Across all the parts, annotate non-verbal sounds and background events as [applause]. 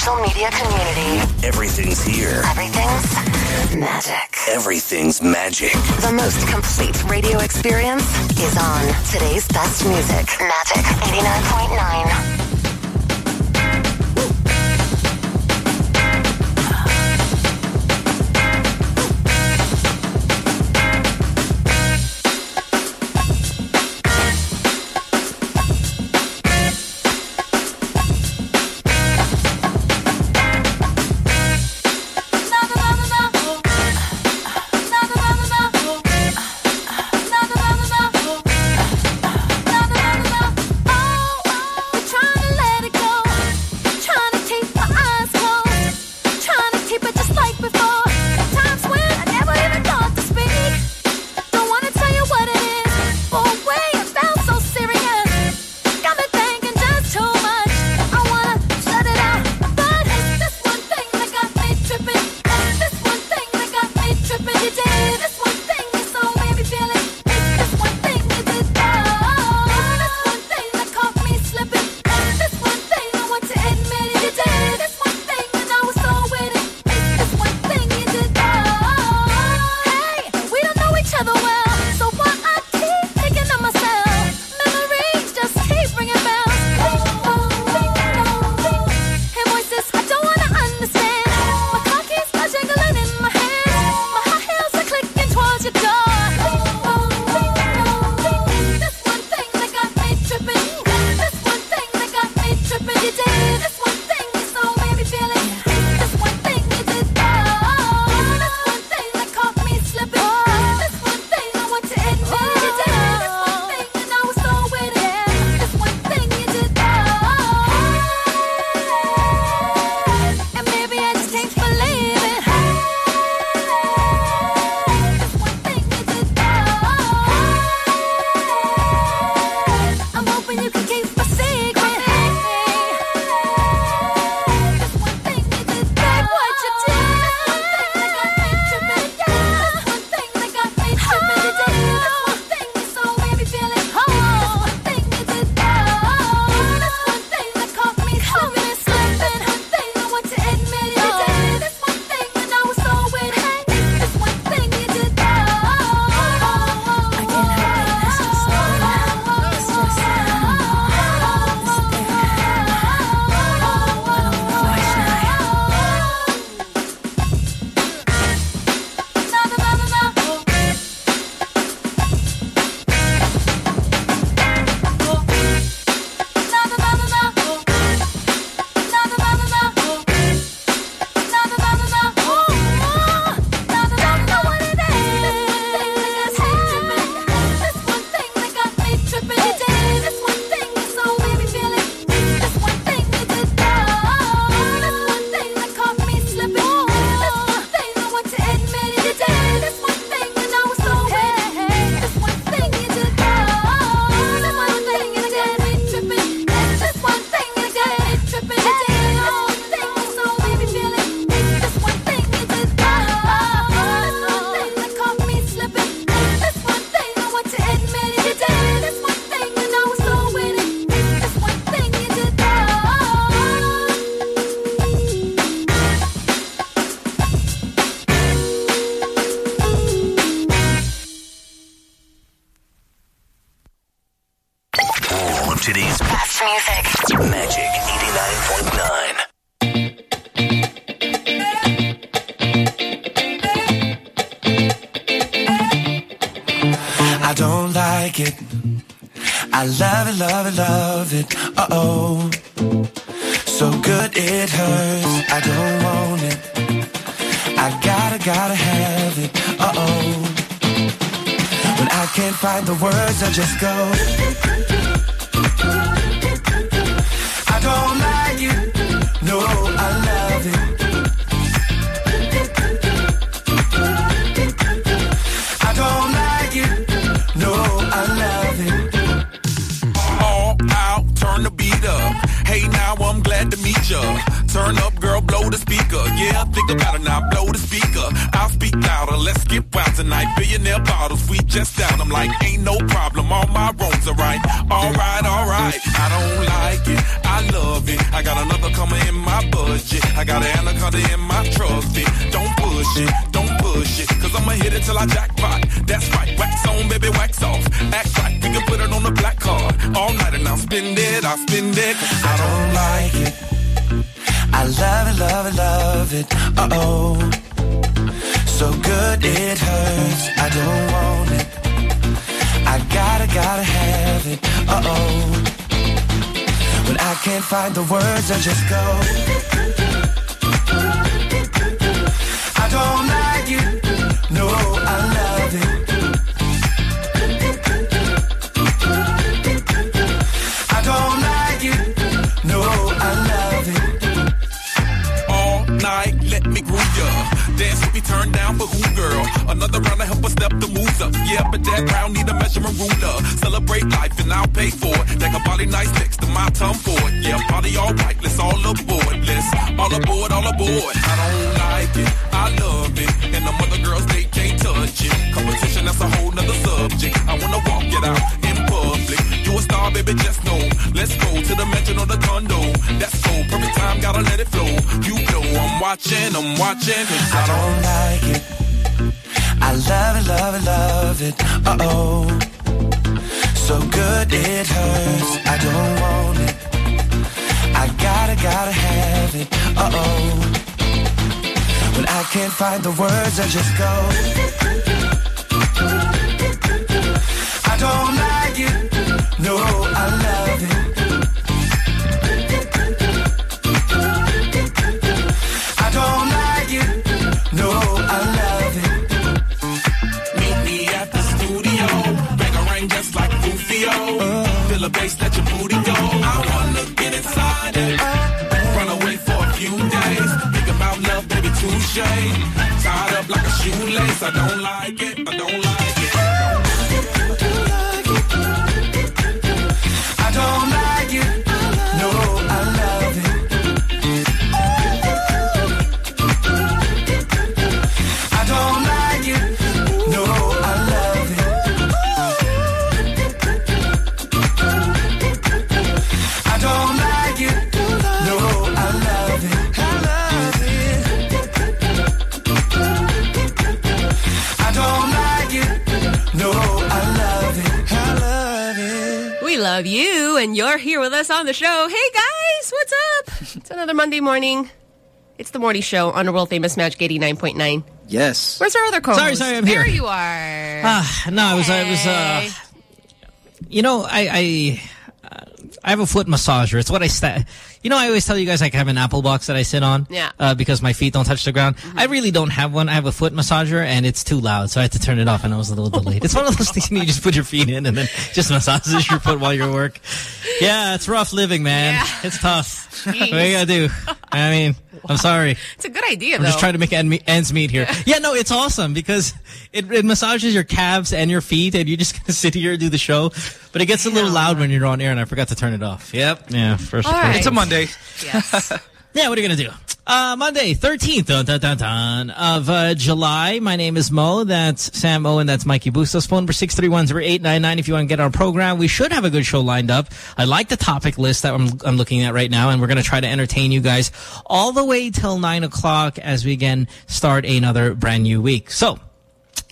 social media community. Everything's here. Everything's magic. Everything's magic. The most complete radio experience is on today's best music. Magic 89.9. Yeah, but that round need a measurement ruler. Celebrate life and I'll pay for it. That a body nice next to my tongue for it. Yeah, party all right. Let's all aboard. Let's all aboard, all aboard. I don't like it. I love it. And the mother girls, they can't touch it. Competition, that's a whole nother subject. I wanna walk it out in public. You a star, baby, just know. Let's go to the mansion or the condo. That's so perfect time, gotta let it flow. You know I'm watching, I'm watching. I don't like it. I love it, love it, love it. Uh oh. So good it hurts. I don't want it. I gotta, gotta have it. Uh oh. When I can't find the words, I just go. I don't like it. No, I love it. Tied up like a shoelace. I don't like it. And you're here with us on the show. Hey guys, what's up? [laughs] It's another Monday morning. It's the morning show on the world famous Magic 89.9. Yes. Where's our other co-host? Sorry, sorry, I'm there here. you are. Ah, no, I was, I was, uh, you know, I, I, uh, I have a foot massager. It's what I sta You know, I always tell you guys like, I have an Apple box that I sit on. Yeah. Uh, because my feet don't touch the ground. I really don't have one. I have a foot massager and it's too loud, so I had to turn it off and I was a little delayed. it's one of those things you just put your feet in and then just massages your foot while you're at work. Yeah, it's rough living, man. Yeah. It's tough. what are you gonna do? I mean, I'm sorry. It's a good idea, I'm though. just trying to make ends meet here. Yeah, no, it's awesome because it, it massages your calves and your feet, and you're just [laughs] gonna sit here and do the show. But it gets a little loud when you're on air, and I forgot to turn it off. Yep. Yeah. First. All first- It's a Monday. Yes. [laughs] Yeah. What are you gonna do? Uh, Monday, 13th dun, dun, dun, of uh, July. My name is Mo. That's Sam Owen. That's Mikey Bustos. Phone number 631-0899 if you want to get on our program. We should have a good show lined up. I like the topic list that I'm, I'm looking at right now, and we're going to try to entertain you guys all the way till 9 o'clock as we again start another brand new week. So,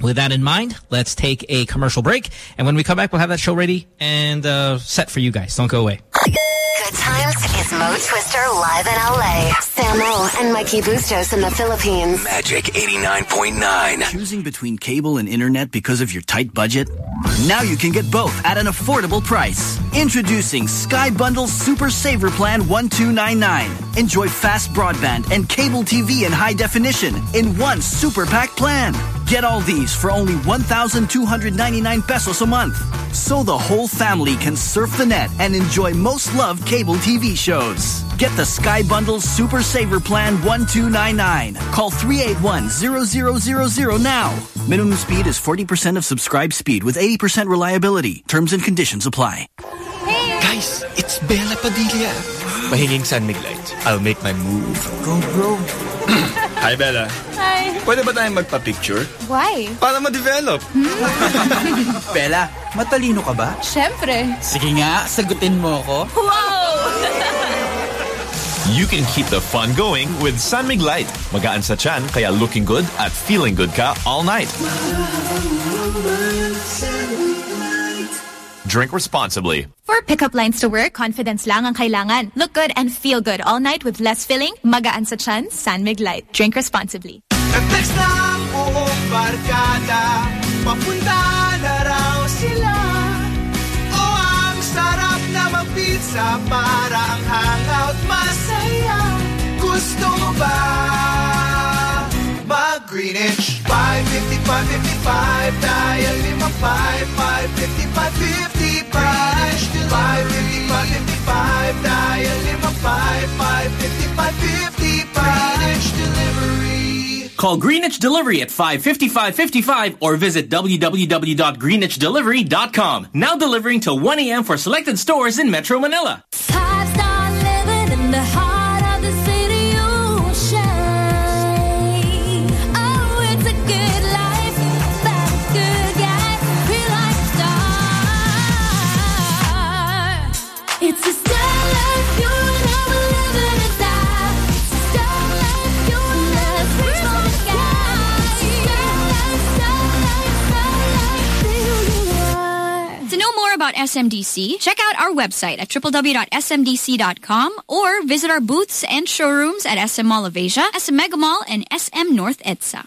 with that in mind, let's take a commercial break. And when we come back, we'll have that show ready and uh, set for you guys. Don't go away. Good times is Mo Twister live in LA. Samo and Mikey Bustos in the Philippines. Magic 89.9. Choosing between cable and internet because of your tight budget? Now you can get both at an affordable price. Introducing Sky Bundle Super Saver Plan 1299. Enjoy fast broadband and cable TV in high definition in one super pack plan. Get all these for only 1,299 pesos a month. So the whole family can surf the net and enjoy most loved cable TV shows. Get the Sky Bundle Super Saver Plan 1299. Call 381-0000 now. Minimum speed is 40% of subscribed speed with 80% reliability. Terms and conditions apply. Guys, it's Bella Padilla. Mahinging San Lights. I'll make my move. Go, bro. [clears throat] Hi, Bella. Hi. Pwede ba tayong magpa-picture? Why? Para ma-develop. Hmm. [laughs] Bella, matalino ka ba? Siyempre. Sige nga, sagutin mo ko. Wow! You can keep the fun going with Sanmig Light. Magaan sa chan, kaya looking good at feeling good ka all night. Drink responsibly. For pickup lines to work, confidence lang ang kailangan. Look good and feel good all night with less filling, magaan sa chan, Sanmig Light. Drink responsibly. Nag-text na ang buong barkada Papunta na raw sila O ang sarap na mag-pizza Para ang hangout masaya Gusto mo ba? 550, 555 Dial 55, 550, 555 Greenwich Delivery 550, 555 Dial 55, 550, 555 Greenwich Delivery Call Greenwich Delivery at 55555 or visit www.greenwichdelivery.com. Now delivering till 1 a.m. for selected stores in Metro Manila. SMDC, check out our website at www.smdc.com or visit our booths and showrooms at SM Mall of Asia, SM Mega Mall, and SM North EDSA.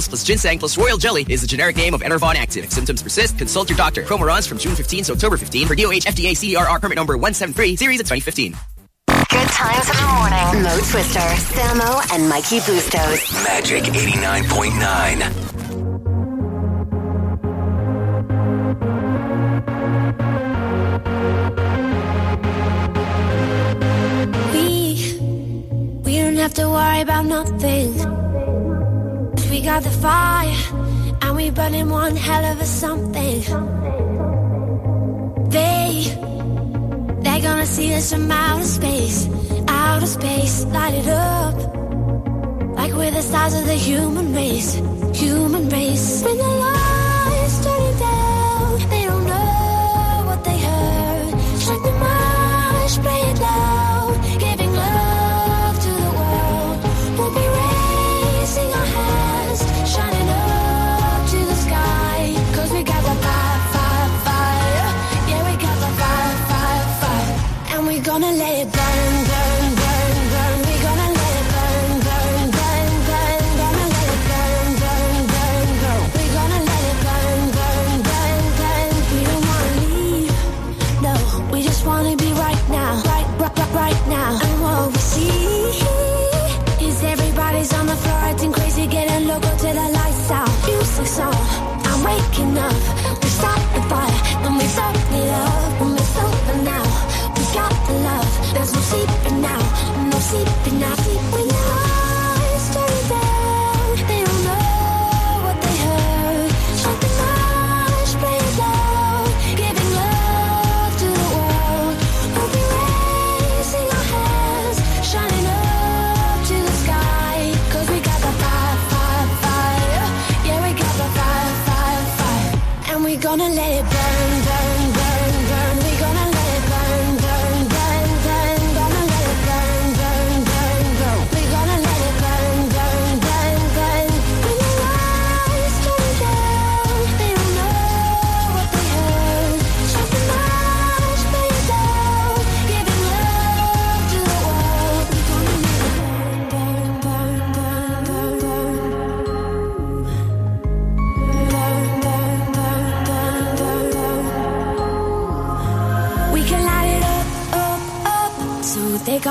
plus ginseng plus royal jelly is the generic name of Enervon Active. If symptoms persist, consult your doctor. Promo runs from June 15 to October 15 for DOH FDA CDRR permit number 173 series of 2015. Good times in the morning. Mo Twister, Samo, and Mikey Bustos. Magic 89.9. We, we don't have to worry about nothing. We got the fire, and we burning one hell of a something. They, they're gonna see us from outer space, outer space, light it up. Like we're the stars of the human race, human race. The lights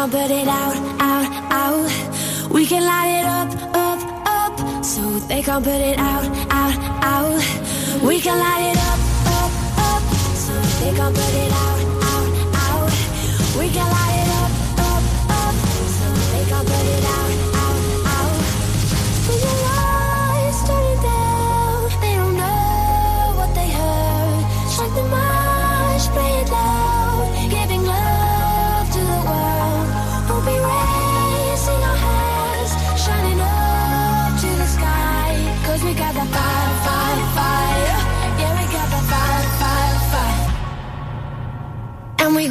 put it out, out, out. We can light it up, up, up, so they can't put it out, out, out. We can light it up, up, up, so they can't put it out,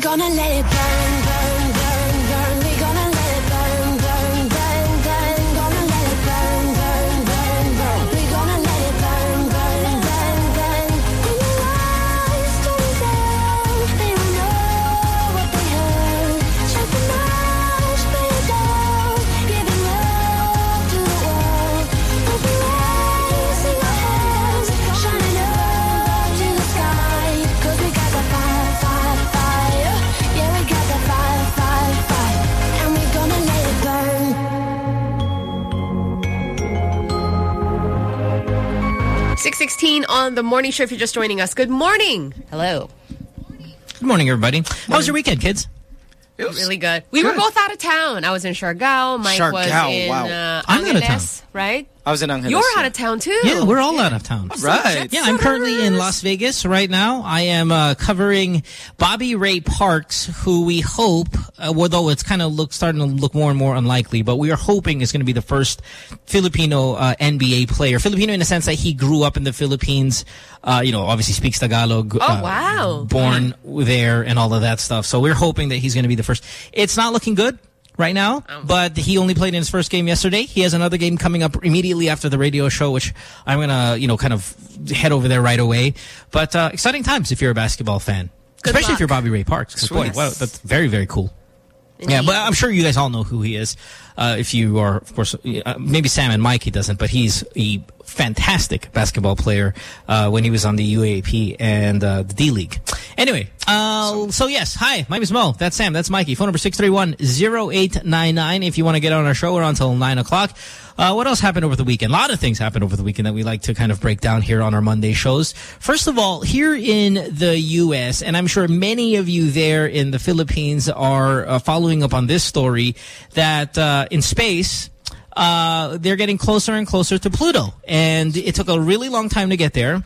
gonna let it burn, 616 on the morning show if you're just joining us. Good morning. Hello. Good morning, everybody. How was your weekend, kids? It was really good. We were both out of town. I was in Siargao. Mike was in wow. uh, I'm out of town. Right? I was in Angeles. You're yeah. out of town too. Yeah, we're all out of town. Right. Yeah, I'm currently in Las Vegas right now. I am uh, covering Bobby Ray Parks, who we hope, uh, although it's kind of look starting to look more and more unlikely, but we are hoping is going to be the first Filipino uh, NBA player. Filipino in the sense that he grew up in the Philippines. Uh, you know, obviously speaks Tagalog. Oh, uh, wow. Born there and all of that stuff. So we're hoping that he's going to be the first. It's not looking good right now, Oh. but he only played in his first game yesterday. He has another game coming up immediately after the radio show, which I'm going to, you know, kind of head over there right away. But uh, exciting times if you're a basketball fan. Good Especially if you're Bobby Ray Parks. 'cause, boy, wow, that's very, very cool. Yeah, but I'm sure you guys all know who he is. Uh, if you are, of course, uh, maybe Sam and Mikey doesn't, but he's a fantastic basketball player uh, when he was on the UAAP and uh, the D-League. Anyway, uh, so yes, hi, my name is Mo. That's Sam. That's Mikey. Phone number 631-0899. If you want to get on our show, we're on until 9 o'clock. Uh, what else happened over the weekend? A lot of things happened over the weekend that we like to kind of break down here on our Monday shows. First of all, here in the U.S., and I'm sure many of you there in the Philippines are uh, following up on this story, that uh, in space, uh, they're getting closer and closer to Pluto. And it took a really long time to get there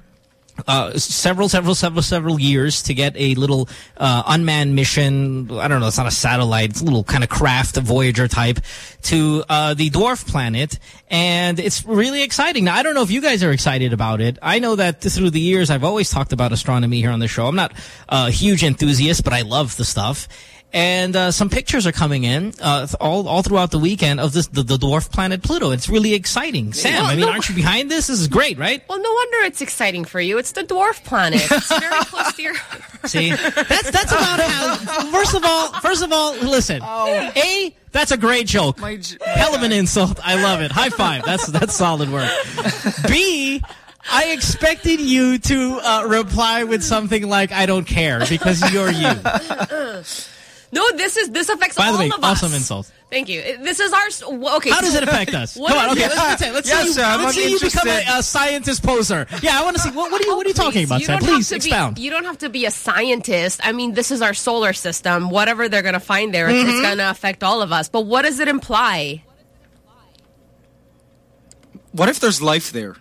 uh, several, several, several, several years to get a little uh, unmanned mission. I don't know. It's not a satellite. It's a little kind of craft, a Voyager type, to uh, the dwarf planet, and it's really exciting. Now, I don't know if you guys are excited about it. I know that through the years, I've always talked about astronomy here on the show. I'm not a huge enthusiast, but I love the stuff. And uh, some pictures are coming in uh, all all throughout the weekend of this the, the dwarf planet Pluto. It's really exciting. Sam, Well, I mean, no- aren't you behind this? This is great, right? Well, no wonder it's exciting for you. It's the dwarf planet. It's very [laughs] close to your... See, that's that's about how. First of all, first of all, listen. A, that's a great joke. Hell of an insult. I love it. High five. That's that's solid work. B, I expected you to uh, reply with something like "I don't care" because you're you. [laughs] No, this is this affects By the all way, of us. awesome insult. Thank you. This is our... Okay. How does it [laughs] affect us? What Come on, okay, let's, let's, let's Yes, see you, sir, I'm let's see you become a, a scientist poser. Yeah, I want to see. What, what are you, what are you talking about, you Sam? don't have Please to expound. Be, you don't have to be a scientist. I mean, this is our solar system. Whatever they're going to find there, it's Mm-hmm. going to affect all of us. But what does it imply? What if there's life there?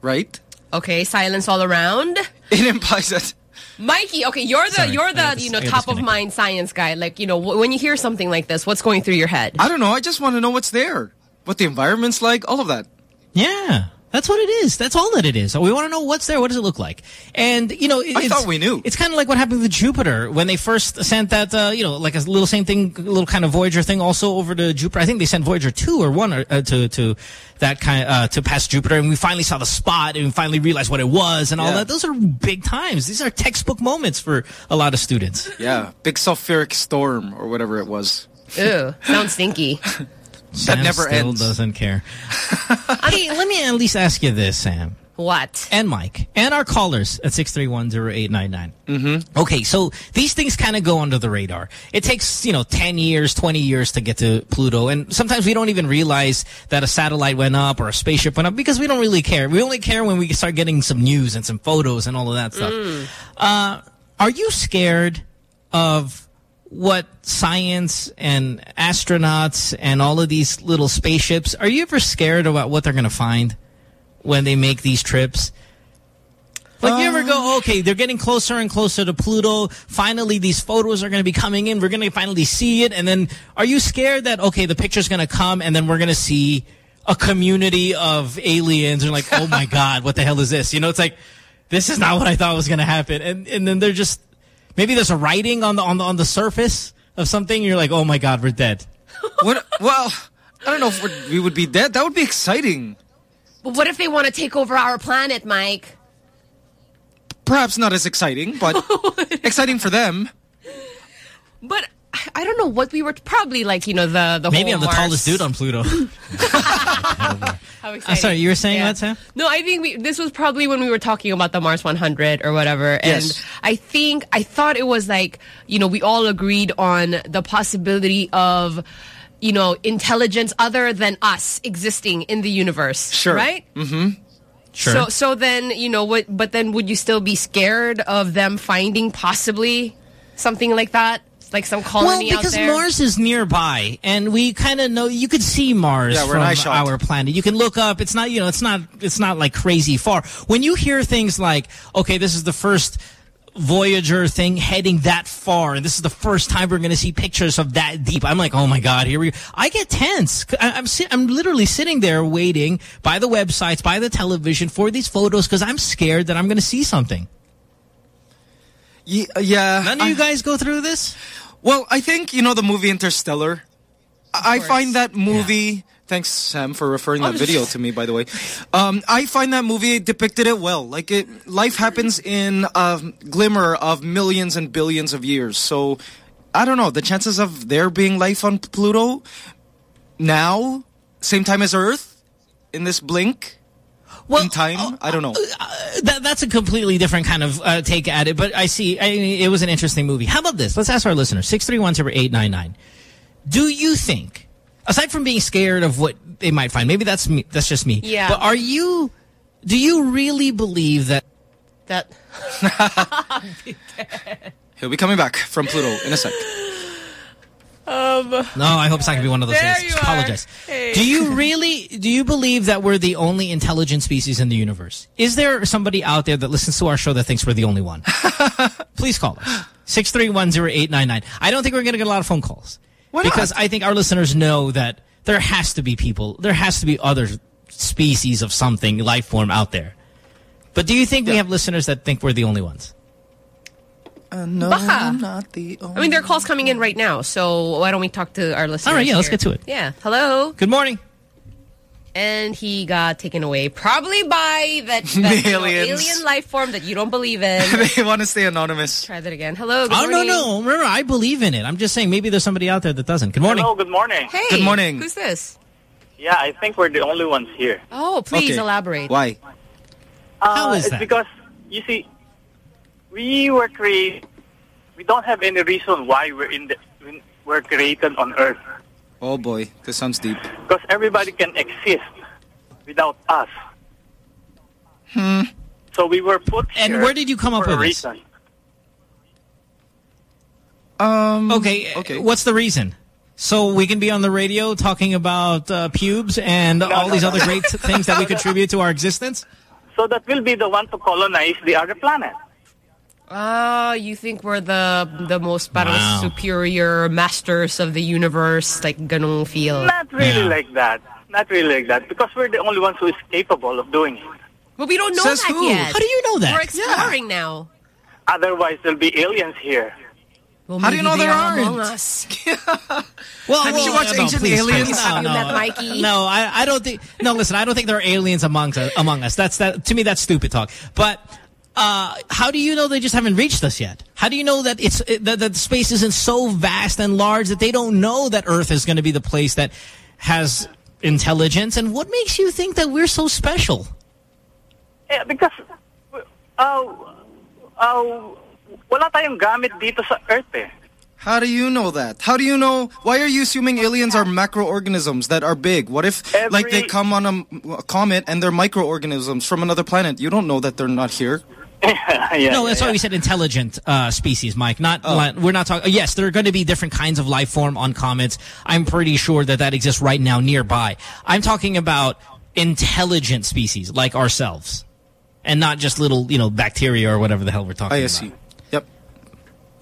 Right? Okay, silence all around. It implies that. Mikey, okay, you're the Sorry, you're the you know top of mind science guy. Like you know w- when you hear something like this, what's going through your head? I don't know. I just want to know what's there. What the environment's like. All of that. Yeah, that's what it is. That's all that it is. We want to know what's there. What does it look like? And you know, it, I it's, thought we knew. It's kind of like what happened with Jupiter when they first sent that. Uh, you know, like a little same thing, little kind of Voyager thing, also over to Jupiter. I think they sent Voyager two or one or, uh, to to that kind uh, to past Jupiter, and we finally saw the spot and we finally realized what it was and all Yeah. that. Those are big times. These are textbook moments for a lot of students. Yeah. Big sulfuric storm or whatever it was. Ew, sounds stinky. [laughs] Sam never still ends. doesn't care. [laughs] hey, let me at least ask you this, Sam. What? And Mike. And our callers at 6310899. Mm-hmm. Okay, so these things kind of go under the radar. It takes, you know, 10 years, 20 years to get to Pluto. And sometimes we don't even realize that a satellite went up or a spaceship went up because we don't really care. We only care when we start getting some news and some photos and all of that stuff. Uh, are you scared of what science and astronauts and all of these little spaceships, are you ever scared about what they're going to find when they make these trips? Like you ever go, um, okay, they're getting closer and closer to Pluto. Finally, these photos are going to be coming in. We're going to finally see it. And then are you scared that, okay, the picture's going to come and then we're going to see a community of aliens and like, oh my [laughs] God, what the hell is this? You know, it's like, this is not what I thought was going to happen. And, and then they're just, Maybe there's a writing on the on the on the surface of something. You're like, oh my god, we're dead. [laughs] what? Well, I don't know if we're, we would be dead. That would be exciting. But what if they want to take over our planet, Mike? Perhaps not as exciting, but [laughs] exciting for them. But [sighs] I don't know what we were probably like, you know, the the Maybe whole I'm the Mars- tallest dude on Pluto. [laughs] How I'm sorry, you were saying Yeah. what, Sam? No, I think we, this was probably when we were talking about the Mars 100 or whatever. Yes. And I think, I thought it was like, you know, we all agreed on the possibility of, you know, intelligence other than us existing in the universe. Sure. Right? Mm-hmm. Sure. So, so then, you know, what, but then would you still be scared of them finding possibly something like that? Like some colony well, because out there? Mars is nearby, and we kind of know you could see Mars Yeah, from an eye shot. our planet. You can look up. It's not you know, it's not it's not like crazy far. When you hear things like, okay, this is the first Voyager thing heading that far, and this is the first time we're going to see pictures of that deep. I'm like, oh my god, here we. Go. I get tense. I, I'm si I'm literally sitting there waiting by the websites, by the television for these photos because I'm scared that I'm going to see something. Uh, yeah. None of you guys go through this? Well, I think, you know, the movie Interstellar. I find that movie... Thanks, Sam, for referring that video [laughs] to me, by the way. Um, I find that movie depicted it well. Like, it, life happens in a glimmer of millions and billions of years. So, I don't know. The chances of there being life on Pluto now, same time as Earth, in this blink in time, I don't know. that, that's a completely different kind of uh, take at it, but I see. I mean, it was an interesting movie. How about this? Let's ask our listeners six three one zero eight nine nine. Do you think, aside from being scared of what they might find, maybe that's me, that's just me. Yeah. But are you? Do you really believe that? That [laughs] He'll be coming back from Pluto in a sec. [laughs] No, I hope it's not going to be one of those There days. you. Apologize. Hey. Do you really, do you believe that we're the only intelligent species in the universe? Is there somebody out there that listens to our show that thinks we're the only one? [laughs] Please call us. 6310899. I don't think we're going to get a lot of phone calls. Why because not? I think our listeners know that there has to be people, there has to be other species of something, life form out there. But do you think we have listeners that think we're the only ones? Uh, no, Baka. I'm not the only I mean, there are calls coming in right now, so why don't we talk to our listeners? All right, yeah, let's get to it. Yeah. Hello. Good morning. And he got taken away, probably by that, [laughs] that you know, alien life form that you don't believe in. [laughs] they want to stay anonymous. Try that again. Hello. Good Oh, no, morning. no. Remember, I believe in it. I'm just saying maybe there's somebody out there that doesn't. Good morning. Hello, good morning. Hey. Good morning. Who's this? Yeah, I think we're the only ones here. Oh, please Okay. elaborate. Why? Uh, How is it's that? because, you see, we were created, we don't have any reason why we're in the, we're created on Earth. Oh boy, this sounds deep. Because everybody can exist without us. Hmm. So we were put And here where did you come up for a with this? reason. Um. Okay, Okay. what's the reason? So we can be on the radio talking about uh, pubes and all no, these no. other great [laughs] things that we contribute to our existence? So that we'll be the one to colonize the other planet. Ah, you think we're the the most parang Wow. superior masters of the universe, like ganong feel. Not really Yeah. like that. Not really like that. Because we're the only ones who is capable of doing it. But we don't know Says that who? yet. How do you know that? We're exploring now. Otherwise, there'll be aliens here. Well, How do you know there are among aren't? us. [laughs] Well, Haven't you watched Ancient please, Aliens? please. Have No, you no, met Mikey? no. I, I don't think. No, listen. I don't think there are aliens among us. Among us. That's that. To me, that's stupid talk. But uh, how do you know they just haven't reached us yet? How do you know that it's that, that space isn't so vast and large that they don't know that Earth is going to be the place that has intelligence? And what makes you think that we're so special? Eh, because, uh, uh, wala tayong gamit dito sa Earth eh. How do you know that? How do you know? Why are you assuming aliens are macroorganisms that are big? What if, like, they come on a, a comet and they're microorganisms from another planet? You don't know that they're not here. [laughs] yeah, no, yeah, that's why yeah. we said intelligent uh, species, Mike. Not li- we're not talking. Yes, there are going to be different kinds of life form on comets. I'm pretty sure that that exists right now nearby. I'm talking about intelligent species like ourselves, and not just little, you know, bacteria or whatever the hell we're talking I about. see. Yep.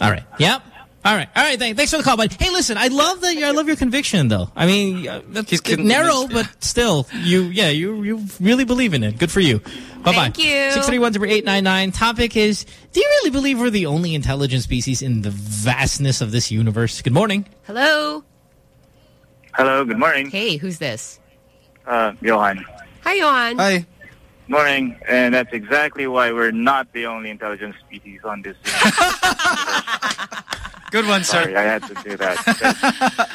All right. Yep. All right, all right. Thanks, thanks for the call, buddy. Hey, listen, I love that. I love your conviction, though. I mean, uh, that's He's convinced. narrow, but still, you, yeah, you, you really believe in it. Good for you. Bye bye. Thank you. Six three one zero eight nine nine. Topic is: Do you really believe we're the only intelligent species in the vastness of this universe? Good morning. Hello. Hello, good morning. Hey, who's this? Uh, Johan. Hi, Johan. Hi. Morning, and that's exactly why we're not the only intelligent species on this. [laughs] Good one, Sorry, sir. I had to do that.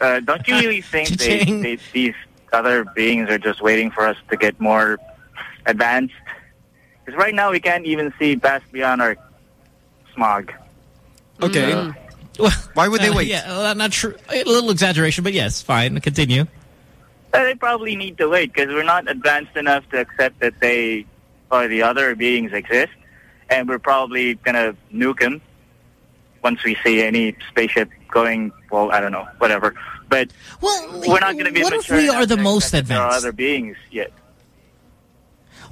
uh, don't you really think [laughs] they, Cha-ching. they, these other beings are just waiting for us to get more advanced? Because right now we can't even see past beyond our smog. Okay. Mm. Well, Why would they uh, wait? Yeah, not true. A little exaggeration, but yes, fine. Continue. Uh, They probably need to wait because we're not advanced enough to accept that they or the other beings exist, and we're probably gonna nuke them once we see any spaceship going. Well, I don't know, whatever. But well, we're not gonna be. what if we are the most that There are advanced? other beings yet.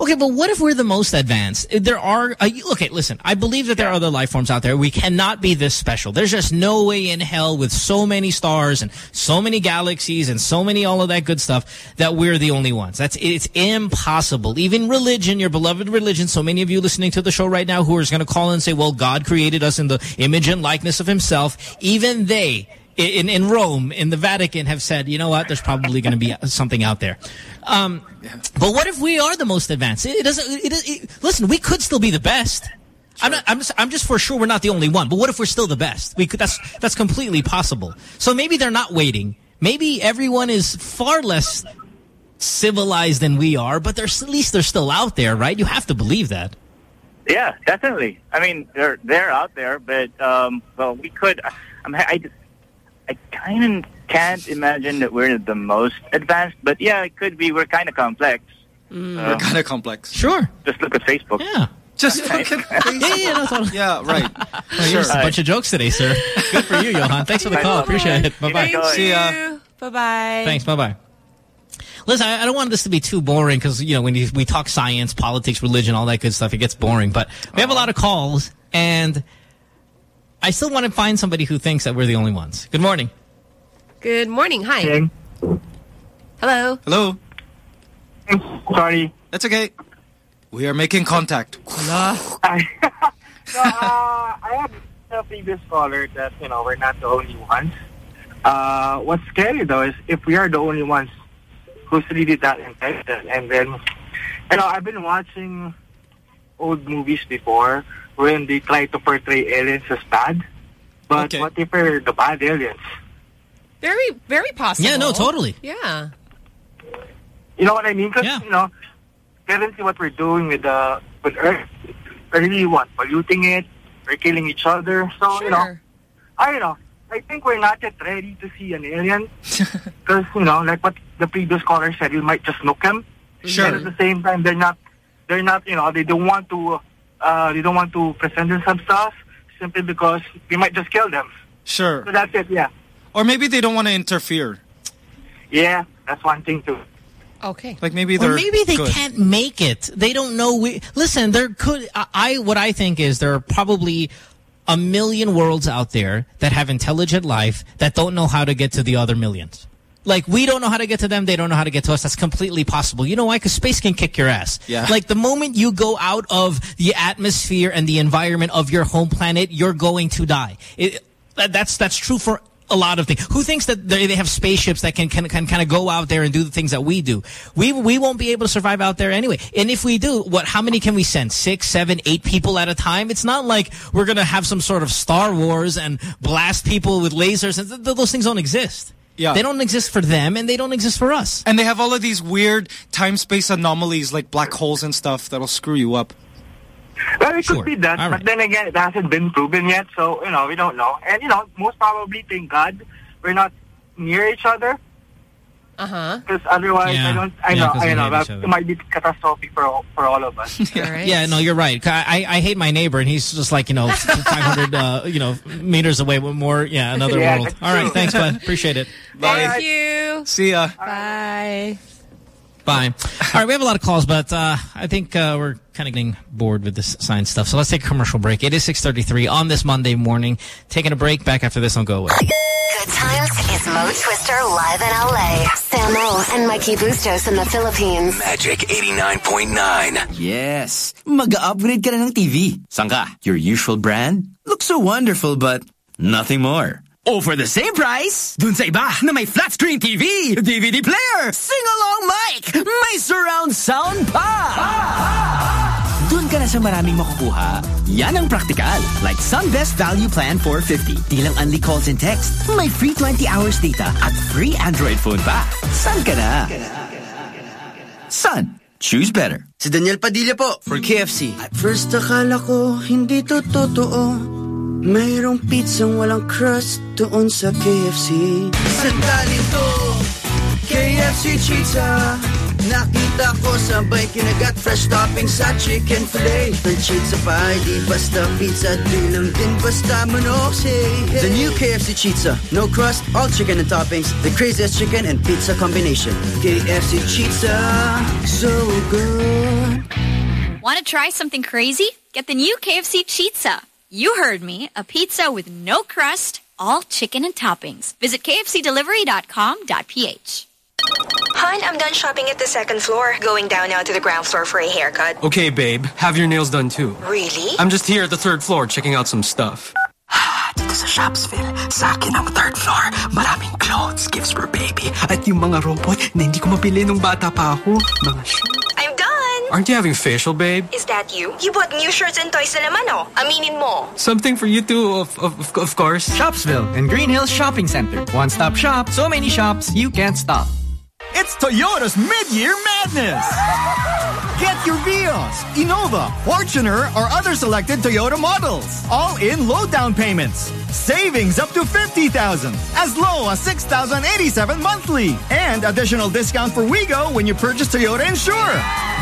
Okay, but what if we're the most advanced? There are, uh, okay, listen, I believe that there are other life forms out there. We cannot be this special. There's just no way in hell with so many stars and so many galaxies and so many all of that good stuff that we're the only ones. That's, it's impossible. Even religion, your beloved religion, so many of you listening to the show right now who are going to call and say, well, God created us in the image and likeness of himself. Even they, in, in Rome, in the Vatican, have said, you know what, there's probably going to be something out there. Um, but what if we are the most advanced? It, doesn't. It, it, listen, we could still be the best. I'm not. I'm just. I'm just for sure we're not the only one. But what if we're still the best? We could. That's that's completely possible. So maybe they're not waiting. Maybe everyone is far less civilized than we are, but there's at least they're still out there, right? You have to believe that. Yeah, definitely. I mean, they're they're out there, but um, well, we could. I'm, I just, I kind of can't imagine that we're the most advanced, but yeah, it could be. We're kind of complex. Mm. We're kind of complex. Sure. Just look at Facebook. Yeah. Just look at Facebook. [laughs] Yeah, yeah, no, totally. Yeah, right. Well, here's a bunch of jokes today, sir. [laughs] Good for you, Johan. Thanks for the call. Appreciate it. Bye bye. See ya. Bye-bye. Thanks. Bye-bye. Listen, I, I don't want this to be too boring because, you know, when you, we talk science, politics, religion, all that good stuff, it gets boring. But we have a lot of calls, and I still want to find somebody who thinks that we're the only ones. Good morning. Good morning. Hi. Hello. Hello. Sorry. That's okay. We are making contact. I, [laughs] no, uh, I had a previous caller that, you know, we're not the only ones. Uh, what's scary, though, is if we are the only ones who's really that infected. And then, you know, I've been watching old movies before when they try to portray aliens as bad. But what if we're the bad aliens? Very, very possible. Yeah, no, totally. Yeah. You know what I mean? Because, you know, currently what we're doing with, uh, with Earth, really what? Polluting it. We're killing each other. So, you know, I don't know. I think we're not yet ready to see an alien. [laughs] Because, you know, like what the previous caller said, you might just nuke them. Sure. And at the same time, they're not, they're not, you know, they don't want to, uh, they don't want to present themselves to us simply because we might just kill them. Sure. So that's it, yeah. Or maybe they don't want to interfere. Yeah, that's one thing too. Okay. Like maybe they're Or maybe they good. can't make it. They don't know. We listen. There could. I, I what I think is there are probably a million worlds out there that have intelligent life that don't know how to get to the other millions. Like we don't know how to get to them, they don't know how to get to us. That's completely possible. You know why? Because space can kick your ass. Yeah. Like the moment you go out of the atmosphere and the environment of your home planet, you're going to die. It, that, that's that's true for a lot of things. Who thinks that they, they have spaceships that can, can, can kind of go out there and do the things that we do? We, we won't be able to survive out there anyway. And if we do, what, how many can we send? Six, seven, eight people at a time? It's not like we're going to have some sort of Star Wars and blast people with lasers. And th th those things don't exist. Yeah. They don't exist for them and they don't exist for us. And they have all of these weird time-space anomalies like black holes and stuff that'll screw you up. Well, it Sure. could be that, All but then again, it hasn't been proven yet, so, you know, we don't know. And, you know, most probably, thank God, we're not near each other. Uh-huh. Because otherwise, Yeah. I don't, I Yeah, know, 'cause I know, that it might be catastrophic for all, for all of us. [laughs] Yeah, no, you're right. I, I hate my neighbor, and he's just like you know, [laughs] 500 uh, you know meters away. With more, yeah, another [laughs] Yeah, world. that's All right, true. thanks, bud. Appreciate it. Thank you. See ya. Bye. Fine. [laughs] All right, we have a lot of calls, but uh, I think uh, we're kind of getting bored with this science stuff. So let's take a commercial break. It is 6.33 on this Monday morning. Taking a break. Back after this on Go Away. Good times is Mo Twister live in LA. Samo and Mikey Bustos in the Philippines. Magic 89.9. Yes. Mag-upgrade ka na ng TV. Saan ka? Your usual brand? Looks so wonderful but nothing more. Oh, for the same price? Dun sa iba na may flat screen TV, DVD player, sing-along mic, may surround sound pa! Dun ka na sa maraming makukuha. Yan ang praktikal. Like Sunbest Value Plan 450. Di lang only calls and text. May free 20 hours data at free Android phone pa. San ka na? Sun. Choose better. Si Daniel Padilla po, for KFC. At first akala ko, hindi to totoo. Mayroong pizzang walang crust doon sa KFC. Sandali to, KFC Pizza. Nakita ko sabay kinagat fresh toppings sa chicken fillet. Third pizza pie, di basta pizza, di lang din basta manok. Say, hey. The new KFC Pizza. No crust, all chicken and toppings. The craziest chicken and pizza combination. KFC Pizza, so good. Want to try something crazy? Get the new KFC Pizza. You heard me. A pizza with no crust, all chicken and toppings. Visit kfcdelivery.com.ph. Hon, I'm done shopping at the second floor. Going down now to the ground floor for a haircut. Okay, babe. Have your nails done too. Really? I'm just here at the third floor checking out some stuff. [sighs] Dito sa Shopsville, sa akin ang third floor. Maraming clothes, gifts for baby, at yung mga robot na hindi ko mapili nung bata pa ako. Mga shoes. I'm done! Aren't you having facial, babe? Is that you? You bought new shirts and toys na naman, oh. Aminin mo. Something for you too, of, of, of course. Shopsville and Green Hills Shopping Center. One-stop shop, so many shops, you can't stop. It's Toyota's mid-year madness! Get your Vios, Innova, Fortuner, or other selected Toyota models. All in low down payments. Savings up to 50000 as low as 6087 monthly. And additional discount for Wigo when you purchase Toyota Insure.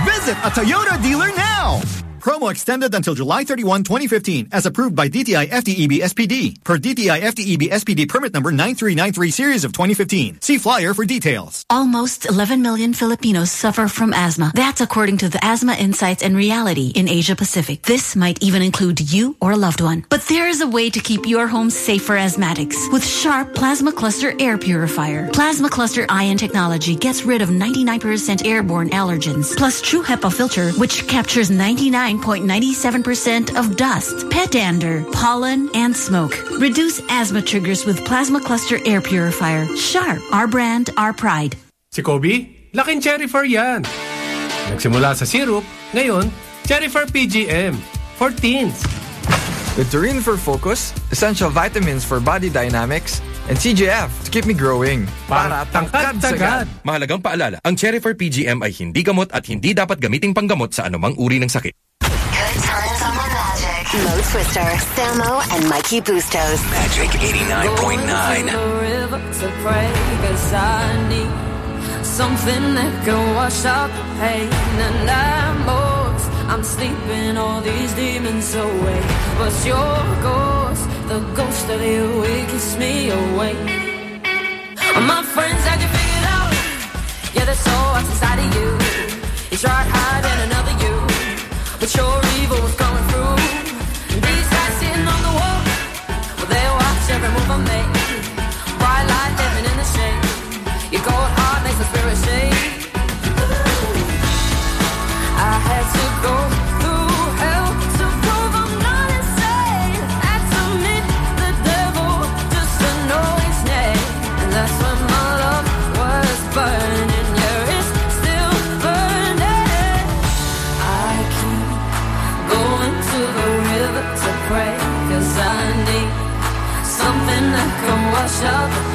Visit a Toyota dealer now. Promo extended until July 31, 2015, as approved by DTI FTEB SPD per DTI FTEB SPD permit number 9393 series of 2015. See flyer for details. Almost 11 million Filipinos suffer from asthma. That's according to the Asthma Insights and Reality in Asia Pacific. This might even include you or a loved one. But there is a way to keep your home safe for asthmatics with Sharp Plasmacluster Air Purifier. Plasmacluster Ion technology gets rid of 99% airborne allergens, plus True HEPA filter, which captures 99.97% of dust, pet dander, pollen, and smoke. Reduce asthma triggers with Plasmacluster Air Purifier. Sharp, our brand, our pride. Si Kobe, laking Cherifer yan. Nagsimula sa syrup, ngayon, Cherifer PGM. For teens. With Taurine for focus, essential vitamins for body dynamics, and CGF to keep me growing. Para tangkad sagad. Mahalagang paalala, ang Cherifer PGM ay hindi gamot at hindi dapat gamiting panggamot sa anumang uri ng sakit. Good on the Magic. Mo Twister, Samo, and Mikey Bustos. Magic 89.9. to pray cause I need something that can wash out the pain and I'm most I'm sleeping all these demons away but your ghost the ghost of you it keeps me awake my friends had can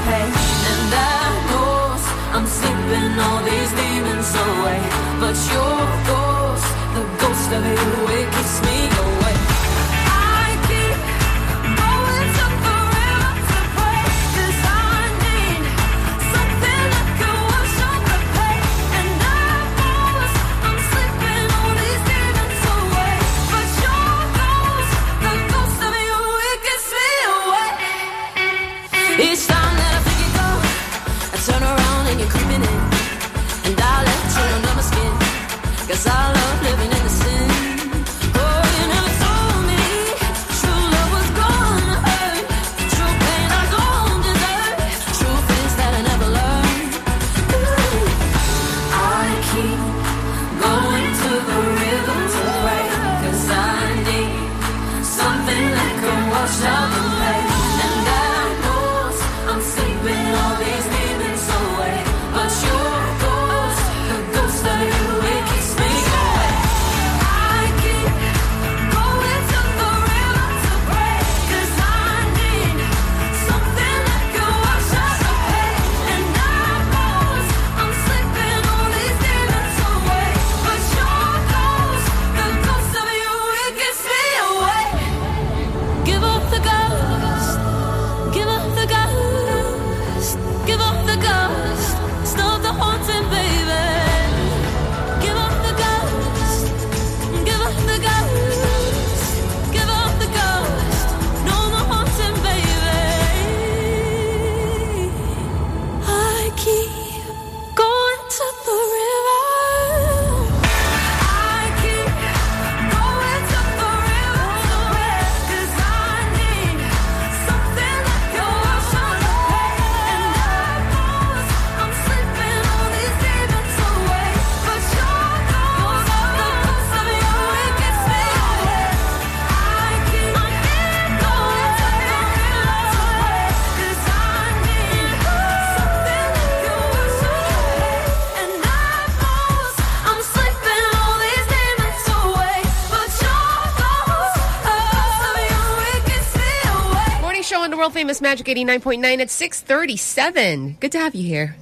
world famous Magic 89.9 at 637. Good to have you here.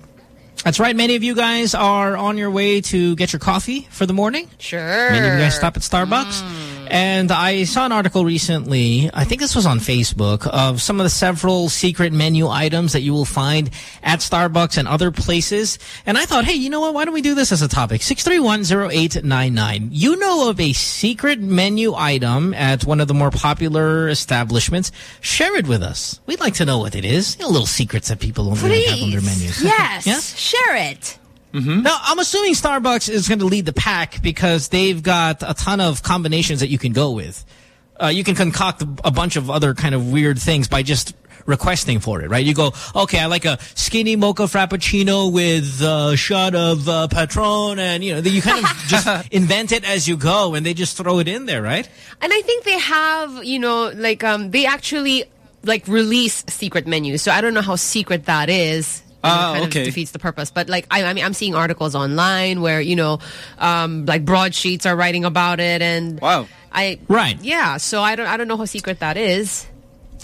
That's right. Many of you guys are on your way to get your coffee for the morning. Sure. Many of you guys stop at Starbucks. Mm. And I saw an article recently, I think this was on Facebook, of some of the several secret menu items that you will find at Starbucks and other places. And I thought, hey, you know what? Why don't we do this as a topic? 6310899. You know of a secret menu item at one of the more popular establishments. Share it with us. We'd like to know what it is. You know, little secrets that people don't really have on their menus. [laughs] Yes. yes? Share it. Now, I'm assuming Starbucks is going to lead the pack because they've got a ton of combinations that you can go with. Uh, you can concoct a bunch of other kind of weird things by just requesting for it, right? You go, okay, I like a skinny mocha frappuccino with a shot of uh, Patron, and you know, you kind of [laughs] just invent it as you go, and they just throw it in there, right? And I think they have, you know, like um, they actually like release secret menus. So I don't know how secret that is. Ah, kind okay. Of defeats the purpose. But like, I, I mean, I'm seeing articles online where you know, um, like broadsheets are writing about it, and wow, I right, yeah. So I don't, I don't know how secret that is.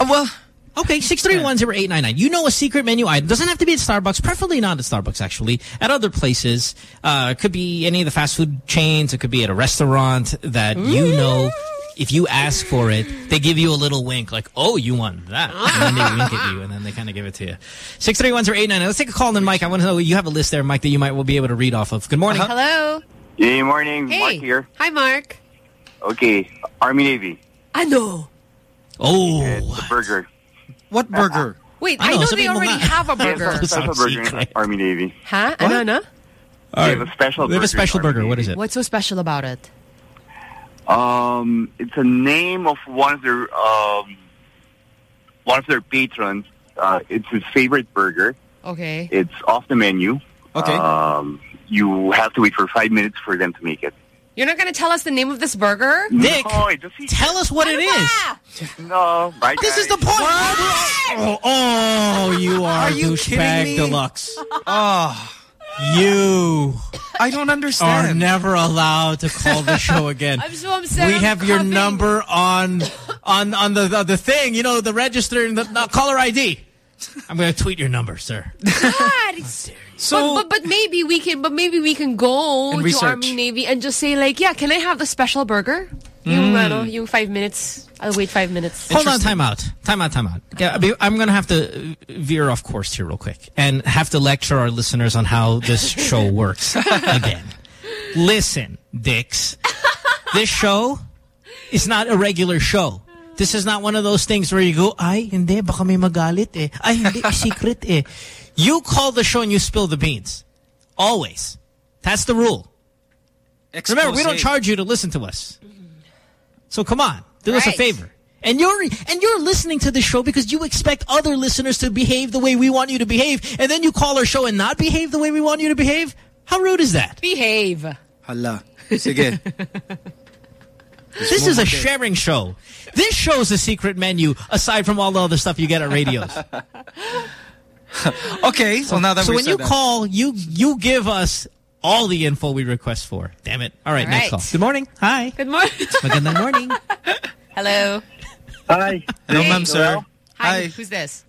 well. Okay, 6310899. You know a secret menu item. Doesn't have to be at Starbucks, preferably not at Starbucks, actually. At other places. Uh, it could be any of the fast food chains. It could be at a restaurant that you know if you ask for it, they give you a little wink like, oh, you want that. And then they wink at you, and then they kind of give it to you. 6310899. Let's take a call then, Mike. I want to know, you have a list there, Mike, that you might will be able to read off of. Good morning. Hello. Good morning, Hey. Mark here. Hi, Mark. Okay, Army Navy. I know. Oh. It's a burger. What burger? Wait, I I know, know, they already nga. have a They have burger. a special burger in Army Navy. Huh? Ano, ano? They have a special They have a special burger. What Navy. is it? What's so special about it? Um, it's a name of one of their um, one of their patrons. Uh, it's his favorite burger. Okay. It's off the menu. Okay. Um, you have to wait for five minutes for them to make it. You're not going to tell us the name of this burger? Nick, No, it's a secret. tell us what it is. No, right? This is the point. Oh, oh, you [laughs] are, Are you douchebag deluxe. Oh, [laughs] You I don't understand. are understand. never allowed to call the show [laughs] again. I'm so upset. we I'm have your coughing. number on on on the, the the thing, you know, the register, the, the caller ID. I'm going to tweet your number, sir. God, it's- So- but, but but maybe we can but maybe we can go to research. Army Navy and just say like, yeah, can I have the special burger? Yung ano, yung five minutes. I'll wait five minutes. Hold on, time out. Time out, time out. Yeah, I mean, I'm going to have to veer off course here real quick and have to lecture our listeners on how this show [laughs] works again. Listen, dicks. This show is not a regular show. This is not one of those things where you go, ay, hindi, baka may magalit eh. Ay, hindi, secret eh. You call the show and you spill the beans. Always. That's the rule. Remember, we don't charge you to listen to us. So come on, do us a favor. And you're and you're listening to the show because you expect other listeners to behave the way we want you to behave, and then you call our show and not behave the way we want you to behave. How rude is that? Behave. Hala. Sige. [laughs] This is a sharing show. This show's a secret menu aside from all the other stuff you get at radios. [laughs] [laughs] okay, so now that so we when said you that. call, you you give us all the info we request for. Damn it! All right, All next call. Good morning. Hi. Good morning. Magandang [laughs] morning. Hello. Hi. Hello, Hey. ma'am, sir. Hi. Hi. Who's this?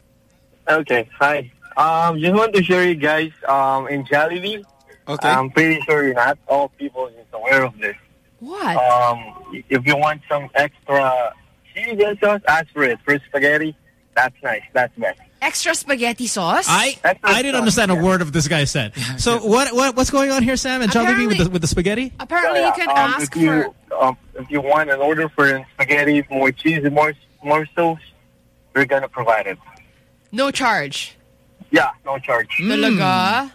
Okay, hi. Um, just want to share you guys, um, in Jollibee, Okay. I'm pretty sure not all people is aware of this. What? Um, if you want some extra cheese and sauce, ask for it. For spaghetti, that's nice. That's best. Extra spaghetti sauce? I I didn't understand a word of this guy said. So what what what's going on here, Sam and Jollibee with the with the spaghetti? Apparently you can um, ask if you, for... um, if you want an order for spaghetti, more cheese, more more sauce, we're gonna provide it. No charge. Yeah, no charge. Talaga?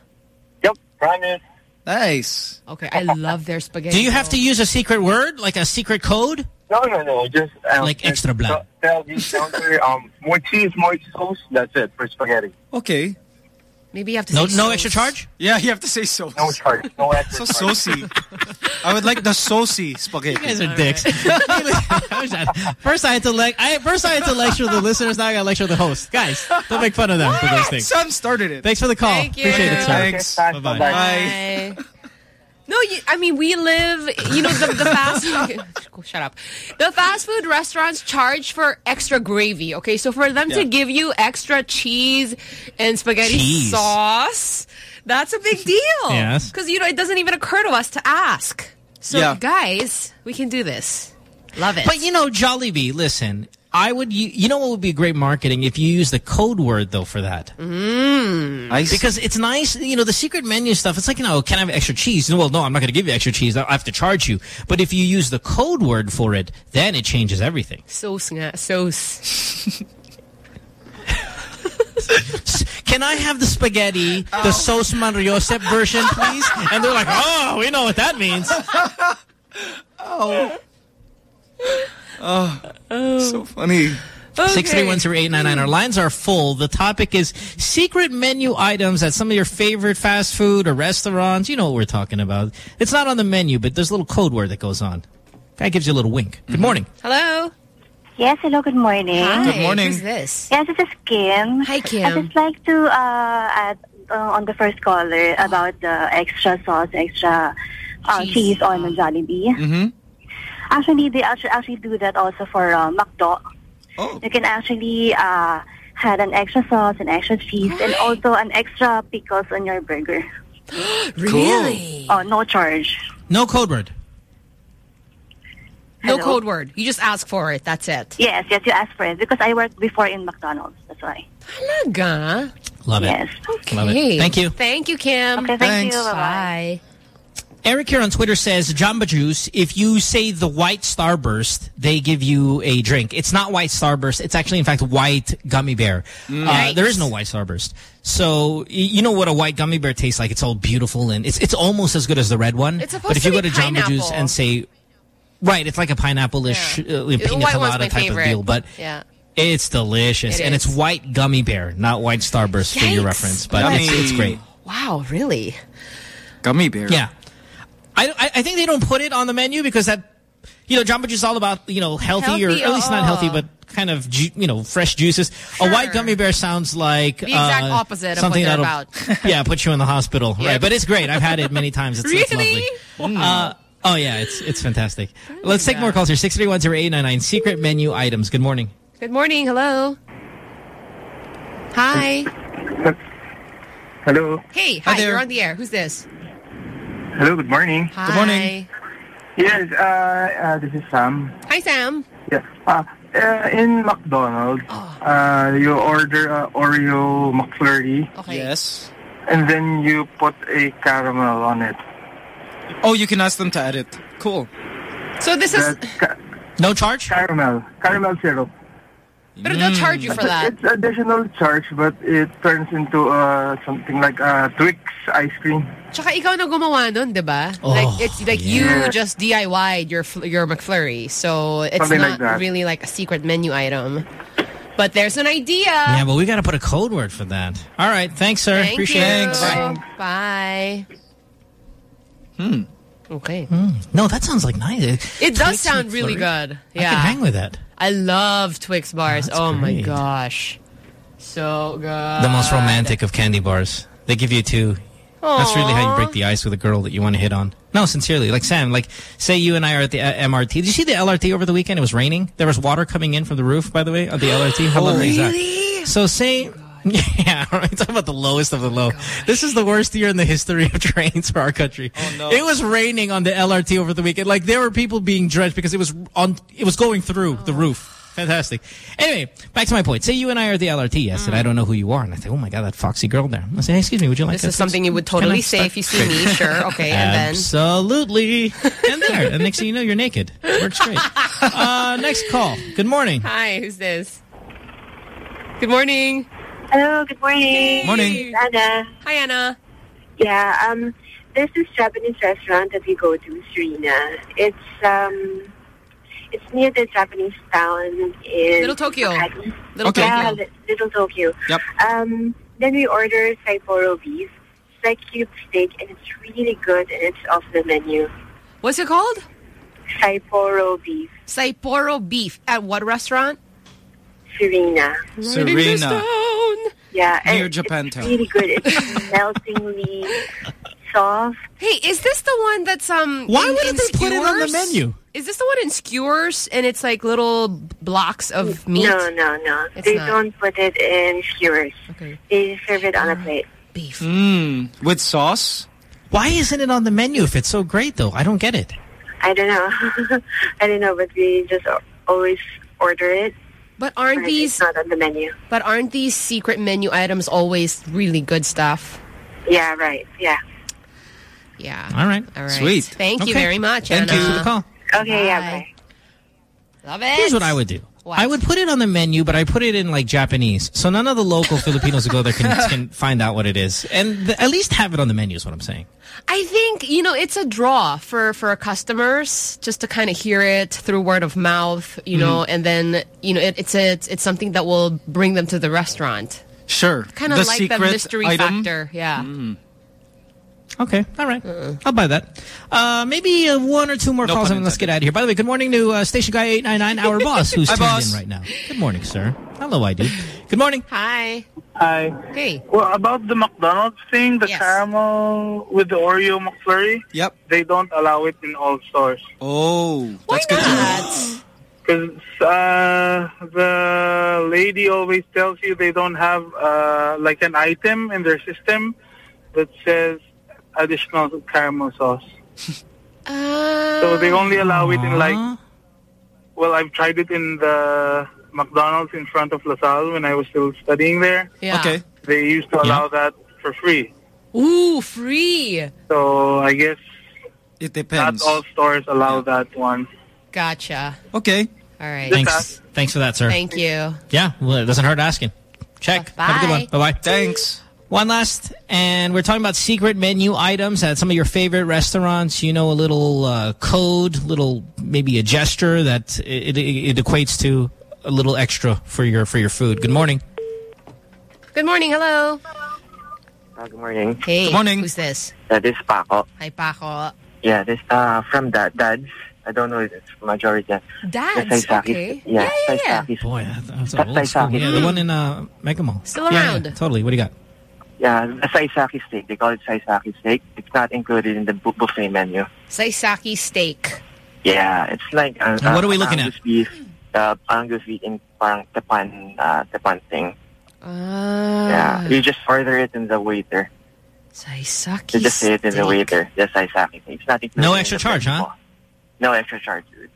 Yep, promise. Nice. Okay, I love their spaghetti. Do you have to use a secret word, like a secret code? No, no, no. Just um, Like extra just bland. Tell the counter, um, more cheese, more sauce. That's it for spaghetti. Okay. Maybe you have to No say no sauce. extra charge? Yeah, you have to say so. No charge. No [laughs] extra So charge. saucy. I would like the saucy spaghetti. You guys are dicks. [laughs] first I had to like I first I had to lecture the listeners, now I gotta lecture the host. Guys, don't make fun of them for those things. Sam started it. Thanks for the call. Thank you. Appreciate it, sir. Thanks. Bye bye. Bye. No, you, I mean we live. You know the, the fast. food [laughs] [laughs] Shut up. The fast food restaurants charge for extra gravy. Okay, so for them to give you extra cheese and spaghetti Cheese. sauce, that's a big deal. Yes. because you know it doesn't even occur to us to ask. So Yeah. guys, we can do this. Love it. But you know, Jollibee, listen, I would you, you know what would be great marketing if you use the code word though for that. Mm. Nice. Because it's nice, you know, the secret menu stuff, it's like, you know, can I have extra cheese? Well, no, I'm not going to give you extra cheese. I have to charge you. But if you use the code word for it, then it changes everything. sauce nga, sauce. [laughs] Can I have the spaghetti, the sauce Manriosep version, please? And they're like, oh, we know what that means. [laughs] [laughs] oh. Oh. So funny. Six three one zero eight nine nine. Our lines are full. The topic is secret menu items at some of your favorite fast food or restaurants. You know what we're talking about. It's not on the menu, but there's a little code word that goes on. Guy gives you a little wink. Good morning. Hello. Yes, hello, good morning. Hi, Good morning. Who's this? Yes, this is Kim. Hi, Kim. I Kim. just like to uh, add uh, on the first caller about the extra sauce, extra uh, Cheese. cheese, on the Jollibee. Mm-hmm. Actually, they actually, actually do that also for uh, McDo. Oh. You can actually uh, add an extra sauce, an extra cheese, and also an extra pickles on your burger. [gasps] Really? Oh, no charge. No code word. No Hello? code word. You just ask for it. That's it. Yes, yes, you ask for it because I worked before in McDonald's. That's why. Talaga? Love it. Yes. Love it. Okay. Thank you. Thank you, Kim. Okay, thank Thanks. you. Bye-bye. Bye. Eric here on Twitter says, Jamba Juice, if you say the white starburst, they give you a drink. It's not white starburst. It's actually, in fact, white gummy bear. Uh, there is no white starburst. So, you know what a white gummy bear tastes like. It's all beautiful and it's it's almost as good as the red one. It's supposed but if to you go be to Jamba Juice and say, right, it's like a pineapple-ish Yeah. uh, pina colada type favorite. of deal. But Yeah. it's delicious. It and is. it's white gummy bear, not white starburst for your reference. But it's, it's great. Wow, really? Gummy bear. Yeah. I, I, I think they don't put it on the menu because that, you know, Jamba Juice is all about, you know, healthy, or Healthy, at least not healthy, oh. but kind of, ju you know, fresh juices. A white gummy bear sounds like... The exact uh, opposite of something what they're that'll, about. [laughs] yeah, put you in the hospital. Yep. Right, but it's great. I've had it many times. It's, it's Really? lovely. Uh, oh, yeah, it's it's fantastic. Let's take more calls here. 631-0899. Secret menu items. Good morning. Good morning. Hello. Hi. Hello. Hey, Hi hi. there. You're on the air. Who's this? Hello, good morning. Hi. morning. Yes, uh, uh, this is Sam. Hi, Sam. Yeah. Uh, uh, in McDonald's, Oh. uh, you order uh, Oreo McFlurry, Okay. Yes. and then you put a caramel on it. Oh, you can ask them to add it. Cool. So this is, That's ca- No charge? caramel, caramel syrup. But they'll charge you for that. It's additional charge, but it turns into uh, something like uh, Twix ice cream. Tsaka ikaw na gumawa nun, di ba? Oh, like, it's like yeah. you just DIY'd your, your McFlurry. So it's Something not like really like a secret menu item. But there's an idea. Yeah, but we got to put a code word for that. All right. Thanks, sir. Thank Appreciate you. it. Thanks. Bye. Hmm. Okay. No, that sounds like nice. It does sound really McFlurry. good. I Yeah. can hang with that. I love Twix bars. that's oh my gosh. So good. The most romantic of candy bars. They give you two. That's really how you break the ice with a girl that you want to hit on. No, sincerely. Like Sam, like say you and I are at the uh, MRT. Did you see the LRT over the weekend? It was raining. There was water coming in from the roof, by the way, of the LRT. How lovely is that? So say... [laughs] Yeah, right. Talk about the lowest of the low. This is the worst year in the history of [laughs] trains for our country. Oh, no. It was raining on the LRT over the weekend. Like there were people being drenched because it was on. It was going through the roof. Fantastic. Anyway, back to my point. Say you and I are the LRT, yes, and I don't know who you are. And I think, oh my God, that foxy girl there. I say, hey, excuse me, would you like to This that, is something you would totally say start?" if you see me. [laughs] Sure. Okay. And then. Absolutely. and there. And next thing you know, you're naked. Works great. Uh, next call. Good morning. Hi, who's this? Good morning. Hello, good morning. Morning. Anna. Hi, Anna. Yeah, um, there's this Japanese restaurant that we go to, Serena. It's um, it's near the Japanese town in Little Tokyo. Makati. Little Okay. Tokyo. Li- Little Tokyo. Yep. Um, then we order Sapporo beef. It's like cube steak, and it's really good, and it's off the menu. What's it called? Sapporo beef. Sapporo beef. At what restaurant? Serena. Serena. Yeah, and Near it's Japantown. really good. It's meltingly soft. Hey, is this the one that's um? Why in- wouldn't in they put it on the menu? Is this the one in skewers and it's like little blocks of meat? No, no, no. It's they not. don't put it in skewers. Okay. They serve it on a plate. Beef. Mm, with sauce? Why isn't it on the menu if it's so great, though? I don't get it. I don't know. [laughs] I don't know, but we just always order it. But aren't But these It's not on the menu. but aren't these secret menu items always really good stuff? Yeah, right. Yeah. Yeah. All right. All right. Sweet. Thank you Okay. very much, Thank Anna. you for the call. Okay, yeah, bye. Love it. Here's what I would do. What? I would put it on the menu, but I put it in like Japanese, so none of the local [laughs] Filipinos who go there can, can find out what it is, and th at least have it on the menu. Is what I'm saying. I think, you know, it's a draw for, for customers just to kind of hear it through word of mouth, you know, mm-hmm. and then, you know, it, it's, a, it's, it's something that will bring them to the restaurant. Sure. Kind of the like secret the mystery item? factor. Yeah. Mm. Okay, all right. I'll buy that. Uh, maybe uh, one or two more No calls, and let's get out of here. By the way, good morning to uh, Station Guy 899, our [laughs] boss, who's Hi, tuned boss. in right now. Good morning, sir. Hello, I do. Good morning. Hi. Hi. Hey. Well, about the McDonald's thing, the Yes. caramel with the Oreo McFlurry, Yep. they don't allow it in all stores. Oh, Why that's good not? Because uh, the lady always tells you they don't have uh, like an item in their system that says additional caramel sauce. Uh, [laughs] So they only allow it in like, well, I've tried it in the McDonald's in front of LaSalle when I was still studying there. yeah. Okay. They used to allow that for free. Ooh, free. So I guess It depends. not depends. all stores allow that one. Gotcha. Okay. All right. Thanks. Thanks for that, sir. Thank you. Yeah, well, it doesn't hurt asking. Check. Bye. Have a good one. Bye-bye. Thanks. One last, and we're talking about secret menu items at some of your favorite restaurants. You know, a little uh, code, little maybe a gesture that it, it, it equates to a little extra for your for your food. Good morning. Good morning. Hello. Uh, good morning. Hey. Good morning. Who's this? Uh, this is Paco. Hi, Paco. Yeah, this uh from Dad Dad's. I don't know if it's majority. Dads. The Saisaki- Okay. Yeah, yeah, yeah. Saisaki. Boy, that, that's That's old school. Yeah, the one in uh, Mega Mall. Still Yeah, around. yeah, totally. What do you got? Yeah, the Saisaki steak. They call it Saisaki steak. It's not included in the bu- buffet menu. Saisaki steak. Yeah, it's like uh, And what are we uh, looking Angus beef, uh, Angus beef in parang tepan, uh, tepan thing. Ah. Yeah, you just order it in the waiter. Saisaki You just say it in the steak. waiter. The Saisaki steak. It's not included. No in extra the charge, huh? No extra charge. dude.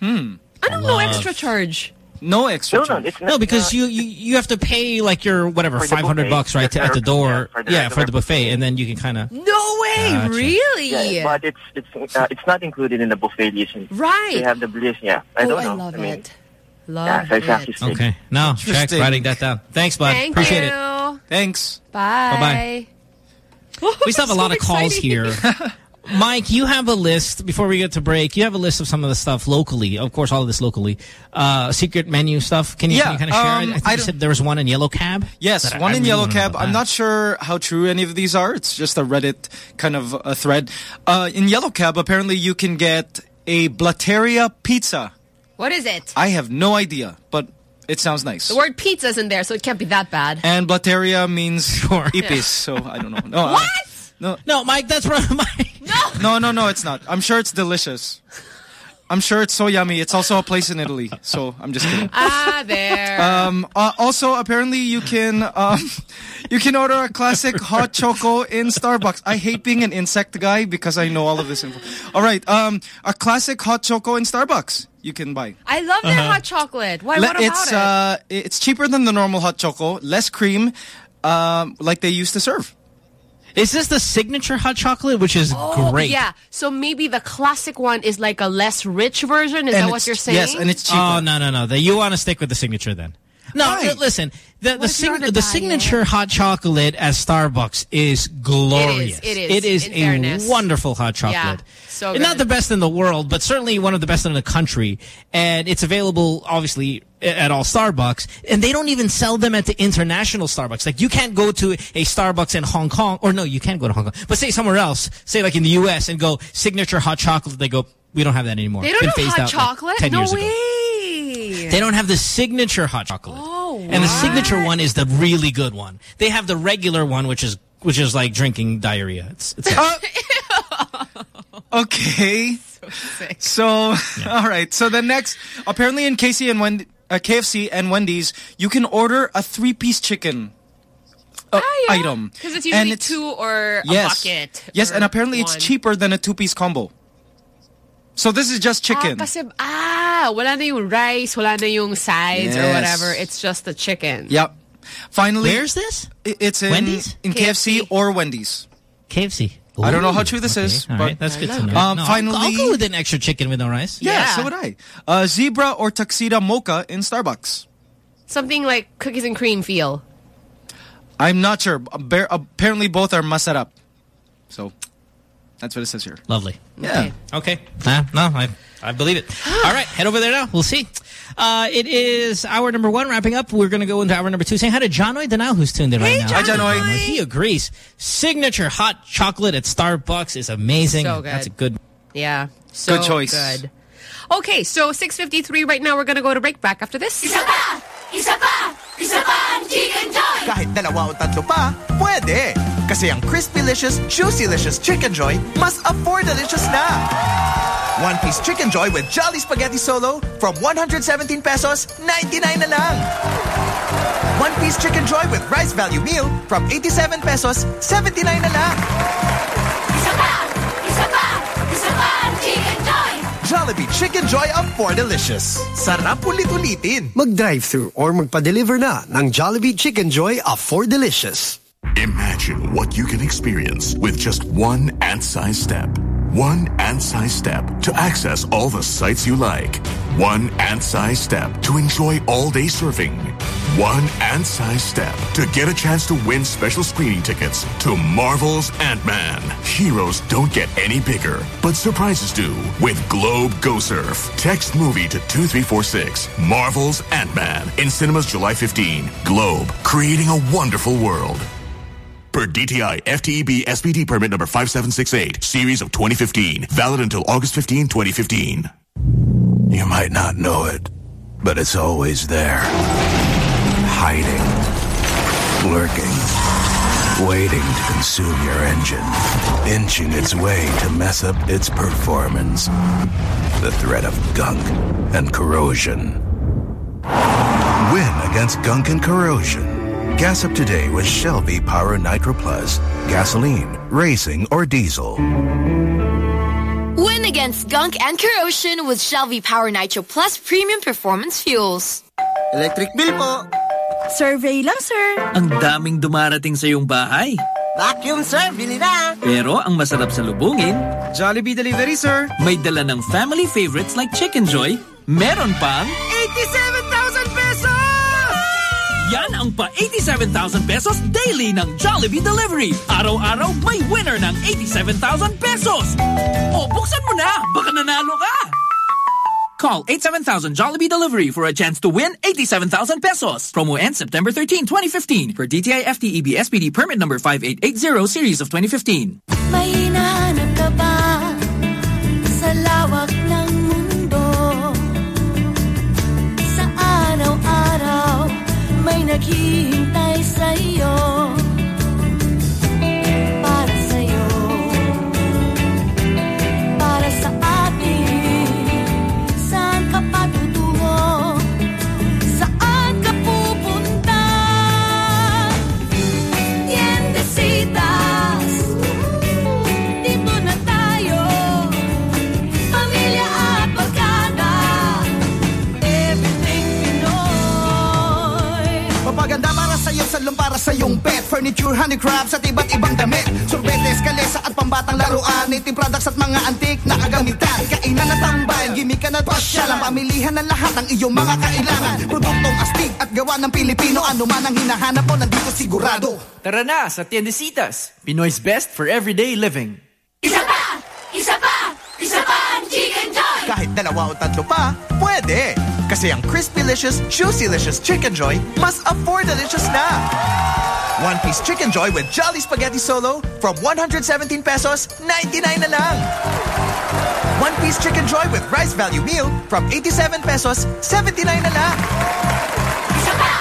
Hmm. I don't know Love. extra charge. No extra No, no, charge. it's not. No, because uh, you, you you have to pay like your whatever five hundred bucks right to, at the door. yeah, for the Yeah, for the buffet, and then you can kind of. No way, Gotcha. really? Yeah, but it's it's uh, it's not included in the buffet list. right. They have the bliss. Yeah, I oh, don't I know. love I mean, it. Love yeah, Saisaki it. Okay, no, check Interesting. writing that down. Thanks, bud. Thank Appreciate you. it. Thanks. Bye. Bye-bye. We still have a [laughs] lot of calls here. [laughs] Mike, you have a list, before we get to break, you have a list of some of the stuff locally. Of course, all of this locally. Uh, secret menu stuff. Can you, Yeah, can you kind of share? um, it? I think I you said there was one in Yellow Cab. Yes, That I- one I in really Yellow Cab. I'm not sure how true any of these are. It's just a Reddit kind of a thread. Uh, in Yellow Cab, apparently you can get a Blateria pizza. What is it? I have no idea, but it sounds nice. The word pizza's in there, so it can't be that bad. And Blateria means [laughs] Sure. ipis, so I don't know. No, [laughs] uh, What? no, No, Mike, that's right. [laughs] Mike. No, no, no, no, it's not. I'm sure it's delicious. I'm sure it's so yummy. It's also a place in Italy, so I'm just kidding. Ah, there. Um, uh, also, apparently, you can um, [laughs] you can order a classic hot choco in Starbucks. I hate being an insect guy because I know all of this info. All right, um, a classic hot choco in Starbucks. you can buy. I love their Uh-huh. hot chocolate. Why? Le- what about it's it? uh, it's cheaper than the normal hot choco, less cream, um, like they used to serve. Is this the signature hot chocolate, which is Oh, great? Yeah. So maybe the classic one is like a less rich version. Is And that what you're saying? yes, and it's oh, cheaper. Oh no, no, no! The, you want to stick with the signature then? No, Why? listen. The the, if you're on sign- a the diet? signature hot chocolate at Starbucks is glorious. It is, It is in a fairness. wonderful hot chocolate. Yeah, so And Not the best in the world, but certainly one of the best in the country. And it's available, obviously, at all Starbucks. And they don't even sell them at the international Starbucks. Like, you can't go to a Starbucks in Hong Kong, or no, you can't go to Hong Kong, but say somewhere else, say like in the U.S., and go signature hot chocolate. They go, we don't have that anymore. They It's don't been know phased hot out, like, chocolate. 10 no years ago. Way. They don't have the signature hot chocolate. Oh, And the signature one is the really good one. They have the regular one, which is which is like drinking diarrhea. It's, it's [laughs] Okay. So, [laughs] all right. So the next, apparently in KC and Wendy, uh, KFC and Wendy's, you can order a three-piece chicken uh, item. Because it's And usually two or a yes. bucket. Yes, and apparently it's cheaper than a two-piece combo. So this is just chicken. Ah, kasi, ah, wala na yung rice, wala na yung sides or whatever. It's just the chicken. Yep. Finally, Where's this? It's in Wendy's? in KFC, or Wendy's. KFC. I don't know how true this okay. is, All but right, that's good to know. Um, No, finally, I'll, go with an extra chicken with no rice. yeah, so would I. Uh, zebra or tuxedo mocha in Starbucks. Something like cookies and cream feel. I'm not sure. Appa- Apparently, both are messed up. So that's what it says here. Lovely. Yeah. Okay. Nah, no, I, I believe it. [gasps] All right, head over there now. We'll see. Uh, it is hour number one wrapping up. We're going to go into hour number two. Saying hi to Janoy Danao, who's tuned in right now. Hi, Janoy. Uh, He agrees. Signature hot chocolate at Starbucks is amazing. So good. That's a good. Yeah. So Good choice. Good. Okay, so 6.53 right now. We're going to go to break back after this. Isa pa! Isa pa! Isa pa ang Chicken Joy! Kahit dalawa o tatlo pa, pwede. Kasi ang Crispy-licious, Juicy-licious Chicken Joy mas afford-delicious na. One piece Chicken Joy with Jolly Spaghetti Solo from 117 pesos, 99 na lang. One piece Chicken Joy with Rice Value Meal from 87 pesos, 79 na lang. Jollibee Chicken Joy Afford-delicious. Sarap ulit-ulitin. Mag-drive-thru or magpa-deliver na ng Jollibee Chicken Joy Afford Delicious. Imagine what you can experience with just one ant-sized step. One ant-sized step to access all the sites you like. One ant-sized step to enjoy all-day surfing. One ant-sized step to get a chance to win special screening tickets to Marvel's Ant-Man. Heroes don't get any bigger, but surprises do with Globe Go Surf. Text movie to 2346. Marvel's Ant-Man in cinemas July 15. Globe, creating a wonderful world. Per DTI FTEB SPD permit number 5768, series of 2015. Valid until August 15, 2015. You might not know it, but it's always there. Hiding. Lurking. Waiting to consume your engine. Inching its way to mess up its performance. The threat of gunk and corrosion. Win against gunk and corrosion. Gas up today with Shell V-Power Nitro Plus. Gasoline, racing, or diesel. Win against gunk and corrosion with Shell V-Power Nitro Plus Premium Performance Fuels. Electric bill po. Survey lang, sir. Ang daming dumarating sa iyong bahay. Vacuum, sir! Bili na! Pero ang masarap sa lubungin, Jollibee Delivery, sir. may dala ng family favorites like Chicken Joy, meron pang 87,000 pesos! yan ang pa 87,000 pesos daily ng Jollibee Delivery. Araw-araw may winner ng 87,000 pesos. O, buksan mo na! Baka nanalo ka! Call 87000 Jollibee Delivery for a chance to win 87,000 pesos. Promo ends September 13, 2015 for DTI FTEB SPD permit number 5880 series of 2015. May furniture, handicrafts at iba't ibang damit Sorbetes, kalesa at pambatang laruan Native products at mga antik na kagamitan Kainan at tambayan, gimmick na pasya lang Pamilihan ng lahat ng iyong mga kailangan Produktong astig at gawa ng Pilipino Ano man ang hinahanap mo, nandito sigurado Tara na sa Tiendesitas. Pinoy's best for everyday living. Isa pa! Isa pa! Isa pa ang Chicken Joy! Kahit dalawa o tatlo pa, pwede! Kasi ang Crispy-licious, Juicy-licious Chicken Joy mas afford-delicious na! One piece Chicken Joy with Jolly Spaghetti Solo from 117 pesos, 99 na lang! One piece Chicken Joy with Rice Value Meal from 87 pesos, 79 na lang! Isa pa!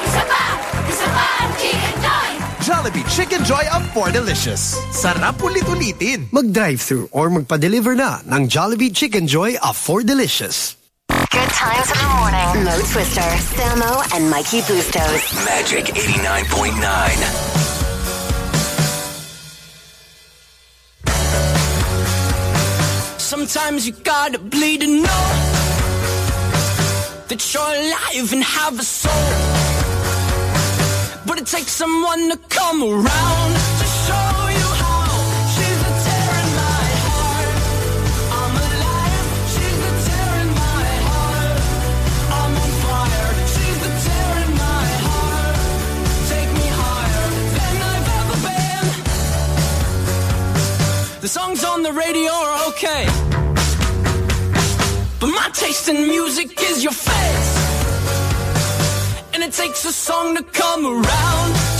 Isa pa! Isa pa Chicken Joy! Jollibee Chicken Joy Afford-delicious. Sarap ulit-ulitin! Mag-drive-thru or magpa-deliver na ng Jollibee Chicken Joy Afford-delicious. Good times in the morning. Mo Twister, Samo, and Mikey Bustos. Magic 89.9. Sometimes you gotta bleed to know that you're alive and have a soul. But it takes someone to come around songs on the radio are okay. But my taste in music is your face. And it takes a song to come around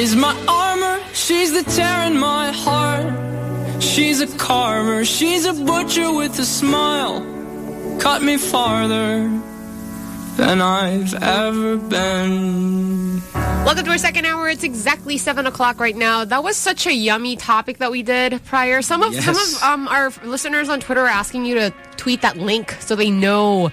is my armor. She's the tear in my heart. She's a carver. She's a butcher with a smile. Cut me farther than I've ever been. Welcome to our second hour. It's exactly seven o'clock right now. That was such a yummy topic that we did prior. Some of some of um, our listeners on Twitter are asking you to tweet that link so they know,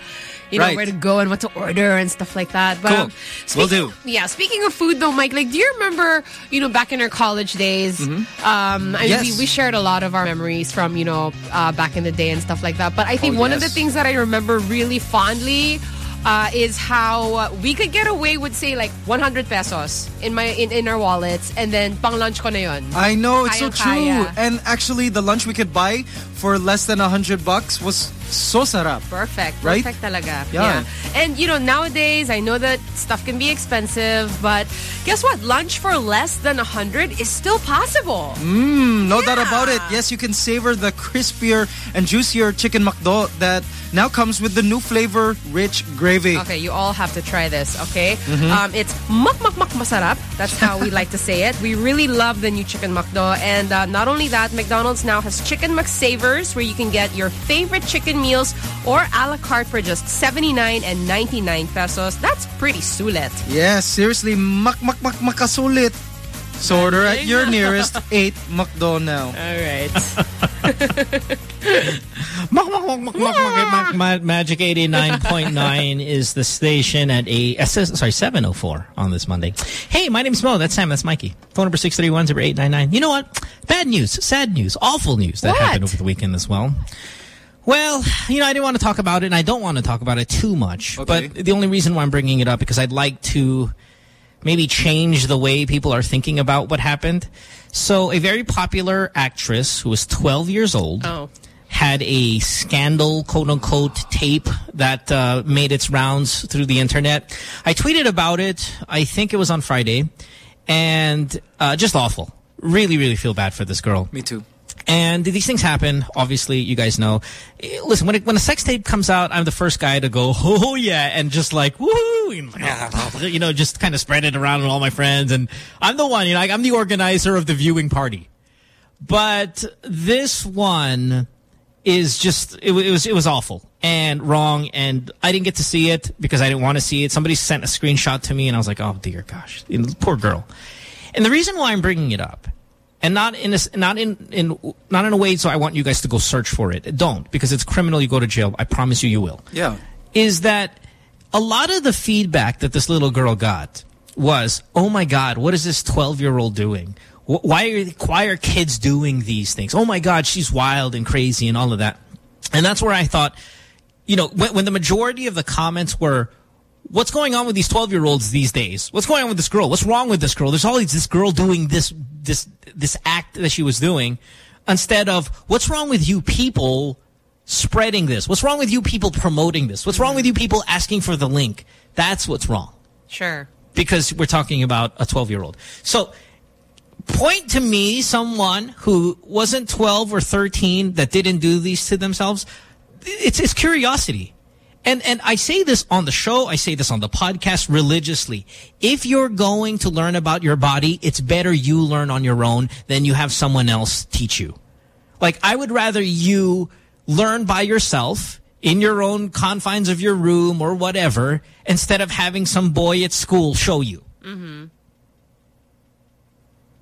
you know, Right. where to go and what to order and stuff like that. But Cool. um, Will do. Yeah, speaking of food though, Mike, like, do you remember, you know, back in our college days? Um, I mean, Yes. we, we shared a lot of our memories from you know uh, back in the day and stuff like that. But I think Oh, one of the things that I remember really fondly uh, is how uh, we could get away with say like 100 pesos in my in, in our wallets and then pang lunch ko na yun. I know it's so true. Kayang-kaya. And actually, the lunch we could buy for less than a hundred bucks was So sarap. Perfect. Right? Perfect talaga. Yeah. And, you know, nowadays, I know that stuff can be expensive, but guess what? Lunch for less than a 100 is still possible. Mmm, no doubt about it. Yes, you can savor the crispier and juicier chicken McDo that now comes with the new flavor, rich gravy. Okay, you all have to try this, okay? Mhm. Um, it's mak mak mak masarap. That's how we like to say it. We really love the new chicken McDo. And uh, not only that, McDonald's now has Chicken McSavers where you can get your favorite chicken meals or a la carte for just 79 and 99 pesos. That's pretty sulit. Yes, seriously, mak mak mak makasulit. So order at your [laughs] nearest 8 McDo now. All right. [laughs] Mak, mak, mak, mak, mak, mak, mak, mak, Magic 89.9 [laughs] is the station at a, uh, sorry, 704 on this Monday. Hey, my name's Mo. That's Sam. That's Mikey. Phone number 631-0899. You know what? Bad news, sad news, awful news that What? happened over the weekend as well. Well, you know, I didn't want to talk about it, and I don't want to talk about it too much. But the only reason why I'm bringing it up because I'd like to maybe change the way people are thinking about what happened. So, a very popular actress who was 12 years old Oh. had a scandal, quote unquote, tape that uh, made its rounds through the internet. I tweeted about it. I think it was on Friday, and uh, just awful. Really, really feel bad for this girl. Me too. And these things happen. Obviously, you guys know. Eh, Listen, when it, when a sex tape comes out, I'm the first guy to go, oh yeah, and just like woohoo, [laughs] you know, just kind of spread it around with all my friends. And I'm the one, you know, like, I'm the organizer of the viewing party. But this one is just it, it was it was awful and wrong, and I didn't get to see it because I didn't want to see it. Somebody sent a screenshot to me, and I was like, oh dear gosh, poor girl. And the reason why I'm bringing it up, and not in a, not in in not in a way so I want you guys to go search for it. Don't because it's criminal. You go to jail. I promise you, you will Yeah. is that a lot of the feedback that this little girl got was, oh my God, what is this 12-year-old doing? Why are, why are kids doing these things? Oh my God, she's wild and crazy and all of that. And that's where I thought, you know, when, when the majority of the comments were, what's going on with these 12-year-olds these days? What's going on with this girl? What's wrong with this girl? There's always this girl doing this, this, this act that she was doing instead of what's wrong with you people spreading this? What's wrong with you people promoting this? What's wrong with you people asking for the link? That's what's wrong Sure. because we're talking about a 12-year-old. So point to me someone who wasn't 12 or 13 that didn't do these to themselves. It's, it's curiosity. And, and I say this on the show, I say this on the podcast religiously. If you're going to learn about your body, it's better you learn on your own than you have someone else teach you. Like, I would rather you learn by yourself in your own confines of your room or whatever instead of having some boy at school show you. Mm-hmm.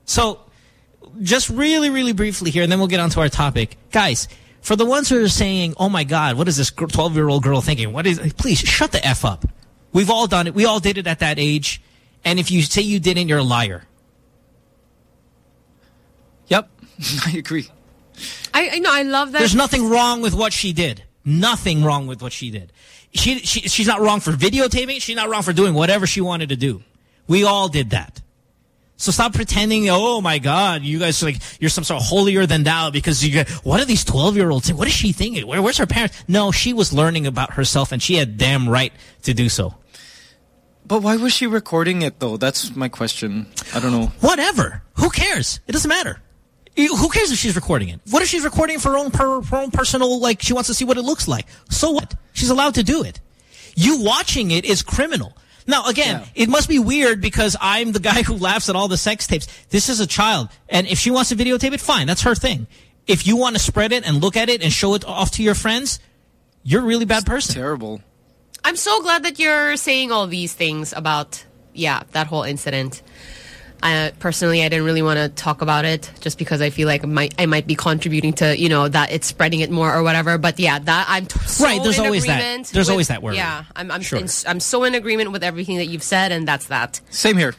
So, just really, really briefly here, and then we'll get on to our topic. Guys, for the ones who are saying, oh my God, what is this 12-year-old girl thinking? What is, please, shut the F up. We've all done it. We all did it at that age. And if you say you didn't, you're a liar. Yep, [laughs] I agree. I, I know. I love that. There's nothing wrong with what she did. Nothing wrong with what she did. She, she she's not wrong for videotaping. She's not wrong for doing whatever she wanted to do. We all did that. So stop pretending. Oh my God, you guys are like you're some sort of holier than thou because you. Get, what are these twelve year olds? What is she thinking? Where, where's her parents? No, she was learning about herself, and she had damn right to do so. But why was she recording it though? That's my question. I don't know. Whatever. Who cares? It doesn't matter. Who cares if she's recording it? What if she's recording for her own, per, her own personal, like, she wants to see what it looks like? So what? She's allowed to do it. You watching it is criminal. Now, again, it must be weird because I'm the guy [laughs] who laughs at all the sex tapes. This is a child. And if she wants to videotape it, fine. That's her thing. If you want to spread it and look at it and show it off to your friends, you're a really bad person. Terrible. I'm so glad that you're saying all these things about, yeah, that whole incident. Uh, personally, I didn't really want to talk about it just because I feel like I might, I might be contributing to, you know, that it's spreading it more or whatever. But yeah, that I'm t- so Right, there's in always that. agreement There's with- always that worry. Yeah, I'm, I'm, Sure. in, I'm so in agreement with everything that you've said, and that's that. Same here.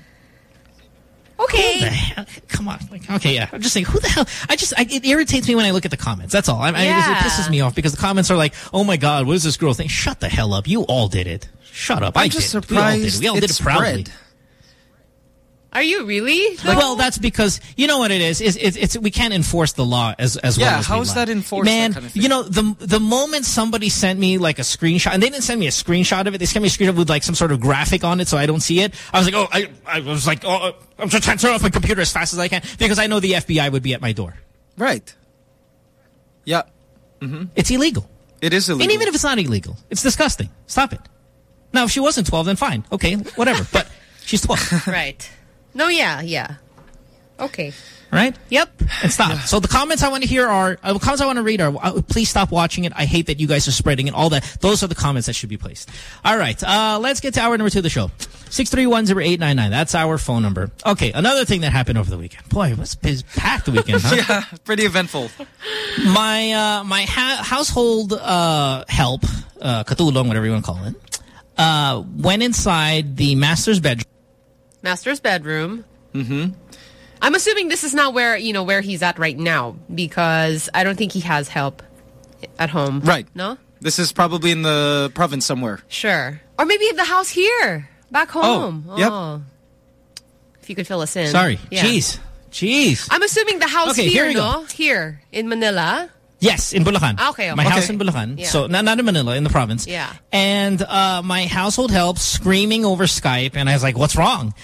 Okay. Who the hell? Come on. Like, okay, yeah. I'm just saying, who the hell? I just, I, it irritates me when I look at the comments. That's all. I, I, Yeah. it pisses me off because the comments are like, oh my God, what is this girl think? Shut the hell up. You all did it. Shut up. I I'm just did. it. We all did it. surprised We all did it it proudly. spread. Are you really? well, that's because you know what it is. Is it's, it's we can't enforce the law as as well Yeah, as how we is that enforced, Man, that kind of thing? you know the the moment somebody sent me like a screenshot, and they didn't send me a screenshot of it. They sent me a screenshot with like some sort of graphic on it, so I don't see it. I was like, oh, I I was like, oh, I'm just trying to turn off my computer as fast as I can because I know the FBI would be at my door. Right. Yeah. Mm-hmm. It's illegal. It is illegal. And even if it's not illegal, it's disgusting. Stop it. Now, if she wasn't 12, then fine. Okay, whatever. but she's 12. [laughs] right. No, yeah, yeah. Okay. Right? Yep. And stop. So the comments I want to hear are, uh, the comments I want to read are, uh, please stop watching it. I hate that you guys are spreading it. All that. Those are the comments that should be placed. All right. Uh, let's get to hour number two of the show. 6310899. That's our phone number. Okay. Another thing that happened over the weekend. Boy, it was it was packed the weekend, huh? [laughs] yeah, pretty eventful. my uh, my ha household uh, help, uh, katulong, whatever you want to call it, uh, went inside the master's bedroom. Master's bedroom. Mm-hmm. I'm assuming this is not where, you know, where he's at right now because I don't think he has help at home. Right. No? This is probably in the province somewhere. Sure. Or maybe the house here, back home. Oh, yep. Oh. If you could fill us in. Sorry. Yeah. Jeez. Jeez. I'm assuming the house Okay, here here, we go. Here in Manila. Yes, in Bulacan. Ah, okay, okay. My house in Bulacan. Yeah. So, not, not in Manila, in the province. Yeah. And uh, my household help screaming over Skype, and I was like, what's wrong?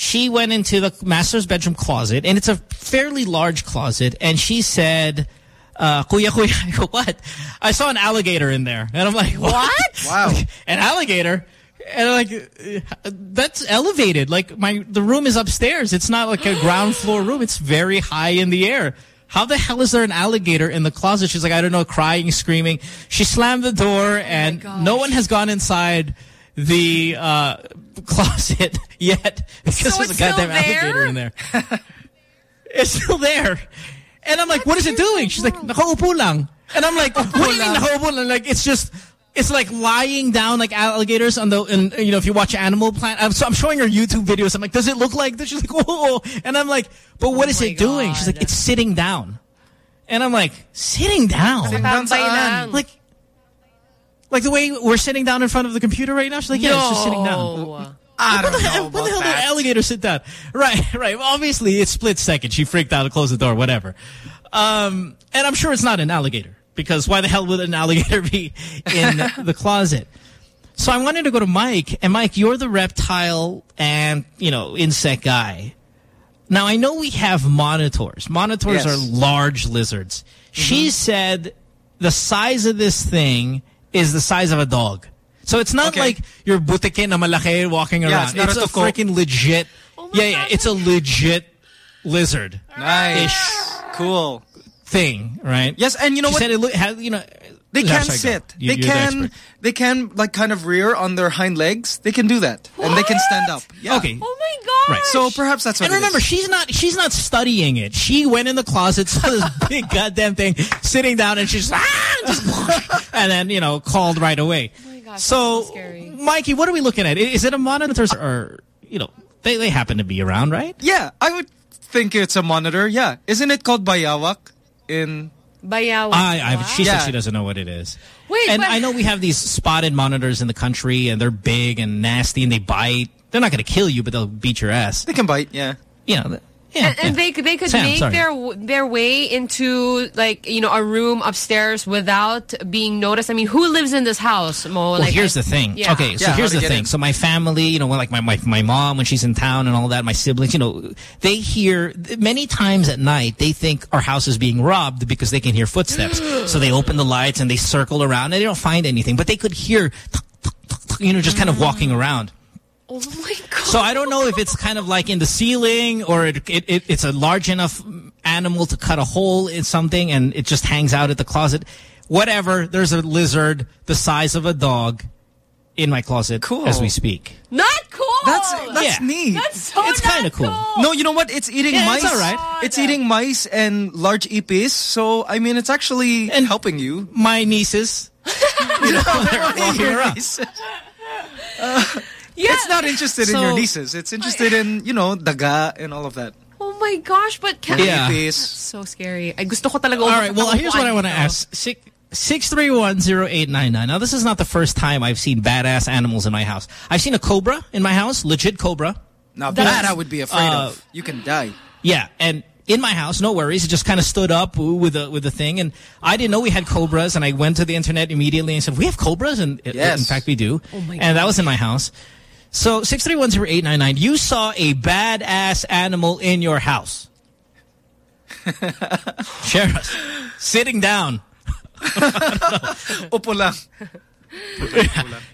She went into the master's bedroom closet, and it's a fairly large closet, and she said, uh, Kuya, Kuya, [laughs] I go, what? I saw an alligator in there. And I'm like, [laughs] what? Wow. [laughs] an alligator? And I'm like, uh, that's elevated. Like, my the room is upstairs. It's not like a [gasps] ground floor room. It's very high in the air. How the hell is there an alligator in the closet? She's like, I don't know, crying, screaming. She slammed the door, and no one has gone inside the uh, closet [laughs] yet because So there's a goddamn there? alligator in there. [laughs] it's still there. And I'm like, what is it doing? She's like, nakaupo lang. And I'm like, [laughs] what do you mean nakaupo lang? Like, it's just, it's like lying down like alligators on the, and you know, if you watch Animal Planet, I'm, so I'm showing her YouTube videos. I'm like, does it look like this? She's like, oh, and I'm like, but what is it doing? She's like, it's sitting down. And I'm like, sitting down? Sitting down saan? Like, like the way we're sitting down in front of the computer right now? She's like, yeah, it's just sitting down. I What don't the hell, know what the hell did alligator sit down? Right, [laughs] right. Well, obviously, it's split second. She freaked out and closed the door, whatever. Um, and I'm sure it's not an alligator because why the hell would an alligator [laughs] be in [laughs] the closet? So I wanted to go to Mike, and Mike, you're the reptile and, you know, insect guy. Now, I know we have monitors. Monitors Yes. are large lizards. She said the size of this thing is the size of a dog. So it's not Okay. like your butike na malaki walking Yeah, around. it's not a a freaking legit. Oh yeah, yeah, it's a legit lizard Nice. Cool. thing, right? Yes, and you know She what? said it had, you know, They can sorry, sit. You- they you're the can. They can like kind of rear on their hind legs. They can do that, and they can stand up. Yeah. Okay. Oh my god. Right. So perhaps that's what. And it remember, is. she's not she's not studying it. She went in the closet, saw this [laughs] big goddamn thing sitting down, and she's ah, just, [laughs] and then you know called right away. Oh my gosh, so, so scary. Mikey, what are we looking at? Is it a monitor or you know they they happen to be around, right? Yeah, I would think it's a monitor. Yeah, isn't it called bayawak in? Bayaw. I, I she Yeah. said she doesn't know what it is. Wait, and but- I know we have these spotted monitors in the country, and they're big and nasty, and they bite. They're not going to kill you, but they'll beat your ass. They can bite. Yeah. You know, th- yeah, and, and yeah. they could they could Sam, make sorry. their their way into like you know a room upstairs without being noticed. I mean, who lives in this house, Mo? Well, like, here's I- the thing. Yeah. Okay, so Yeah, here's the thing. in. So my family, you know, like my, my my mom when she's in town and all that, my siblings, you know, they hear many times at night they think our house is being robbed because they can hear footsteps. [gasps] so they open the lights and they circle around and they don't find anything, but they could hear, you know, just kind of mm-hmm. walking around. Oh my god. So I don't know if it's kind of like in the ceiling or it, it, it, it's a large enough animal to cut a hole in something and it just hangs out at the closet. Whatever. There's a lizard the size of a dog in my closet Cool. as we speak. Not cool. That's that's Yeah. neat. That's so It's kinda cool. no, you know what? It's eating Yeah, mice. it's all right. It's eating mice and large ipis. So I mean, it's actually And- helping you. My nieces, [laughs] you know, [laughs] they're walking around. [laughs] Yeah. It's not interested in your nieces. It's interested in you know daga and all of that. Oh my gosh, but can Yeah. Ipis. so scary. Ay gusto ko talaga. All right. Well, here's what I want to ask. Six. 6310899. Now, this is not the first time I've seen badass animals in my house. I've seen a cobra in my house, legit cobra. Now That's- that I would be afraid uh, of. You can die. Yeah, and in my house, no worries. It just kind of stood up with the with the thing, and I didn't know we had cobras. And I went to the internet immediately and said, "We have cobras," and it- Yes. in fact, we do. Oh my and that was in my house. So six three one zero eight nine nine. You saw a badass animal in your house. [laughs] Share us. Sitting down. Upo lang. [laughs]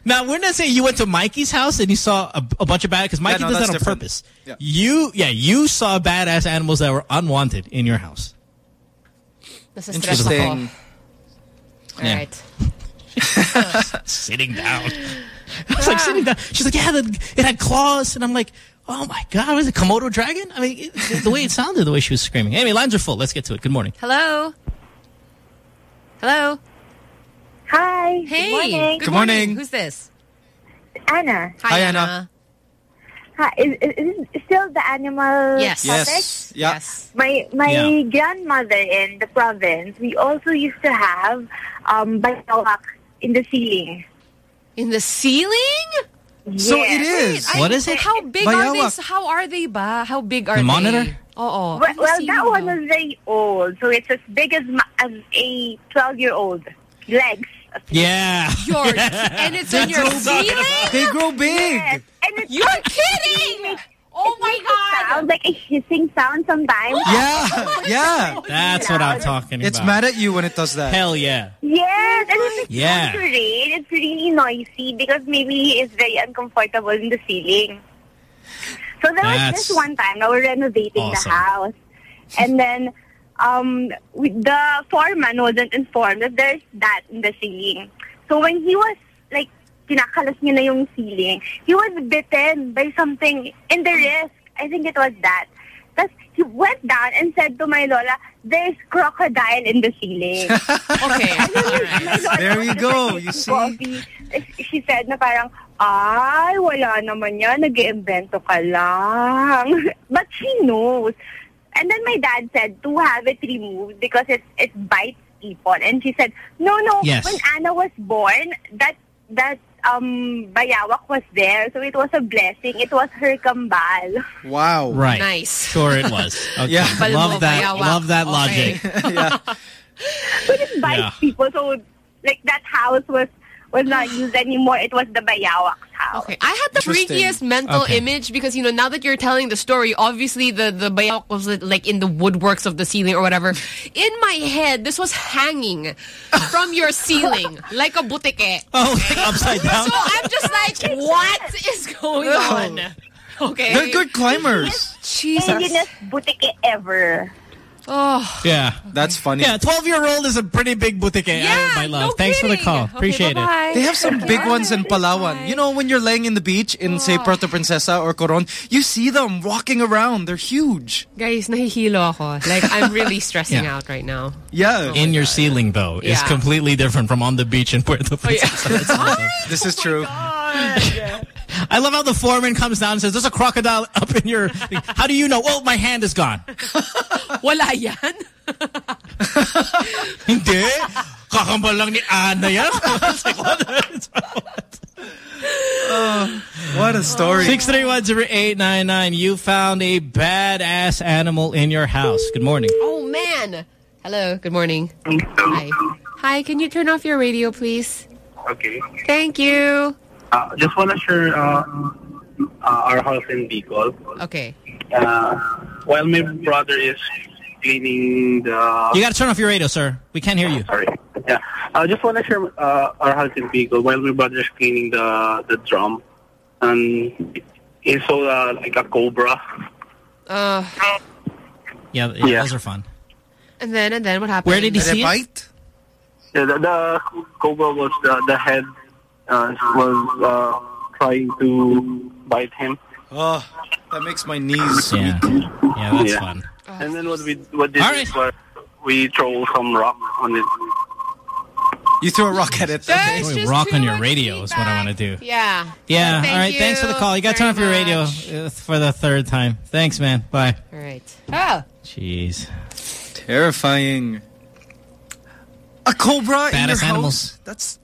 Now, we're not saying you went to Mikey's house and you saw a, a bunch of bad because Mikey no, does that on different. purpose. Yeah. You, yeah, you saw badass animals that were unwanted in your house. This is. Interesting. All Yeah. right. [laughs] sitting down. [laughs] I was like sitting down. She's like, yeah, the, it had claws, and I'm like, oh my god, was it Komodo dragon? I mean, it, the way it sounded, the way she was screaming. Anyway, lines are full. Let's get to it. Good morning. Hello. Hello. Hi. Hey. Good morning. Good morning. Who's this? Anna. Hi, Hi, Anna. Anna. Hi. Is, is, is still the animal Yes. topic? Yes. Yeah. Yes. My my Yeah. grandmother in the province, we also used to have um bayawak in the ceiling. In the ceiling? So Yes. it is. I- What is it? How big are they? Bayawak. How are they ba? How big are The they? monitor? oh. Well, Ano well ceiling that one daw? was very old, so it's as big as, as a 12-year-old. Legs. Yeah. [laughs] Yours. [laughs] And it's in your ceiling? They grow big. Yes. And it's You're kidding! Oh my god! sounds like a hissing sound sometimes. [laughs] [laughs] Yeah. Yeah. That's what I'm talking It's about. It's mad at you when it does that. Hell yeah. Yes, and if it's Yeah. going to rain, it's really noisy because maybe he is very uncomfortable in the ceiling. So there was That's this one time now we're renovating awesome. the house, and then um, we, the foreman wasn't informed that there's that in the ceiling. So when he was like kinakalas niya na yung ceiling, he was bitten by something in the wrist. I think it was that. Tapos he went down and said to my lola, "There's crocodile in the ceiling." [laughs] Okay. My lola There was you just go, you see? Coffee. She said na parang, ay, wala naman yan, nag-iimbento ka lang. [laughs] But she knows. And then my dad said to have it removed because it, it bites people. And she said, no, no, Yes. when Anna was born, that, that um, bayawak was there. So it was a blessing. It was her kambal. Wow. Right. Nice. Sure it was. [laughs] Okay. Yeah. Love that. Bayawak. Love that Okay. logic. [laughs] yeah. But it bites Yeah. people. So like that house was was not used anymore. It was the bayawak's house. Okay, I had the freakiest mental Okay. image because you know now that you're telling the story, obviously the the bayawak was uh, like in the woodworks of the ceiling or whatever. In my head, this was hanging from your ceiling [laughs] like a butike. Oh, like upside down. So I'm just like, what is going on? Okay, They're good climbers. Jesus. Alienest butike ever. Oh, Yeah. That's funny. Yeah, 12-year-old is a pretty big butike, Yeah, uh, my love. no Thanks for the call. Okay, Appreciate it. bye-bye. They have some big ones in Palawan. You know, when you're laying in the beach in, say, Puerto Princesa or Coron, you see them walking around. They're huge. guys, nahihilo ako. Like I'm really [laughs] stressing Yeah. out right now. Yeah. In your ceiling, though, is completely different from on the beach in Puerto Princesa. That's [laughs] awesome. This is true. [laughs] I love how the foreman comes down and says, there's a crocodile up in your... How do you know? Oh, my hand is gone. Wala yan? [laughs] Hindi. Kakambal lang ni Ana yan. It's like, what? What a story. 631-0899. You found a badass animal in your house. Good morning. Oh man. Hello. Good morning. Hi. Hi. Can you turn off your radio, please? Okay. Thank you. Uh, just want to share uh, uh, our house in Bicol. Okay. Uh, while my brother is cleaning the... You got to turn off your radio, sir. We can't hear you. Sorry. Yeah. I just want to share uh, our house in Bicol while my brother is cleaning the the drum. And he saw uh, like a cobra. Uh, Yeah, yeah, Yeah. those are fun. and then and then what happened? Where did he Did see it it? bite? Yeah, the, the cobra was the, the head uh, was uh, trying to bite him. Oh, that makes my knees Yeah. weak. Yeah, that's Yeah. fun. And then what we what did All right. what we throw some rock on it. You throw a rock at it. There's Okay. Throwing just rock too on your much radio is what I want to do. Yeah. Yeah, Thank all right. Thanks for the call. You got to turn off your radio much. uh, for the third time. Thanks, man. Bye. All right. Oh. Jeez. Terrifying. A cobra in your Badass house? animals. That's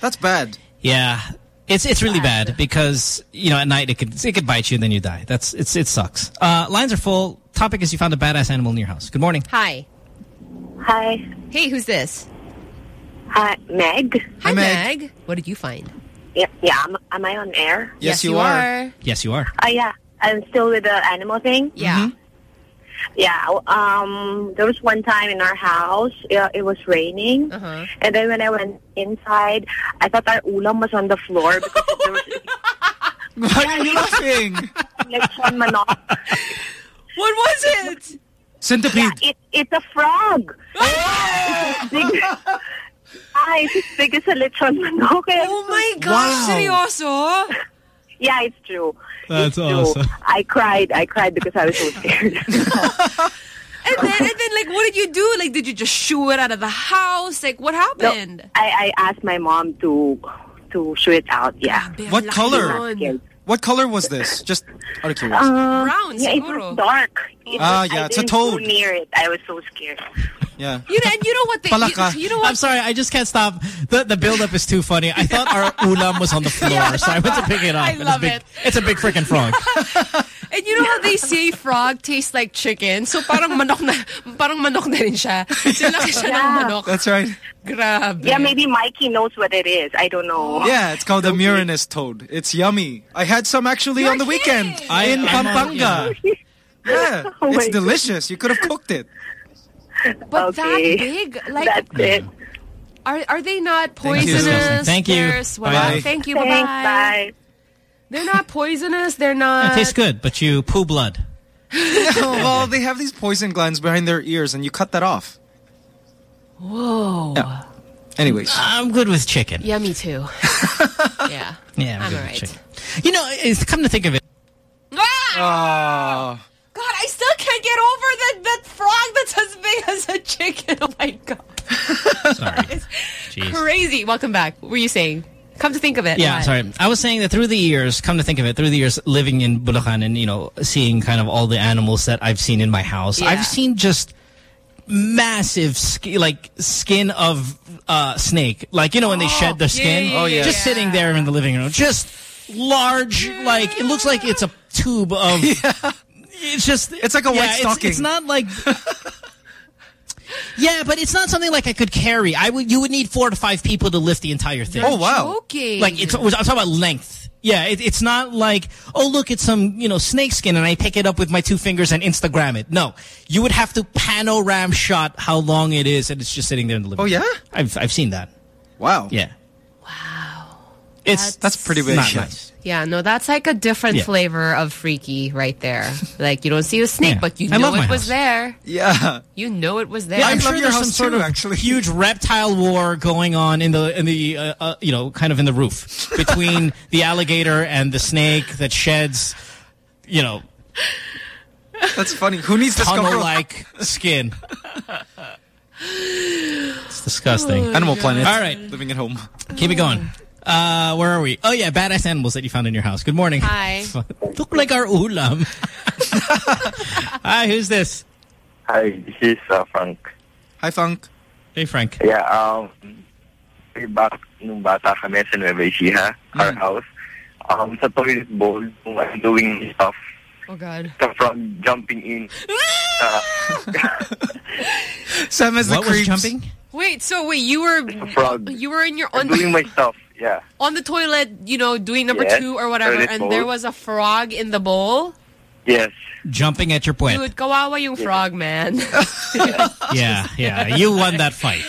that's bad. Yeah. It's it's really bad because you know at night it could it could bite you and then you die. That's it's it sucks. Uh, lines are full. Topic is you found a badass animal in your house. Good morning. Hi. Hi. Hey, who's this? Hi, Meg. Hi, Meg. What did you find? Yeah, yeah. Am, am I on air? Yes, you are. Yes, you are. Oh, yeah. I'm still with the animal thing. Yeah. Yeah. Um. There was one time in our house. Uh, it was raining, Uh-huh. and then when I went inside, I thought our ulam was on the floor because there was [laughs] Why are you laughing? [laughs] lechon manok. What was it? Centipede. Yeah, it, it's a frog. it's [laughs] as big. Ah, it's as big as a lechon manok. Oh my gosh, seryoso? Yeah, it's true. That's it's awesome. I cried. I cried because I was so scared. [laughs] And then, and then, like, what did you do? Like, did you just shoo it out of the house? Like, what happened? I, I asked my mom to to shoo it out. Yeah. What color? What color was this? Just out of curiosity. Uh, Brown, yeah, it was dark. It Ah, was, yeah, I it's a toad. Go near it. I was so scared. yeah. [laughs] You know, and you know what? They, Palaka. you, you know what? I'm sorry, I just can't stop. The the build up is too funny. I thought our [laughs] ulam was on the floor, so I went to pick it up. I and it's love big, it. It's a big freaking frog. [laughs] And you know how they say frog tastes like chicken? So parang manok na, parang manok na rin siya. Silaki siya ng Yeah. manok. That's right. Grabe. Yeah, maybe Mikey knows what it is. I don't know. Yeah, it's called the Marinus toad. It's yummy. I had some actually on the weekend I- in I'm on- Pampanga. Yeah, [laughs] Oh it's my delicious. You could have cooked it. But Okay. that big? Like, That's it. are are they not Thank you. poisonous? Thank you. There's- Bye. Thank you. Bye Thanks, bye. bye. They're not poisonous. They're not. it tastes good, but you poo blood. [laughs] well, they have these poison glands behind their ears, and you cut that off. Whoa. Yeah. Anyways, I'm good with chicken. Yeah, me too. [laughs] yeah. Yeah, I'm, I'm good alright. with chicken. You know, it's come to think of it. Ah! Ah. God, I still can't get over that that frog that's as big as a chicken. [laughs] Oh my god. Sorry. [laughs] Crazy. Welcome back. What were you saying? Come to think of it. Yeah, sorry. I was saying that through the years, come to think of it, through the years living in Bulacan and, you know, seeing kind of all the animals that I've seen in my house, Yeah. I've seen just massive, ski, like, skin of uh, snake. Like, you know, when they shed their skin? yeah, Oh, yeah. Just sitting there in the living room. Just large, like, it looks like it's a tube of... [laughs] It's just... It's like a white yeah, it's- stocking. It's, not like... [laughs] Yeah, but it's not something like I could carry. I would. You would need four to five people to lift the entire thing. Oh, wow. Joking. Like it's. I'm talking about length. Yeah, it, it's not like oh look, it's some you know snake skin and I pick it up with my two fingers and Instagram it. No, you would have to panorama shot how long it is and it's just sitting there in the living. Room. Oh, room. yeah? I've I've seen that. Wow. Yeah, Wow. it's That's pretty big. not nice. Yeah, no, that's like a different Yeah. flavor of freaky right there. like you don't see a snake, Yeah. but you I know love my it was house. there. Yeah. You know it was there. Yeah, I'm I sure love your there's some house sort too, of actually. huge reptile war going on in the in the uh, uh, you know kind of in the roof between [laughs] the alligator and the snake that sheds you know That's funny. Who needs this tunnel-like skin. [laughs] It's disgusting. Animal Planet. All right. Living at home. Keep it going. Uh, where are we? Oh yeah, badass animals that you found in your house. Good morning. Hi. [laughs] Look like our ulam. [laughs] Hi, who's this? Hi, this is uh, Frank. Hi, Frank. Hey, Frank. Yeah, um, way back nung bata kami sa Nueva Ecija, our Mm. house, um, sa toilet bowl, nung I'm doing stuff, Oh God. the frog jumping in. Uh, [laughs] Sam has the What was jumping? Wait, so wait, you were frog. you were in your I'm doing my stuff, yeah. on the toilet, you know, doing number Yes, two or whatever, toilet and bowl. there was a frog in the bowl. Yes. Jumping at your puwet. Dude, kawawa yung frog, man. [laughs] Yeah, yeah. You won that fight.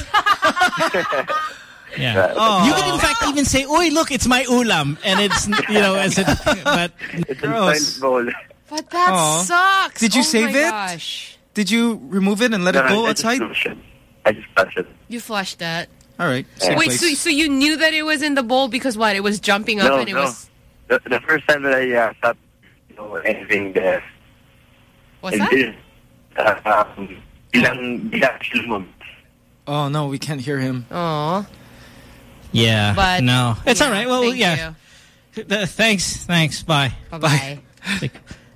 Yeah. Oh. You could in fact even say, "Oi, look, it's my ulam," and it's you know, as it, but It's a Gross. toilet bowl. but that Aw. sucks. Did you oh save my it? Gosh. Did you remove it and let it go I just outside? flush it. I just flush it. You flushed that. All right. Same Wait, place. so so you knew that it was in the bowl because what? It was jumping up No, and it no. was The, the first time that I uh, thought, you know, anything there. what's and that? uh, um, bilang, bilang silmog. Oh, no, we can't hear him. Oh. yeah, But- no, it's yeah, all right. Well, thank yeah. Uh, thanks, thanks. Bye. Bye bye.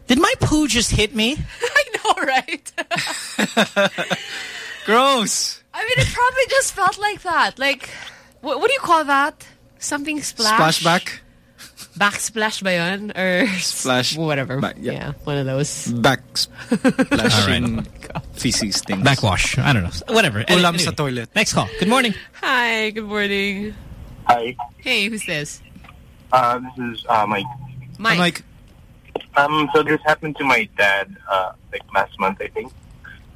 Did my poo just hit me? [laughs] I know, right? [laughs] Gross. I mean, it probably just felt like that. Like, what, what do you call that? Something splash? Splashback. Backsplash ba yun? Or Splash. whatever. yeah. one of those. Back splashing [laughs] feces things. Backwash. I don't know. Whatever. Ulam Anyway, sa toilet. Next call. Good morning. Hi, good morning. Hi, Hey, who's this? uh, this is uh, Mike. Mike. Mike. Um, so this happened to my dad uh, like last month, I think.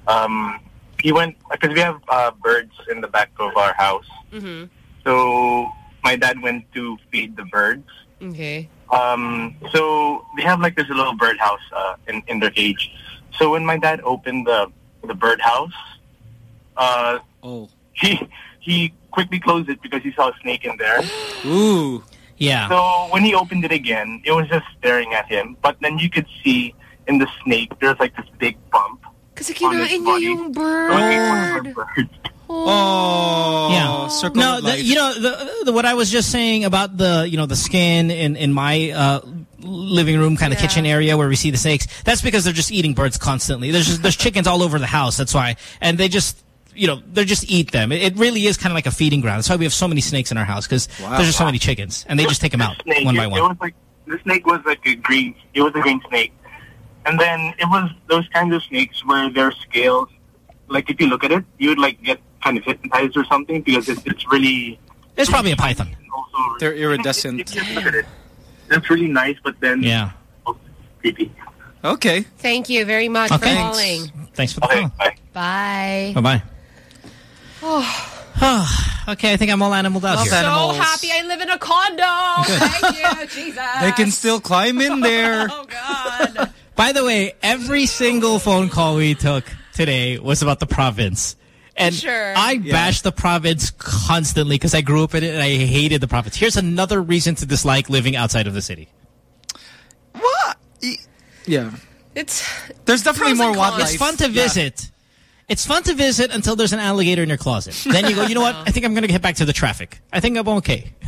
Um, he went because we have uh, birds in the back of our house. Mm-hmm. So my dad went to feed the birds. Okay. Um, so they have like this little birdhouse uh, in in their cage. So when my dad opened the the birdhouse, uh, oh, he he quickly closed it because he saw a snake in there. [gasps] Ooh. Yeah. So when he opened it again, it was just staring at him. But then you could see in the snake, there's like this big bump. Kasi kinain niya yung So it was bird. a bird. Oh, yeah. circle no, the, you know the, the what I was just saying about the you know the skin in in my uh, living room kind of Yeah. kitchen area where we see the snakes. That's because they're just eating birds constantly. There's just, there's chickens all over the house. That's why, and they just. You know, they just eat them. It, it really is kind of like a feeding ground. That's why we have so many snakes in our house because Wow. there's just so many chickens, and they just take them out snake. one it, by It one. was like the snake was like a green. It was a green snake, and then it was those kinds of snakes where their scales, like if you look at it, you would like get kind of hypnotized or something because it's, it's really. It's probably a python. Also, They're iridescent. If you just look at it, it's really nice, but then Yeah. creepy. Okay. Thank you very much Okay. for calling. Thanks for the call. Bye. Bye bye. Oh, [sighs] [sighs] okay, I think I'm all animaled out Love here. animals. so happy I live in a condo. Thank you, Jesus. They can still climb in there. [laughs] Oh, By the way, every single phone call we took today was about the province. And Sure. I Yeah. bashed the province constantly because I grew up in it and I hated the province. Here's another reason to dislike living outside of the city. What? Yeah. It's There's definitely pros more wildlife. It's fun to visit. It's fun to visit until there's an alligator in your closet. Then you go, you know what? [laughs] I think I'm going to get back to the traffic. I think I'm okay. [laughs]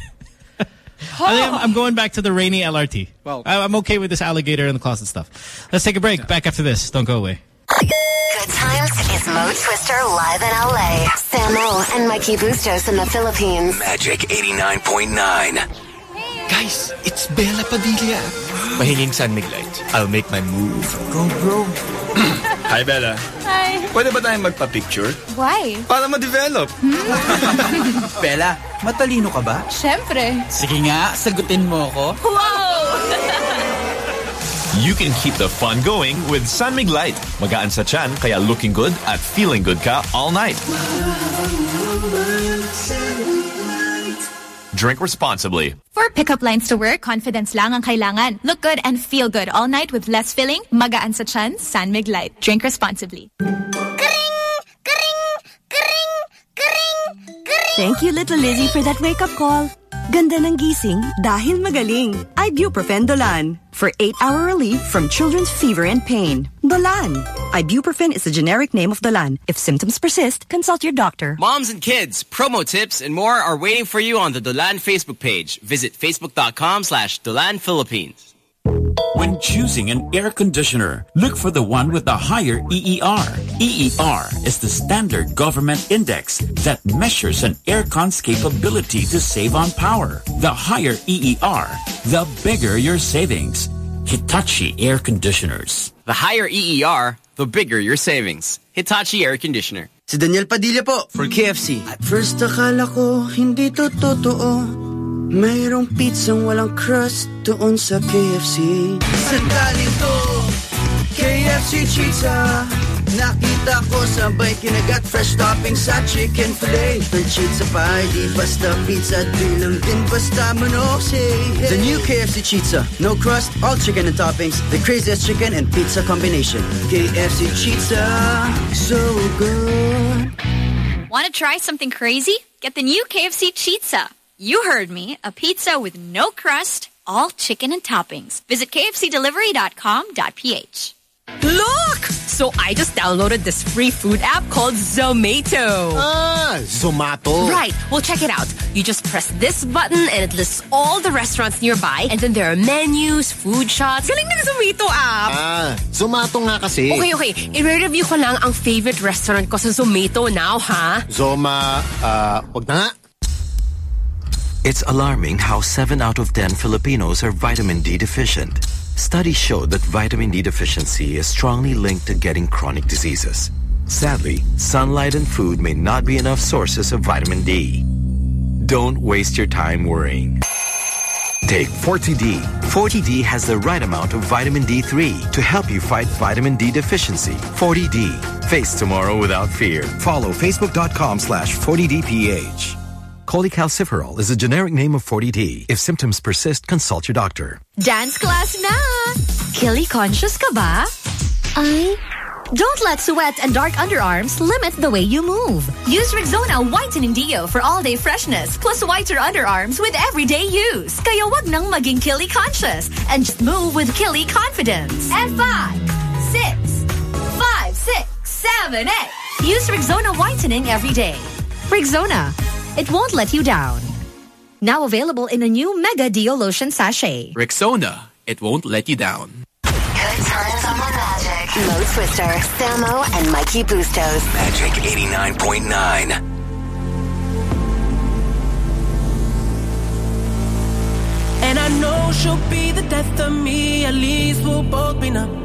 [laughs] I think I'm, I'm going back to the rainy LRT. Well, I- I'm okay with this alligator in the closet stuff. Let's take a break. Back after this. Don't go away. Good times is Mo Twister live in LA. Samo and Mikey Bustos in the Philippines. Magic 89.9. Guys, it's Bela Padilla. Mahinging San Light. I'll make my move. Go, bro. [coughs] Hi, Bela. Hi. Pwede ba tayong magpa-picture? Why? Para ma-develop. [laughs] Bela, matalino ka ba? Siyempre. Sige nga, sagutin mo ko. Wow! You can keep the fun going with San Mig Light. Magaan sa chan, kaya looking good at feeling good ka all night. Drink responsibly. For pickup lines to work, confidence lang ang kailangan. Look good and feel good all night with less filling, magaan sa chan, San Mig Light. Drink responsibly. Thank you, little Lizzie, for that wake-up call. Ganda ng gising dahil magaling. Ibuprofen Dolan for 8-hour relief from children's fever and pain. Dolan. Ibuprofen is the generic name of Dolan. If symptoms persist, consult your doctor. Moms and kids, promo tips, and more are waiting for you on the Dolan Facebook page. Visit facebook.com slash Dolan Philippines. When choosing an air conditioner, look for the one with the higher EER. EER is the standard government index that measures an aircon's capability to save on power. The higher EER, the bigger your savings. Hitachi Air Conditioners. The higher EER, the bigger your savings. Hitachi Air Conditioner. Si Daniel Padilla po, for KFC. At first akala ko hindi to totoo. Mayroong pizzang walang crust doon sa KFC. Sandali to, KFC Pizza. Nakita ko sabay kinagat fresh toppings sa chicken fillet. Third pizza pie, di basta pizza, di lang din basta manok. Say, hey. The new KFC Pizza. No crust, all chicken and toppings. The craziest chicken and pizza combination. KFC Pizza, so good. Want to try something crazy? Get the new KFC Pizza. You heard me. A pizza with no crust, all chicken and toppings. Visit kfcdelivery.com.ph. Look! So I just downloaded this free food app called Zomato. Ah, Zomato. Right. Well, check it out. You just press this button and it lists all the restaurants nearby. And then there are menus, food shots. Galing ng Zomato app. Ah, Zomato nga kasi. Okay, okay. I-review ko lang ang favorite restaurant ko sa Zomato now, ha? Zoma, ah, wag na nga. It's alarming how 7 out of 10 Filipinos are vitamin D deficient. Studies show that vitamin D deficiency is strongly linked to getting chronic diseases. Sadly, sunlight and food may not be enough sources of vitamin D. Don't waste your time worrying. Take 40D. 40D has the right amount of vitamin D3 to help you fight vitamin D deficiency. 40D. Face tomorrow without fear. Follow facebook.com slash 40DPH. Cholecalciferol is a generic name of 40D. If symptoms persist, consult your doctor. Dance class na! Kili conscious ka ba? Ay? Don't let sweat and dark underarms limit the way you move. Use Rexona Whitening Deo for all-day freshness plus whiter underarms with everyday use. Kaya wag nang maging Kili conscious and just move with Kili confidence. And five, six, five, six, seven, eight. Use Rexona Whitening every day. Rexona. It won't let you down. Now available in a new Mega Deo Lotion Sachet. Rexona. It won't let you down. Good times on the Magic. Mo Twister, Samo, and Mikey Bustos. Magic 89.9. And I know she'll be the death of me, at least we'll both be numb.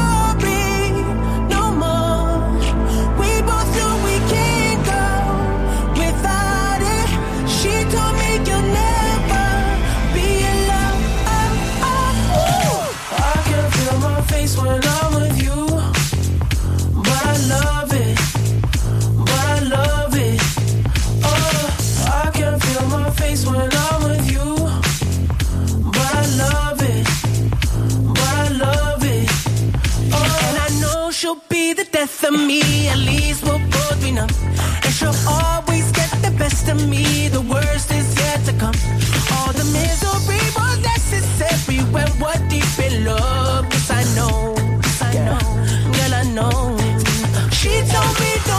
she'll be the death of me. At least we'll both be numb. And she'll always get the best of me. The worst is yet to come. All the misery was necessary when we're deep in love. Cause I know, cause I know, girl, I know. She told me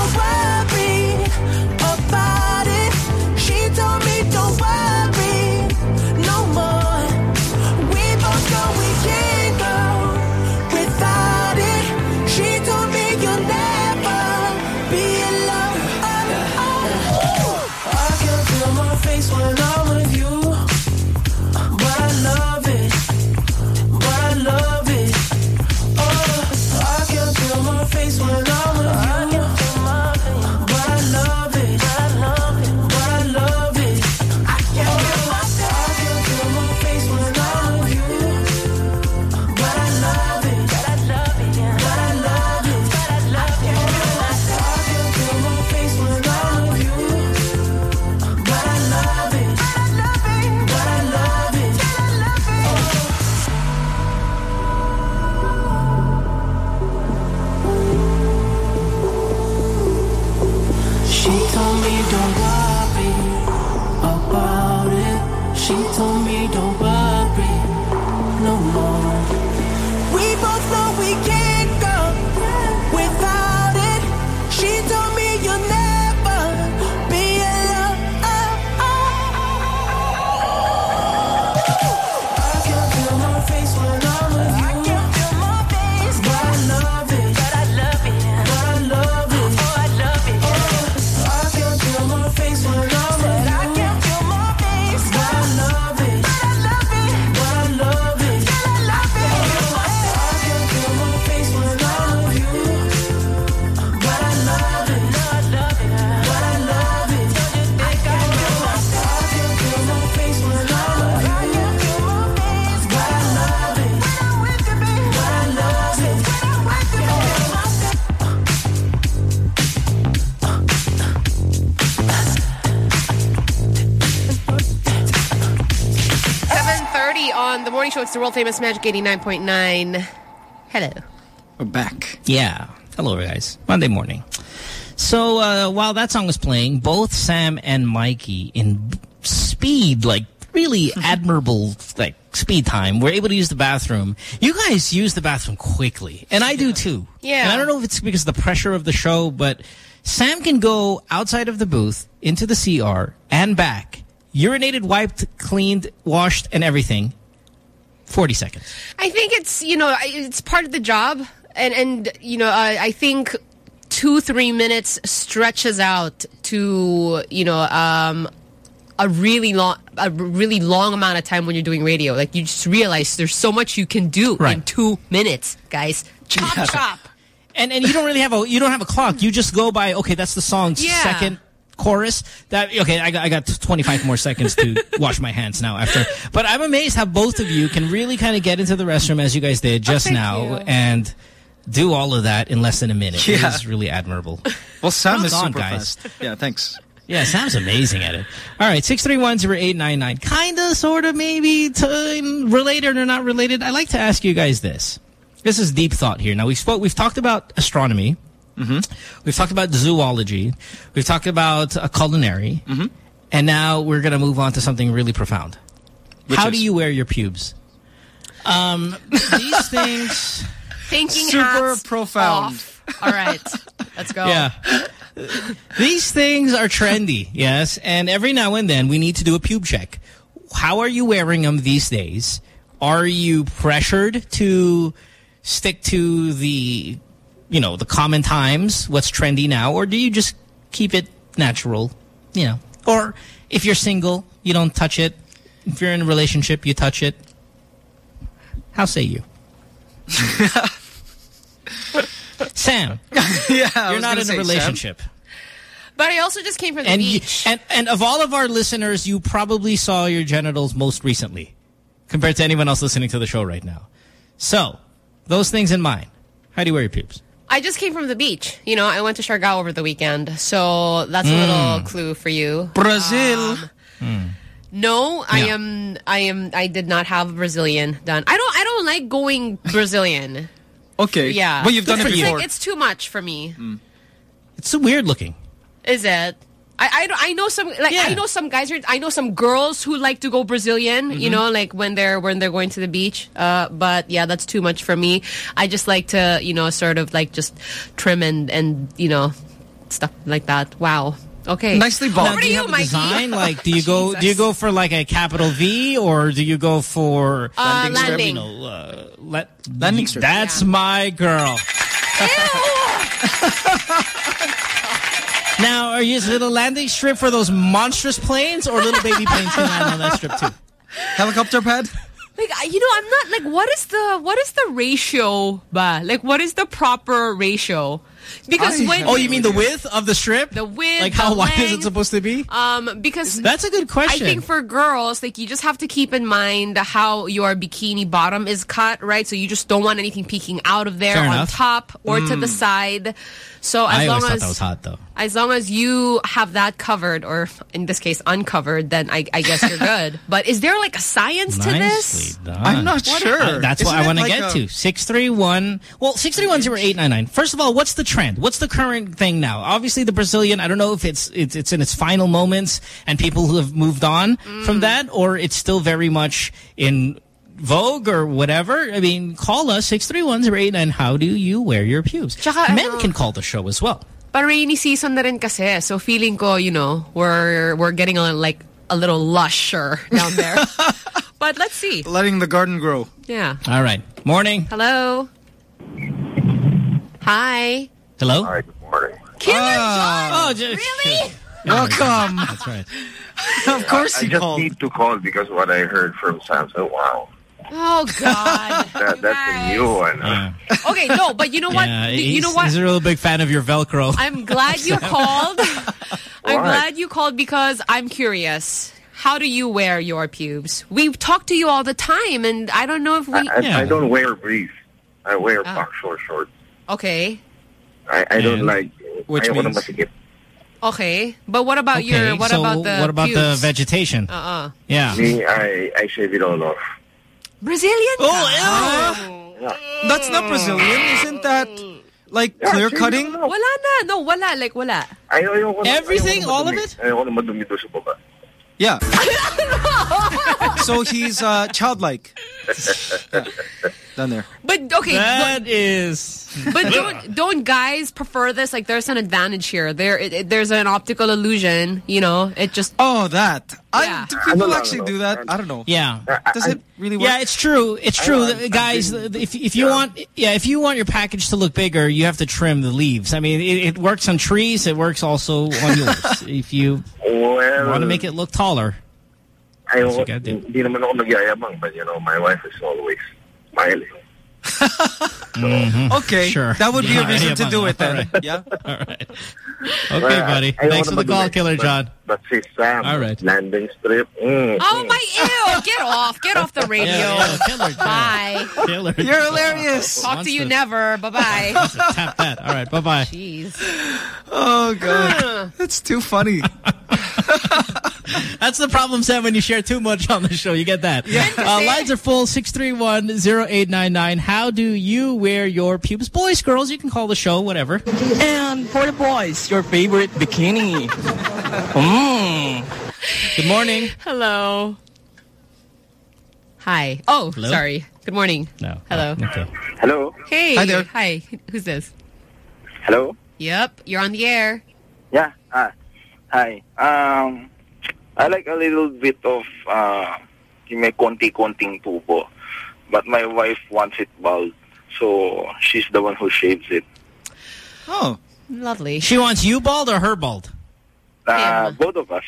morning show. It's the world famous Magic 89.9. Hello. We're back. Yeah. Hello, guys. Monday morning. So uh, while that song was playing, both Sam and Mikey in speed, like really [laughs] admirable like speed time, were able to use the bathroom. You guys use the bathroom quickly, and I do too. Yeah. And I don't know if it's because of the pressure of the show, but Sam can go outside of the booth into the CR and back, urinated, wiped, cleaned, washed, and everything. 40 seconds. I think it's, you know, it's part of the job. And, and you know, I, I think two, three minutes stretches out to, you know, um, a really long, a really long amount of time when you're doing radio. Like you just realize there's so much you can do Right. in two minutes, guys. Chop, Yeah. chop. And and you don't really have a you don't have a clock. You just go by okay, that's the song's Yeah. second chorus. That okay, I got I got 25 more seconds to [laughs] wash my hands now after. But I'm amazed how both of you can really kind of get into the restroom as you guys did oh, just now and do all of that in less than a minute. It Yeah. is really admirable. [laughs] Well, Sam Well is super guys. fast. Yeah, thanks. Yeah, Sam's amazing at it. All right, 631-0899. Kind of, sort of, maybe to, related or not related. I'd like to ask you guys this. This is deep thought here. Now, we spoke, we've talked about astronomy. Mm-hmm. We've talked about zoology. We've talked about uh, culinary. Mm-hmm. And now we're going to move on to something really profound. Which How is? do you wear your pubes? Um, these things... [laughs] Thinking Super hats profound. off. All right, let's go. Yeah. These things are trendy, yes, and every now and then we need to do a pube check. How are you wearing them these days? Are you pressured to stick to the, you know, the common times, what's trendy now, or do you just keep it natural, you know? Or if you're single, you don't touch it. If you're in a relationship, you touch it. How say you? [laughs] Sam, yeah, I you're not in say, a Sam. relationship. But I also just came from the And, you, beach. and and of all of our listeners, you probably saw your genitals most recently compared to anyone else listening to the show right now. So, those things in mind, how do you wear your pubes? I just came from the beach. You know, I went to Siargao over the weekend. So that's a little Mm. clue for you. Brazil. Um, No, I am I am I did not have Brazilian done. I don't I don't like going Brazilian. Okay. Yeah. But you've done it It's before. Like, it's too much for me. It's so weird looking. Is it? I, I, don't- I know some like I know some guys are I know some girls who like to go Brazilian, you Mm-hmm. know, like when they're when they're going to the beach. Uh, but yeah, that's too much for me. I just like to, you know, sort of like just trim and and you know, stuff like that. Wow. Okay. Nicely Now, Over do you you, have a Mikey. design? [laughs] Like, do you go do you go for like a capital V or do you go for Uh, you know, landing. You uh, let, Landing strip. That's my girl. [laughs] [laughs] now, are you is it a landing strip for those monstrous planes or little baby planes can land on that strip too? [laughs] Helicopter pad? Like you know, I'm not like what is the what is the ratio, ba? Like what is the proper ratio? Because I when Oh, you mean the width of the strip? the width, Like how wide is it supposed to be? Um, because That's a good question. I think for girls, like you just have to keep in mind how your bikini bottom is cut, right? So you just don't want anything peeking out of there Fair on enough. Mm. top or to the side. So as I long always thought as that was hot though. As long as you have that covered, or in this case uncovered, then I, I guess you're good. [laughs] But is there like a science to this? Done. I'm not What- sure. Uh, that's what Isn't I want to like get a- to. 631. Well, 6310899. First of all, what's the trend? What's the current thing now? Obviously, the Brazilian, I don't know if it's it's, it's in its final moments and people who have moved on Mm. from that or it's still very much in vogue or whatever. I mean, call us 6310899. How do you wear your pubes? Tsaka, Men ano- can call the show as well. But rainy season na rin kasi. So feeling ko, you know, we're we're getting a, like a little lusher down there. [laughs] but let's see. Letting the garden grow. Yeah. All right. Morning. Hello. Hi. Hello? Hi, good morning. Killer Ah. Oh, just, Really? [laughs] Welcome. That's right. [laughs] of course I you just called. need to call because what I heard from Sam. So wow, Oh God. [laughs] that, that's a new one. huh? Yeah. [laughs] Okay, no, but you know what? Yeah, you know what? He's a real big fan of your Velcro. [laughs] I'm glad you called. I'm Why? glad you called because I'm curious. How do you wear your pubes? We talk to you all the time, and I don't know if we. I, I, Yeah. I don't wear briefs. I wear ah. Oh. box short shorts. Okay, I, I don't like. Which ayaw ko means? okay. But what about your? What so about the? what about the vegetation? Uh-uh. Yeah. Me, I, I shave it all off. Brazilian. Oh, ka? That's not Brazilian. Isn't that like clear cutting? Wala na. No, wala. Like, wala. Ayaw, ayaw Everything? ayaw ko na All of it? Ayaw ko na madumi doon sa baba. Yeah. [laughs] so he's uh, childlike. [laughs] done there. But okay, That is. but [laughs] don't don't guys prefer this? Like, there's an advantage here. There, it, it- there's an optical illusion. You know, it just. Oh, that. Yeah. I, do people actually do that? I don't know. Yeah. Does it really work? Yeah, it's true. It's true, know, I'm- guys. If if you want, yeah, if you want your package to look bigger, you have to trim the leaves. I mean, it, it works on trees. It works also on yours. [laughs] if you Well, want to make it look taller, Ayaw, you gotta do. hindi naman ako nagyayabang, but you know, my wife is always smiling. [laughs] Okay, Sure. that would be Yeah, a reason yeah, to do it then. all right. Yeah. [laughs] All right. [laughs] Well, Okay, buddy. I- I Thanks for the call, Killer but- John. But see Sam, All right. landing strip. Mm, Oh mm. my ew! Get off! Get off the radio. Yeah, yeah, Killer John. Bye. Killer. You're hilarious. Talk Wants to you to- never. Bye bye. Tap that. All right. Bye bye. Jeez. Oh god, that's too funny. That's the problem, Sam, when you share too much on the show. You get that. Yeah. Uh, lines are full, 631-0899. How do you wear your pubes? Boys, girls, you can call the show, whatever. And for the boys, your favorite bikini. Mmm. [laughs] Good morning. Hello. Hi. Oh, Hello? sorry. Good morning. No. Hello. Okay. Hello? Hey. Hi there. Hi. Who's this? Hello? Yep. You're on the air. Yeah. Ah. Hi. Um, I like a little bit of, uh, yung may konti-konting tubo. But my wife wants it bald. So, she's the one who shaves it. Oh. Lovely. She wants you bald or her bald? Uh, both of us.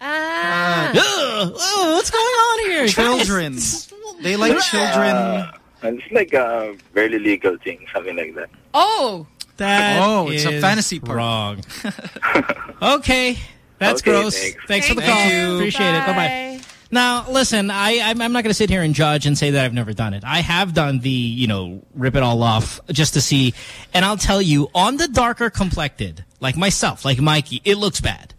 Ah. Ugh. Oh, what's going on here? [laughs] Children. They like children. Uh, and it's like a very legal thing, something like that. Oh. That Oh, it's a fantasy part. Wrong. [laughs] okay. That's Okay, gross. thanks. Thanks for the Thank call. you. Appreciate it. Bye-bye. Now, listen, I, I'm, I'm not going to sit here and judge and say that I've never done it. I have done the, you know, rip it all off just to see. And I'll tell you, on the darker complected, like myself, like Mikey, it looks bad.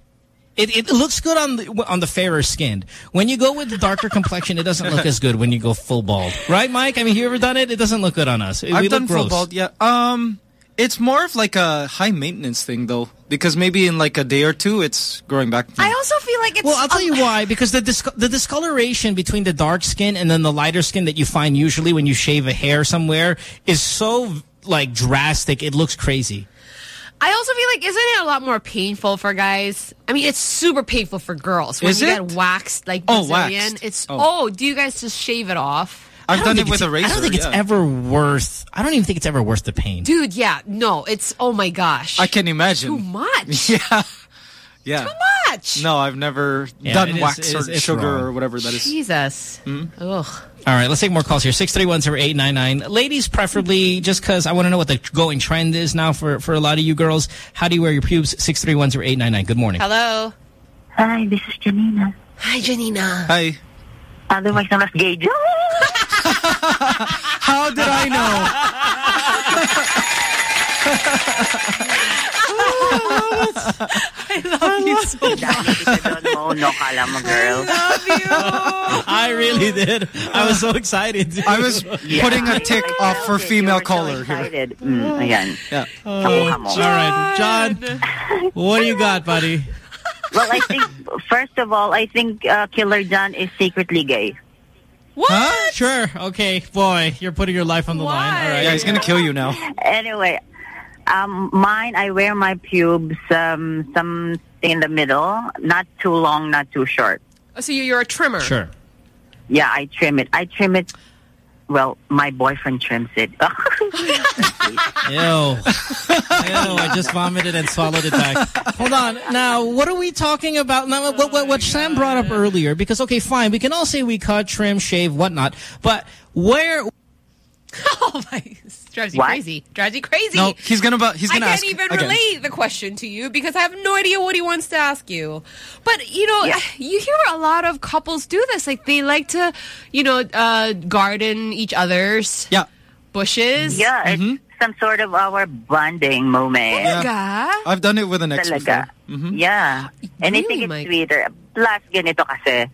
It, it looks good on the, on the fairer skinned. When you go with the darker complexion, it doesn't look as good when you go full bald. Right, Mike? I mean, you ever done it? It doesn't look good on us. We I've look done full gross. bald. Yeah. Um, it's more of like a high maintenance thing though, because maybe in like a day or two, it's growing back. I also feel like it's. Well, I'll tell you why. Because the dis the discoloration between the dark skin and then the lighter skin that you find usually when you shave a hair somewhere is so like drastic. It looks crazy. I also feel like, isn't it a lot more painful for guys? I mean, it's super painful for girls. When Is you it? get waxed like Oh, waxed. it's, Oh. oh. do you guys just shave it off? I've don't done it think with it's- a razor. I don't think it's yeah. ever worth. I don't even think it's ever worth the pain. Dude, yeah, no, it's, oh my gosh. I can imagine. Too much. [laughs] Yeah. Yeah. Too much. No, I've never Yeah, done wax it is- or it's sugar wrong. or whatever that is. Jesus. Hmm? Ugh. All right, let's take more calls here. Six three one zero eight nine nine. Ladies, preferably, just because I want to know what the going trend is now for for a lot of you girls. How do you wear your pubes? Six three one zero eight nine nine. Good morning. Hello. Hi, this is Janina. Hi, Janina. Hi. Otherwise known as Gay Jo. How did I know? I love you so much. Dali kita doon mo, no girl. love you. I really did. I was so excited. I was Yeah. putting a tick I off for female You were so caller here. excited. Mm, ayan. Yeah. Nakuha mo. All right, John. What do you got, buddy? Well, I think, first of all, I think uh, Killer John is secretly gay. What? Huh? Sure. Okay, boy, you're putting your life on the line. All right. Yeah, he's gonna kill you now. Anyway, um, mine, I wear my pubes um, something in the middle. Not too long, not too short. Oh, so you're a trimmer. Sure. Yeah, I trim it. I trim it. Well, my boyfriend trims it. [laughs] Ew. Ew, I just vomited and swallowed it back. Hold on. Now, what are we talking about? Now, what, what, what Sam brought up earlier, because, okay, fine, we can all say we cut, trim, shave, whatnot, but where... [laughs] Oh my, this drives you What? crazy. Drives you crazy. No, he's gonna. He's I gonna I can't ask even again. relate the question to you because I have no idea what he wants to ask you. But you know, Yeah. [sighs] you hear a lot of couples do this. Like they like to, you know, uh, garden each other's Yeah. bushes. yeah, it's some sort of our bonding moment. Yeah. I've done it with an ex Talaga. before. Mhm. Yeah. anything I Really, think it's Mike? sweeter. Plus, ganito kasi,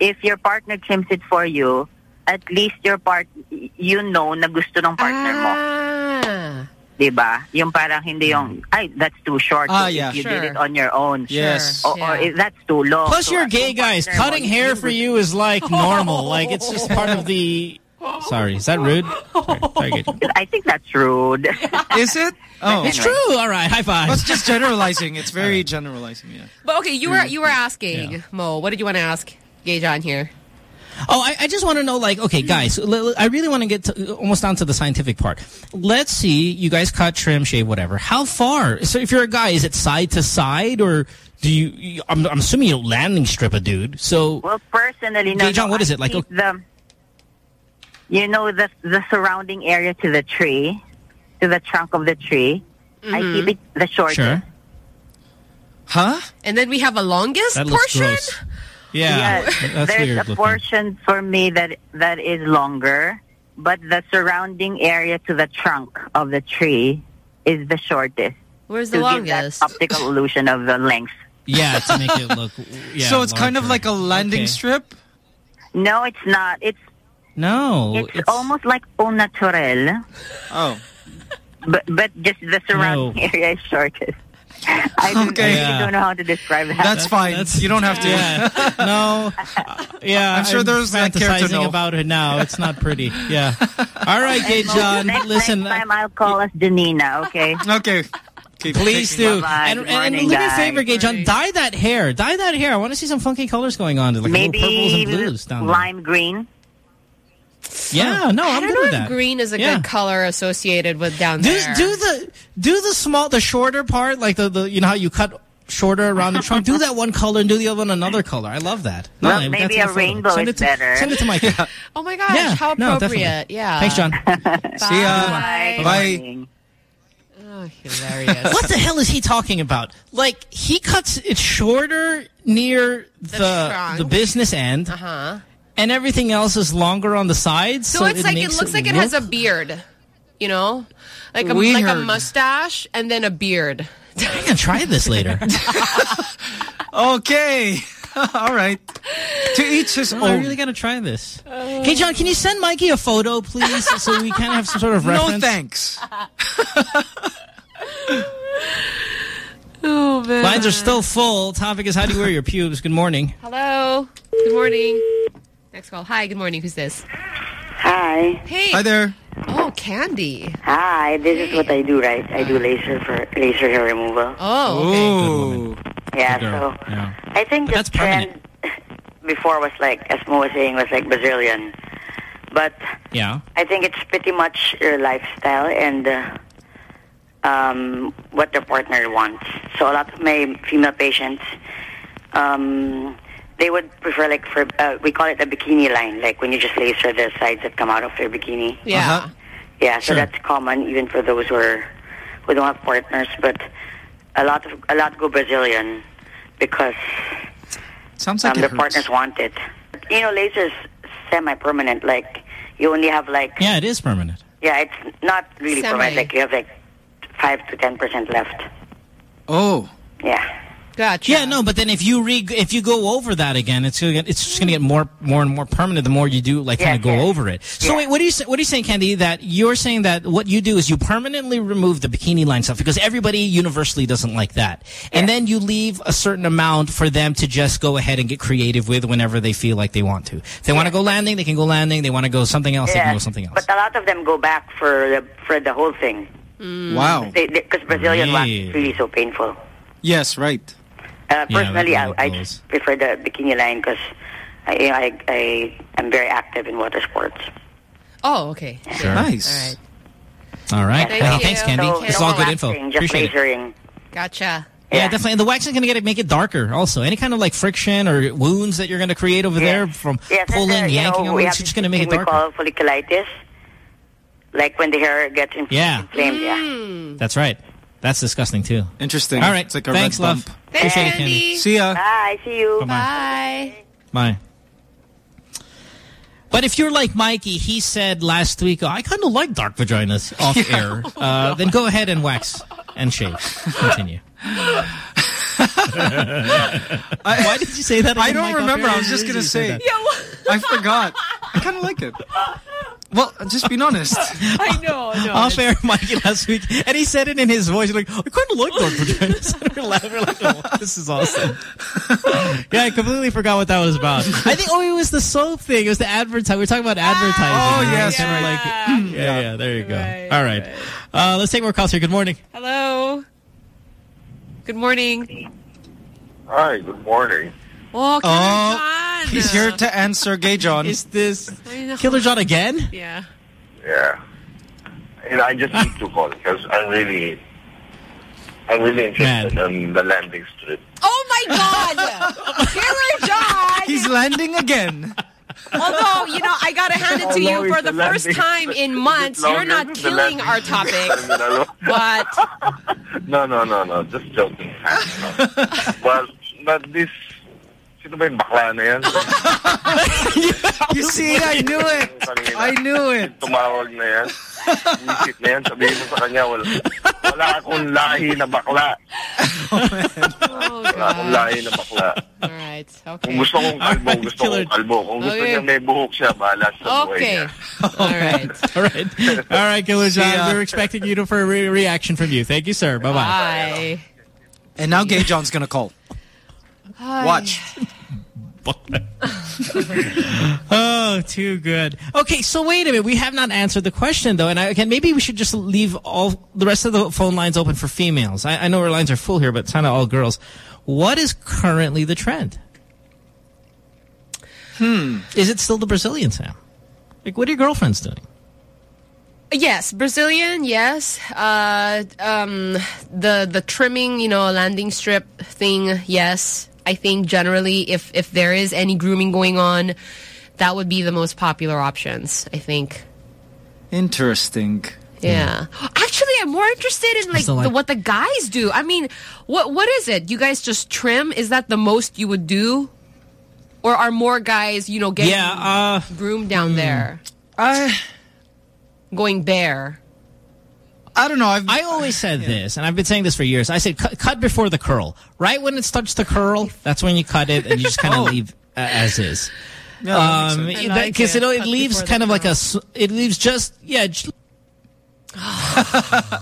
if your partner trims it for you, at least your part, you know na gusto ng partner mo. Ah. Diba? Yung parang hindi yung, ay, that's too short. Ah, So if you Sure. did it on your own. Yes. Or, or Yeah. if that's too long. Plus, So you're gay, guys. partner mo, Cutting hair for you is like normal. Like, it's just part of the [laughs] Sorry, is that rude? Sorry, sorry I think that's rude. [laughs] Is it? Oh, It's true. All right, high five. That's just generalizing. It's very generalizing. Yeah. But okay, you were you were asking Mo. What did you want to ask Gage on here? Oh, I, I just want to know, like, okay, guys, I really want to get almost down to the scientific part. Let's see, you guys cut, trim, shave, whatever. How far? So if you're a guy, is it side to side or do you, you I'm, I'm assuming you don't landing strip a dude. So, Well, personally, no. Gage, no, what is I it? Like, keep the, you know, the the surrounding area to the tree, to the trunk of the tree. I Mhm. keep it the shortest. Sure. Huh? And then we have a longest That looks portion. gross. Yeah, Yes, that's there's weird a looking. portion for me that that is longer, but the surrounding area to the trunk of the tree is the shortest. Where's the to give longest? that optical [laughs] illusion of the length. Yeah, to make it look. [laughs] Yeah, so it's kind of like a landing Okay. strip. No, it's not. It's No, it's, almost like au naturel, Oh. but but just the surrounding area is shortest. I, don't, Okay. I really Yeah. don't know how to describe that. That's fine. you don't have to. Yeah. [laughs] no. Yeah. I'm sure there's that care to fantasizing know. about it now. It's not pretty. Yeah. [laughs] All right, Gay John. next, Listen. next time I'll call us Janina, okay? [laughs] Okay. Keep Please do. Bye-bye. And, Good and, and morning, do me a favor, Gage John. Dye that hair. Dye that hair. I want to see some funky colors going on. Like Maybe little purples and blues down there. lime green. Yeah. No, I I'm don't good know with if that. green is a Yeah. good color associated with down Do, there. do the do the small the shorter part like the, the you know how you cut shorter around the trunk do that one color and do the other one another color I love that No, Well, I- maybe that's a photo. rainbow send is it to, better. send it to Mikey [laughs] oh my gosh, Yeah, how appropriate. definitely. yeah. thanks John [laughs] See ya. Bye. Bye. Oh, hilarious. what the hell is he talking about like he cuts it shorter near the trunk. the, business end Uh-huh. And everything else is longer on the sides So, it's like it makes looks like it has a beard, you know, like a Weird. like a mustache and then a beard. I'm gonna try this later [laughs] Okay. [laughs] All right. To each his own. I'm really going to try this. Okay, John, can you send Mikey a photo, please, so we can have some sort of reference? No thanks. [laughs] Oh man. Lines are still full. Topic is how do you wear your pubes? Good morning. Hello. Good morning. Next call. Hi. Good morning. Who's this? Hi. Hey. Hi there. Oh, Candy. Hi, this is what I do, right? I do laser for laser hair removal. Oh, okay. Ooh. yeah, so Yeah. I think But the that's trend [laughs] before was like, as Mo was saying, was like Brazilian. But Yeah. I think it's pretty much your lifestyle and uh, um, what the partner wants. So a lot of my female patients, um, they would prefer like for uh, we call it a bikini line, like when you just laser the sides that come out of their bikini. Yeah. Uh-huh. Yeah, so Sure. that's common even for those who are who don't have partners. But a lot of a lot go Brazilian because Sounds like um, it the hurts. partners want it. You know, laser's semi-permanent. Like you only have like Yeah, it is permanent. yeah, it's not really Semi. permanent. Like you have like five to ten percent left. Oh. Yeah. Gotcha. Yeah, no, but then if you re if you go over that again, it's gonna get, it's just gonna get more more and more permanent the more you do like kind of Yes, go yes. over it. So Yeah. wait, what are you sa- what are you saying, Candy? That you're saying that what you do is you permanently remove the bikini line stuff because everybody universally doesn't like that, and then you leave a certain amount for them to just go ahead and get creative with whenever they feel like they want to. If they want to go landing, they can go landing. They want to go something else, they can go something else. But a lot of them go back for the for the whole thing. Mm. Wow. Because Brazilian wax is really so painful. Yes, right. Uh, Yeah, personally, that I, I just prefer the bikini line because I, you know, I I am very active in water sports. Oh, okay. Sure. Nice. All right. Thank Hey, thanks, Candy. So, This is all good info. waxing, Just Appreciate it. Gotcha. Yeah, definitely. And the wax is going to make it darker also. Any kind of like friction or wounds that you're going to create over there from Yes, pulling, uh, yanking, know, on we it, have it's just going to make it thing we darker. call folliculitis. Like when the hair gets inf- Yeah. inflamed, yeah. That's right. That's disgusting too. Interesting. All right. It's like a Thanks, red love. bump. Appreciate it, Candy. See ya. Bye, see you. Bye. Bye. But if you're like Mikey, he said last week, oh, I kind of like dark vaginas off [laughs] air. Uh, then go ahead and wax and shave. Continue. [laughs] [laughs] Why did you say that? I don't Mike, remember. I was just going to did you say. I forgot. I kind of like it. Well, just being honest. [laughs] I know, no. Off air, Mikey last week, and he said it in his voice. Like, I kind of like Dark Vaginas. And we're laughing, like, oh, this is awesome. [laughs] yeah, I completely forgot what that was about. I think, oh, it was the soap thing. It was the advertising. We are talking about advertising. Oh, right? yes, Kinda right. Like, yeah, yeah, there you go. All right. Uh, let's take more calls here. Good morning. Hello. Good morning. Hi, good morning. Oh, Killer Oh, John. he's here to answer Gay John. Is this Killer John again? Yeah. Yeah. And I just need to call because I'm really, I'm really interested in the landing strip. Oh my God! [laughs] Killer John! He's landing again. Although, you know, I gotta hand it to you for the the first time in months. You're not killing our topic. [laughs] But [laughs] no, no, no, no. Just joking. [laughs] well, but this, sino ba yung bakla na yan? [laughs] [laughs] You see, I knew it. I knew it. Tumawag na yan. Visit na yan. Sabihin mo sa kanya, wala, wala akong lahi na bakla. Oh, wala akong lahi na bakla. Alright, okay. Kung gusto kong kalbo, gusto kong kalbo. Kung gusto Okay. niya may buhok siya, bahala sa buhay Okay. niya. Alright. [laughs] All right. All right, Killer John. See. Uh, we're expecting you to, for a re reaction from you. Thank you, sir. Bye-bye. Bye. And now Gay John's gonna call. Watch. [laughs] oh, too good. Okay, so wait a minute. We have not answered the question, though. And I, again, maybe we should just leave all the rest of the phone lines open for females. I, I know our lines are full here, but it's kind of all girls. What is currently the trend? Hmm. Is it still the Brazilian, Sam? Like, what are your girlfriends doing? Yes, Brazilian. Yes, uh, um, the the trimming, you know, landing strip thing. Yes, I think generally, if if there is any grooming going on, that would be the most popular options. I think. Interesting. Yeah. Actually, I'm more interested in like, So, like- the, what the guys do. I mean, what what is it? You guys just trim? Is that the most you would do? Or are more guys, you know, getting Yeah, uh, groomed down there? I going bare. I don't know. I've, I always said this, and I've been saying this for years. I said cut, cut before the curl. Right when it starts to curl, that's when you cut it, and you just kind of leave uh, as is. Yeah, that Um, sense. Like because it. you know it leaves kind the of like a. it leaves just yeah. j- [laughs]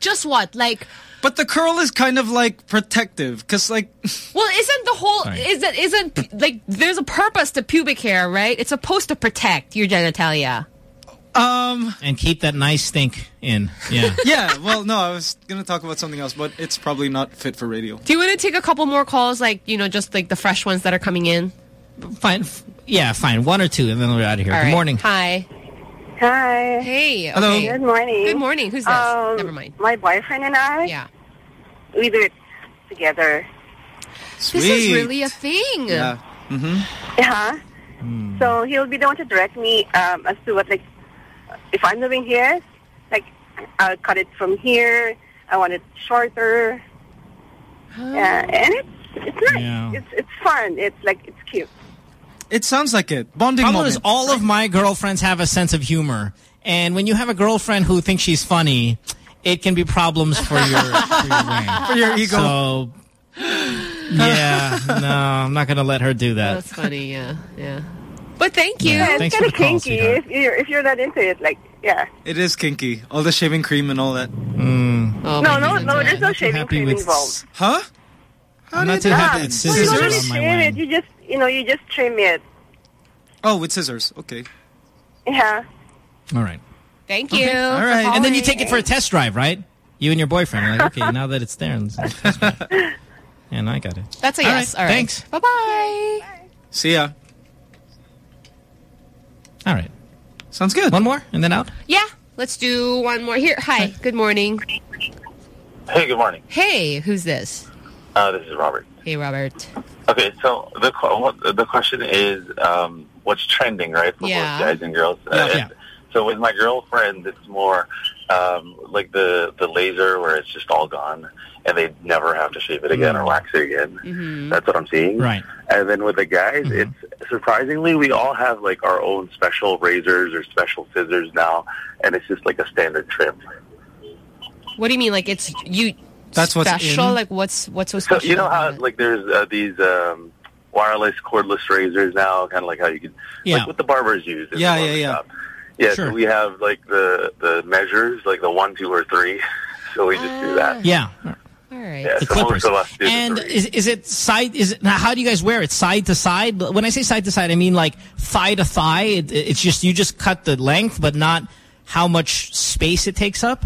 Just what? Like But the curl is kind of like protective, because like, [laughs] Well, isn't the whole Sorry. isn't isn't like there's a purpose to pubic hair, right? It's supposed to protect your genitalia. Um, and keep that nice stink in. Yeah. [laughs] yeah. Well, no, I was gonna talk about something else, but it's probably not fit for radio. Do you want to take a couple more calls, like you know, just like the fresh ones that are coming in? Fine. f- Yeah, fine. One or two, and then we're out of here. All Good right. morning. Hi. Hi. Hey. Hello. okay. Good morning. Good morning. Who's this? Um, Never mind. My boyfriend and I. Yeah. We do it together. Sweet. This is really a thing. Yeah. Mm-hmm. Yeah. So he'll be the one to direct me um, as to what, like, if I'm doing here, like, I'll cut it from here. I want it shorter. Yeah, and it's it's nice. Yeah. It's it's fun. It's like it's cute. It sounds like it. Bonding Problem moment. is, all of my girlfriends have a sense of humor, and when you have a girlfriend who thinks she's funny, it can be problems for your [laughs] for your. For your ego. So, yeah, no, I'm not going to let her do that. That's funny. Yeah. Yeah. But thank you. Yeah, it's kind of the call, kinky sweetheart. if you're if you're not into it. Like, yeah. It is kinky. All the shaving cream and all that. Mm. Oh, no, no, no. There's no shaving happy cream with involved. Huh? I'm not too happy with Well, you scissors don't really on my shave it. You just, you know, you just trim it. Oh, with scissors. Okay. Yeah. All right. Thank you. All for right. And then you take it for a test drive, right? You and your boyfriend. You're like, okay, [laughs] now that it's there. let's. [laughs] And I got it. That's a All yes. right, All right. thanks. Bye bye. See ya. All right. Sounds good. One more and then out? Yeah. Let's do one more here. Hi. Good morning. Hey, good morning. Hey, who's this? Uh, this is Robert. Hey, Robert. Okay, so the the question is, um, what's trending, right, for Yeah. both guys and girls? Yeah. Uh, and So with my girlfriend, it's more um, like the the laser where it's just all gone, and they never have to shave it again or wax it again. Mm-hmm. That's what I'm seeing. Right. And then with the guys, it's surprisingly we all have like our own special razors or special scissors now, and it's just like a standard trim. What do you mean? Like it's you? That's what's special. Like what's what's so So special? you know how it? like there's uh, these um, wireless cordless razors now, kind of like how you can Yeah. like what the barbers use. in the Yeah, yeah, yeah. shop. Yeah, so we have like the the measures, like the one, two, or three. [laughs] So we just do that. Ah. Yeah. All right. Yeah, The so most clippers. of us do And three. is, is it side? Is it now? How do you guys wear it? Side to side? When I say side to side, I mean like thigh to thigh. It, it's just you just cut the length, but not how much space it takes up.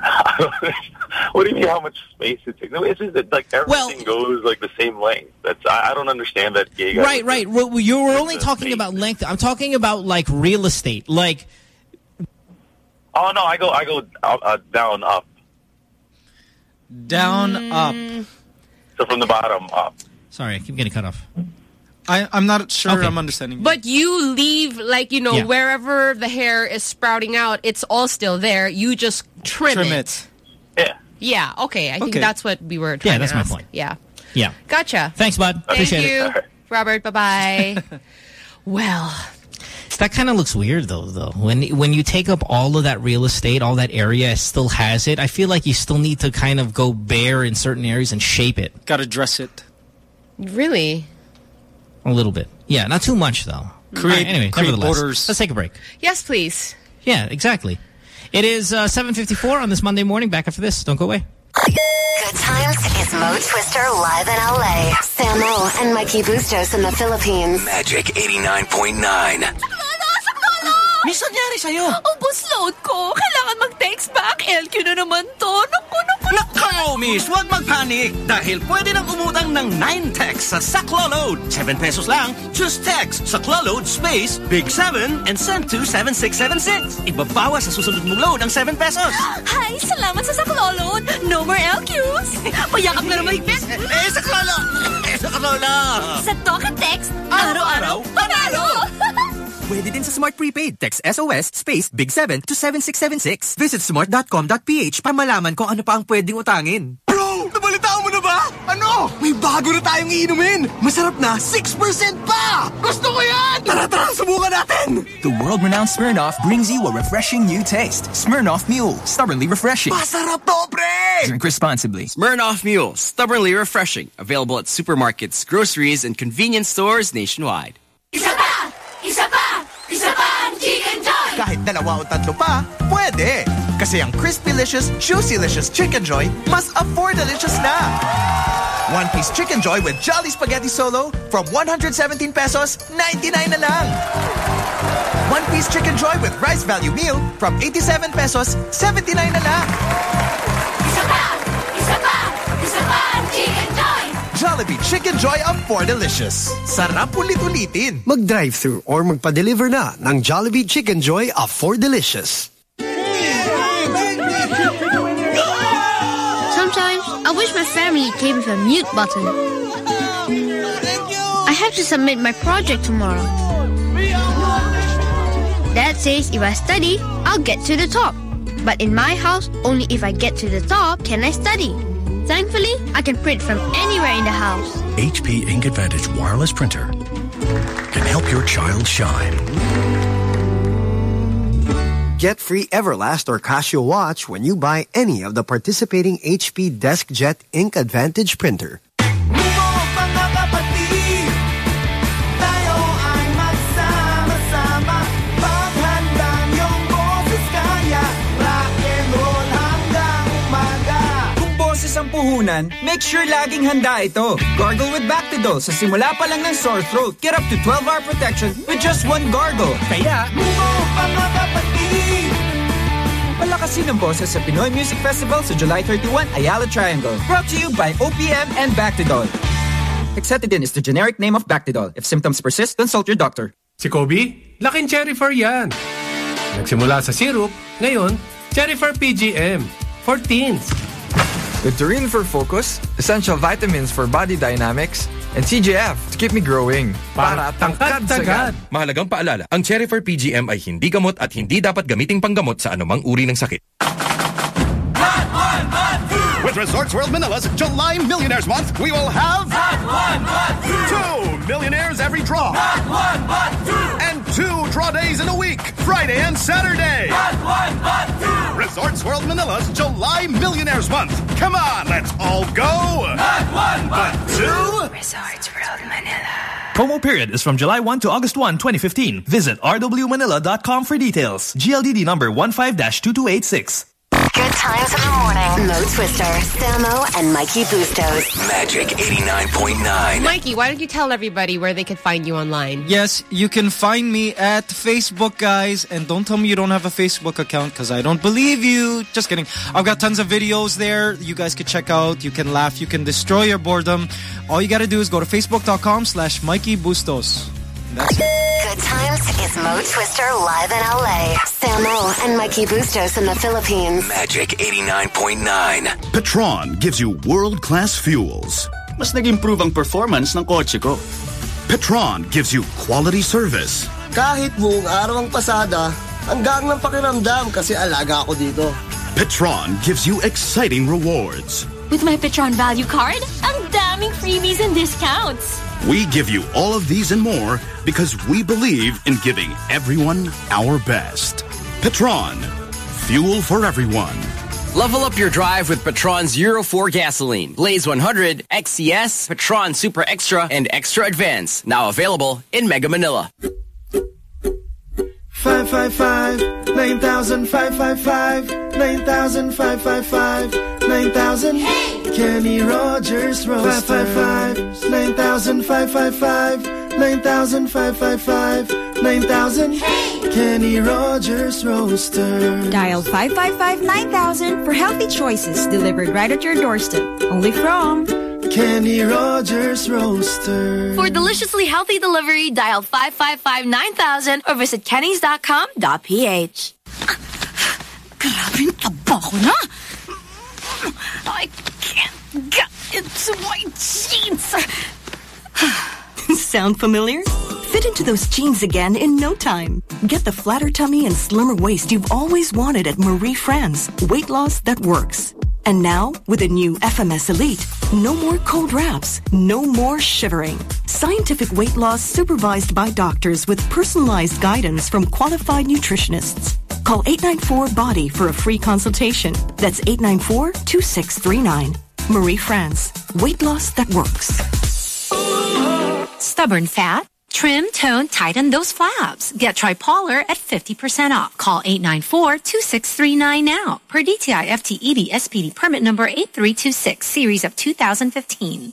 [laughs] [laughs] what do you mean? How much space it takes? No, it's just that like everything goes like the same length. That's I, I don't understand that gay guy. Right, right. Well, you were only talking about length. I'm talking about like real estate. Like Oh no, I go I go uh, uh, down up. Down, up. So from the bottom up. Sorry, I keep getting cut off. I, I'm not sure I'm understanding. But you leave, like, you know, Yeah. wherever the hair is sprouting out, it's all still there. You just trim, Trim it. Yeah. Yeah, okay. I think that's what we were trying Yeah, that's to my ask. point. Yeah. Yeah. Gotcha. Thanks, bud. Thank Appreciate you, it. Robert. Bye-bye. [laughs] well, That kind of looks weird, though. Though when when you take up all of that real estate, all that area still has it. I feel like you still need to kind of go bare in certain areas and shape it Got to dress it. really? a little bit. Yeah, not too much though. Create- All right, anyway, create nevertheless, borders. let's take a break. Yes, please. Yeah, exactly. It is uh, 7:54 on this Monday morning. Back after this. Don't go away. Good times is Mo Twister live in LA. Samo and Mikey Bustos in the Philippines. Magic 89.9. May nangyari sa'yo? Ubus load ko. Kailangan mag-text back. LQ na naman to. Naku, naku, Nako, miss, huwag magpanik dahil pwede nang umutang ng 9 text sa Saklo Load. 7 pesos lang. Just text Saklo Load space Big 7 and send to 7676. Ibabawas sa susunod mong load ang 7 pesos. Hi, salamat sa saklolod. No more LQs. [laughs] Payakap na naman higpit. Eh, saklolo! Eh, saklolo! Sa talk and text, araw-araw, panalo! [laughs] Pwede din sa Smart Prepaid. Text SOS space Big 7 to 7676. Visit smart.com.ph para malaman kung ano pa ang pwedeng utangin. Bro, nabalitaan mo na ba? Ano? May bago na tayong inumin. Masarap na 6% pa! Gusto ko yan! Tara, tara, subukan natin! The world-renowned Smirnoff brings you a refreshing new taste. Smirnoff Mule. Stubbornly refreshing. Masarap to, pre! Drink responsibly. Smirnoff Mule, stubbornly refreshing. Available at supermarkets, groceries, and convenience stores nationwide. Isa pa! Dalawa o tatlo pa, pwede. Kasi ang Crispy-licious, Juicy-licious Chicken Joy mas afford-delicious na. One piece Chicken Joy with Jolly Spaghetti Solo from 117 pesos, 99 na lang. One piece Chicken Joy with Rice Value Meal from 87 pesos, 79 na lang. Jollibee Chicken Joy Afford-delicious. Sarap ulit-ulitin. Mag-drive-thru or magpa-deliver na ng Jollibee Chicken Joy Afford-delicious. Sometimes I wish my family came with a mute button. I have to submit my project tomorrow. Dad says if I study, I'll get to the top. But in my house, only if I get to the top can I study. Thankfully, I can print from anywhere in the house. HP Ink Advantage wireless printer can help your child shine. Get free Everlast or Casio watch when you buy any of the participating HP DeskJet Ink Advantage printer. Boses make sure laging handa ito. Gargle with Bactidol sa simula pa lang ng sore throat. Get up to 12-hour protection with just one gargle. Kaya, Mga kapatid, palakasin ang boses sa Pinoy Music Festival sa July 31, Ayala Triangle. Brought to you by OPM and Bactidol. Hexetidine is the generic name of Bactidol. If symptoms persist, consult your doctor. Si Kobe, laking Cherifer yan. Nagsimula sa syrup, ngayon, Cherifer PGM. For teens. With Taurine for focus, essential vitamins for body dynamics, and CGF to keep me growing. Para tangkad sagad. Mahalagang paalala, ang Cherifer PGM ay hindi gamot at hindi dapat gamiting panggamot sa anumang uri ng sakit. With Resorts World Manila's July Millionaires Month, we will have Not one, but two. two millionaires every draw. Not one, but two. And two draw days in a week, Friday and Saturday. Not one, but two. Resorts World Manila's July Millionaires Month. Come on, let's all go. Not one, but two. Resorts World Manila. Promo period is from July 1 to August 1, 2015. Visit rwmanila.com for details. GLDD number 15-2286. Good times in the morning. Mo Twister, Samo, and Mikey Bustos. Magic 89.9. Mikey, why don't you tell everybody where they can find you online? Yes, you can find me at Facebook, guys. And don't tell me you don't have a Facebook account because I don't believe you. Just kidding. I've got tons of videos there you guys can check out. You can laugh. You can destroy your boredom. All you got to do is go to facebook.com slash Mikey Bustos. That's it. Good times is Mo Twister live in LA. Samo and Mikey Bustos in the Philippines. Magic 89.9. Petron gives you world-class fuels. Mas nag-improve ang performance ng kotse ko. Petron gives you quality service. Kahit buong araw ang pasada, hanggang ng pakiramdam kasi alaga ako dito. Petron gives you exciting rewards. With my Petron Value Card, ang daming freebies and discounts. We give you all of these and more because we believe in giving everyone our best. Petron, fuel for everyone. Level up your drive with Petron's Euro 4 gasoline. Blaze 100, XCS, Petron Super Extra, and Extra Advance. Now available in Mega Manila. 555 9555 9555 9000! Kenny Rogers Roasters 555 9000 555 9000 hey! Kenny Rogers roaster. Dial 555 9000 for healthy choices delivered right at your doorstep only from Kenny Rogers Roaster. For deliciously healthy delivery, dial 555-9000 or visit kennys.com.ph. Grabe yung taba ko na. I can't get into my jeans. [sighs] Sound familiar? Fit into those jeans again in no time. Get the flatter tummy and slimmer waist you've always wanted at Marie France. Weight loss that works. And now, with a new FMS Elite, no more cold wraps, no more shivering. Scientific weight loss supervised by doctors with personalized guidance from qualified nutritionists. Call 894-BODY for a free consultation. That's 894-2639. Marie France. Weight loss that works. Stubborn fat? Trim, tone, tighten those flaps. Get Tripolar at 50% off. Call 894-2639 now. Per DTI FTEB SPD permit number 8326, series of 2015.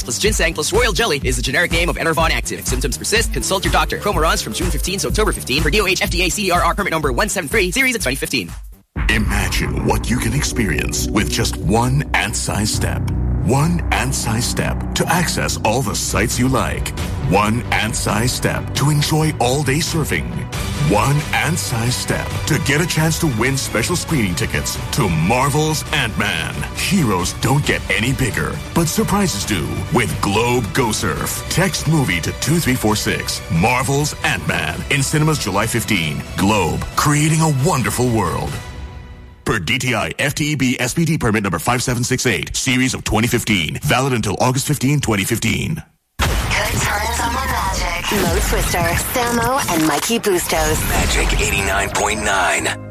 plus ginseng plus royal jelly is the generic name of Enervon Active. If symptoms persist, consult your doctor. Promo runs from June 15 to October 15 for DOH FDA CDRR permit number 173, series of 2015. Imagine what you can experience with just one ant-sized step. One ant-sized step to access all the sites you like. One ant-sized step to enjoy all-day surfing. One ant-sized step to get a chance to win special screening tickets to Marvel's Ant-Man. Heroes don't get any bigger, but surprises do with Globe Go Surf. Text movie to 2346. Marvel's Ant-Man in cinemas July 15. Globe, creating a wonderful world. Per DTI FTEB SPD permit number 5768, series of 2015. Valid until August 15, 2015. Good times on the Magic. Mo Twister, Samo, and Mikey Bustos. Magic 89.9.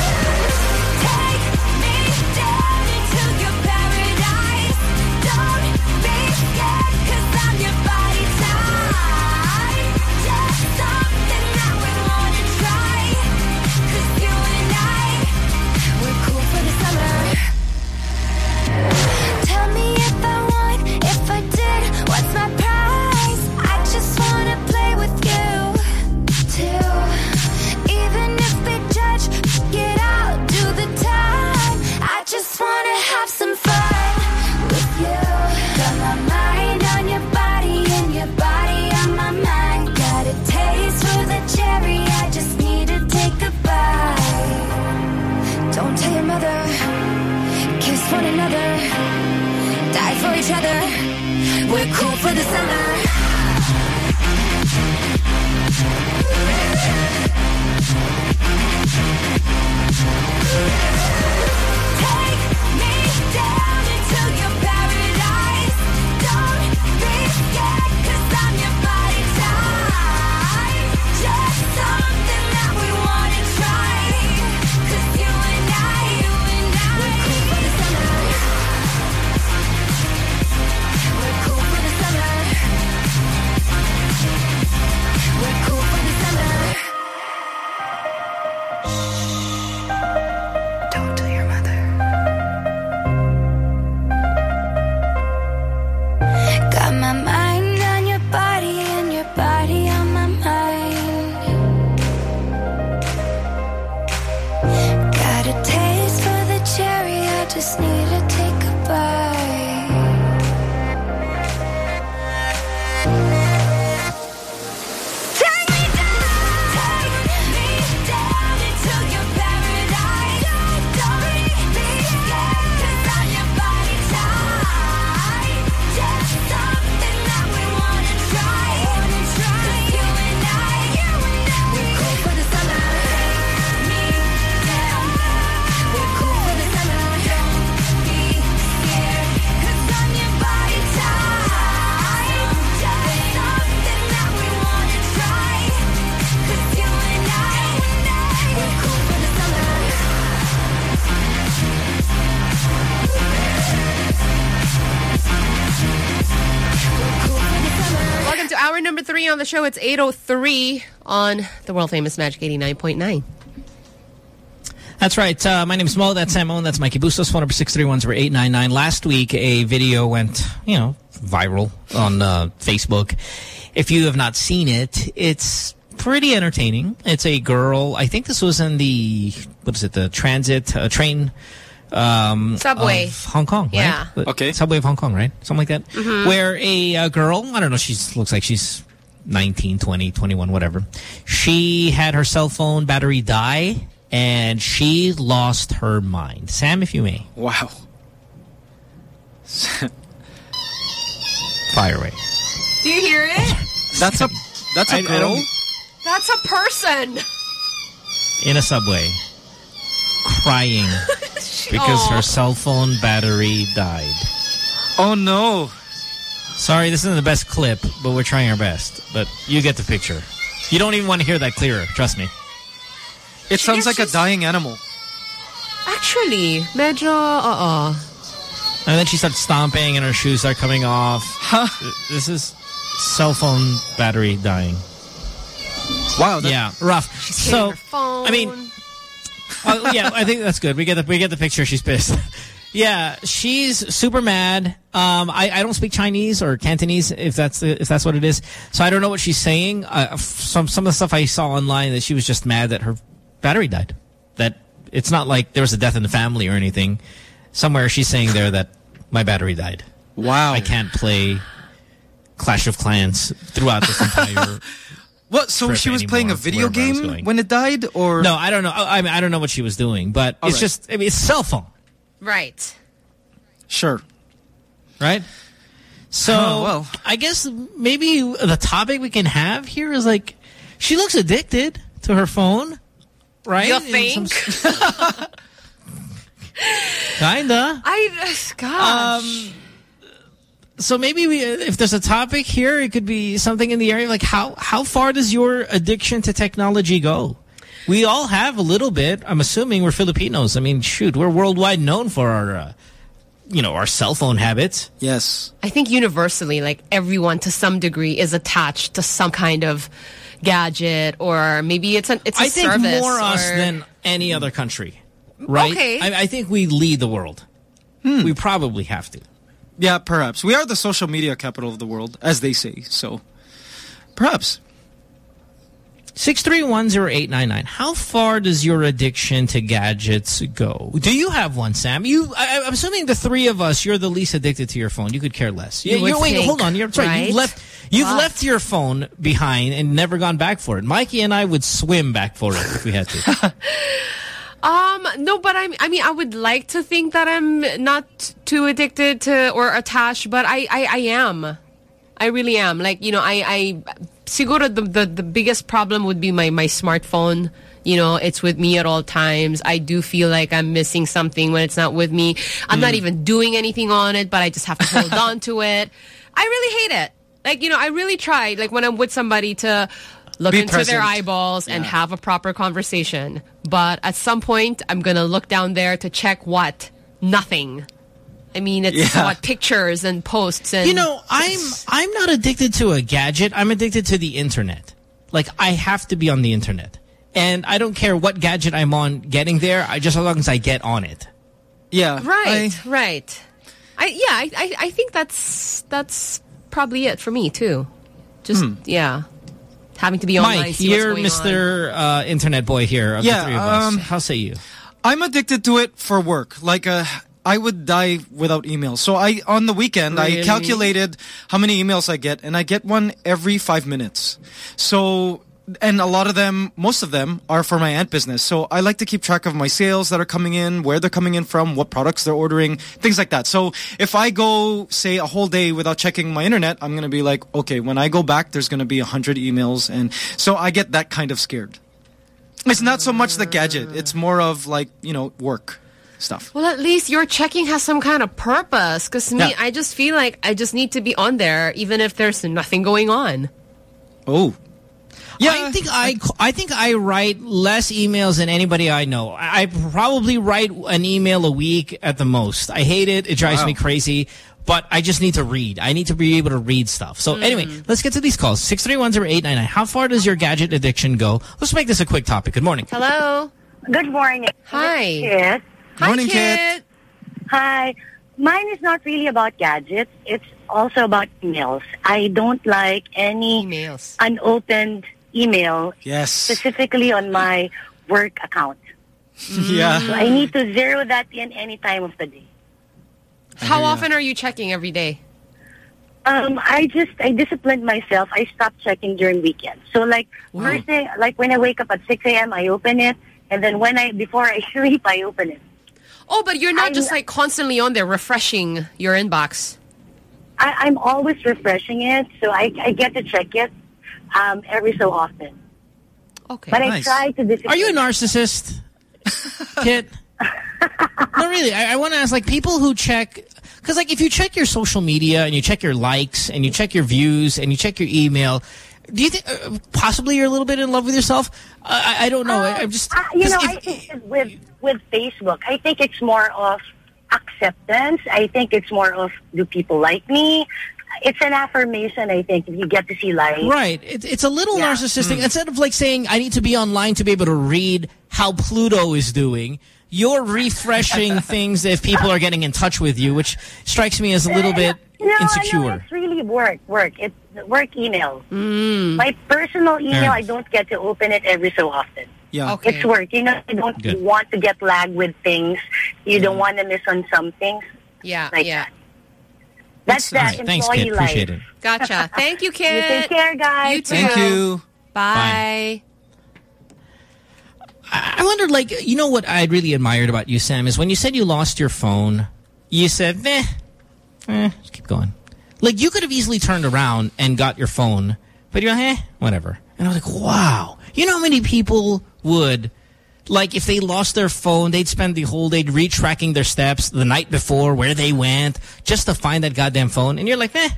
Don't tell your mother. Kiss one another. Die for each other. We're cool for the summer. To number three on the show. It's 8.03 on the world famous Magic 89.9. That's right. Uh, my name is Mo. That's Samo. That's Mikey Bustos. Phone number 631-0899. Last week, a video went, you know, viral on uh, Facebook. If you have not seen it, it's pretty entertaining. It's a girl. I think this was in the, what is it, the transit uh, train um, Subway. of Hong Kong, right? Yeah. Okay. Subway of Hong Kong, right? Something like that. Mhm. Where a, uh girl, I don't know, she looks like she's 19, 20, 21, whatever. She had her cell phone battery die and she lost her mind. Sam, if you may. Wow. Fire away. Do you hear it? That's a that's a I- I girl. don't- That's a person. In a subway. Crying [laughs] because her cell phone battery died. Oh no. Sorry, this isn't the best clip, but we're trying our best. But you get the picture. You don't even want to hear that clearer, trust me. It sounds like a dying animal. Actually, medyo, uh-uh. And then she starts stomping and her shoes start coming off. Huh? This is cell phone battery dying. Wow. yeah, rough. hitting so, her phone. I mean, uh, yeah, I think that's good. We get the we get the picture. She's pissed. Yeah, she's super mad. Um, I I don't speak Chinese or Cantonese if that's the, if that's what it is. So I don't know what she's saying. Uh, some some of the stuff I saw online that she was just mad that her battery died. That it's not like there was a death in the family or anything. Somewhere she's saying there that my battery died. Wow. I can't play Clash of Clans throughout this entire. [laughs] What? So she was playing a video wherever I was game when it died, or No, I don't know. I, I mean, I don't know what she was doing, but All it's right. just, I mean, it's cell phone, Right. Sure. right? So, Oh, well. I guess maybe the topic we can have here is like, she looks addicted to her phone, right? You In some- think? [laughs] Kinda. I, gosh. Um, so maybe we, if there's a topic here, it could be something in the area like how how far does your addiction to technology go? We all have a little bit. I'm assuming we're Filipinos. I mean, shoot, we're worldwide known for our, uh, you know, our cell phone habits. Yes. I think universally, like everyone to some degree is attached to some kind of gadget or maybe it's an it's a I think service more us than any other country, right? Okay. I, I think we lead the world. We probably have to. Yeah, perhaps. We are the social media capital of the world, as they say. So, perhaps. 6310899. How far does your addiction to gadgets go? Do you have one, Sam? You, I, I'm assuming the three of us, you're the least addicted to your phone. You could care less. You you're, wait, think, hold on. You're right. right? You've left. You've left your phone behind and never gone back for it. Mikey and I would swim back for it if we had to. [laughs] Um, no, but I'm, I mean, I would like to think that I'm not too addicted to or attached, but I, I, I am. I really am. Like, you know, I, I, siguro the, the, the biggest problem would be my, my smartphone. You know, it's with me at all times. I do feel like I'm missing something when it's not with me. I'm not Mm. even doing anything on it, but I just have to hold on to it. [laughs] I really hate it. Like, you know, I really try, like when I'm with somebody to look Be into their present. eyeballs and have a proper conversation. But at some point, I'm going to look down there to check what? Nothing. I mean, it's Yeah. what pictures and posts and You know, I'm I'm not addicted to a gadget. I'm addicted to the internet. Like I have to be on the internet, and I don't care what gadget I'm on. Getting there, I just as long as I get on it. Yeah, right, right. I yeah, I, I I think that's that's probably it for me too. Just Hmm. yeah, having to be online. Mike, see what's you're going on. Mr. Uh, internet boy here of Yeah, the three of us. um, How say you? I'm addicted to it for work. Like, uh, I would die without emails. So I, on the weekend, Really? I calculated how many emails I get, and I get one every five minutes. So, and a lot of them, most of them, are for my ant business. So I like to keep track of my sales that are coming in, where they're coming in from, what products they're ordering, things like that. So if I go, say, a whole day without checking my internet, I'm going to be like, okay, when I go back, there's going to be a hundred emails. And so I get that kind of scared. It's not so much the gadget. It's more of like, you know, work stuff. Well, at least your checking has some kind of purpose. Because me, Yeah. I just feel like I just need to be on there, even if there's nothing going on. Oh. Yeah, I think I, I think I write less emails than anybody I know. I I probably write an email a week at the most. I hate it. It drives Wow. me crazy. But I just need to read. I need to be able to read stuff. So mm. anyway, let's get to these calls. 6310899. How far does your gadget addiction go? Let's make this a quick topic. Good morning. Hello. Good morning. Hi. Kit. Hi, Morning, Kit. Kit. Hi. Mine is not really about gadgets. It's also about emails. I don't like any emails. unopened email Yes. specifically on my work account. [laughs] Yeah. So I need to zero that in any time of the day. How often are you checking every day? Um, I just I disciplined myself. I stopped checking during weekends. So like first thing, like when I wake up at six a.m., I open it, and then when I before I [laughs] sleep, I open it. Oh, but you're not just like constantly on there refreshing your inbox. I, I'm always refreshing it, so I, I get to check it um, every so often. Okay, but Nice. I try to discipline. Are you a narcissist, [laughs] Kit? no, really. I, I want to ask, like, people who check... Because, like, if you check your social media and you check your likes and you check your views and you check your email, do you think uh, possibly you're a little bit in love with yourself? I, I- I don't know. I, I'm just... Uh, you 'cause know, if- I think with with Facebook, I think it's more of acceptance. I think it's more of do people like me? It's an affirmation. I think if you get to see likes, Right. It, it's a little Yeah. narcissistic. Instead of like saying, I need to be online to be able to read how Pluto is doing, you're refreshing [laughs] things if people are getting in touch with you, which strikes me as a little bit No, insecure. no, it's really work. Work. It's work email. My personal email, Yeah. I don't get to open it every so often. Yeah. Okay. It's work. You know, you don't Good. want to get lagged with things. You don't want to miss on some things. Yeah, Like yeah. That's All that right. employee Thanks, Kit. life. Appreciate it. Gotcha. Thank you, You take care, guys. You too. Thank you. Bye. I I wondered, like, you know what I really admired about you, Sam, is when you said you lost your phone, you said, meh, eh, just keep going. Like, you could have easily turned around and got your phone, but you're like, eh, whatever. And I was like, wow. You know how many people would, like, if they lost their phone, they'd spend the whole day retracking their steps the night before, where they went, just to find that goddamn phone. And you're like, meh.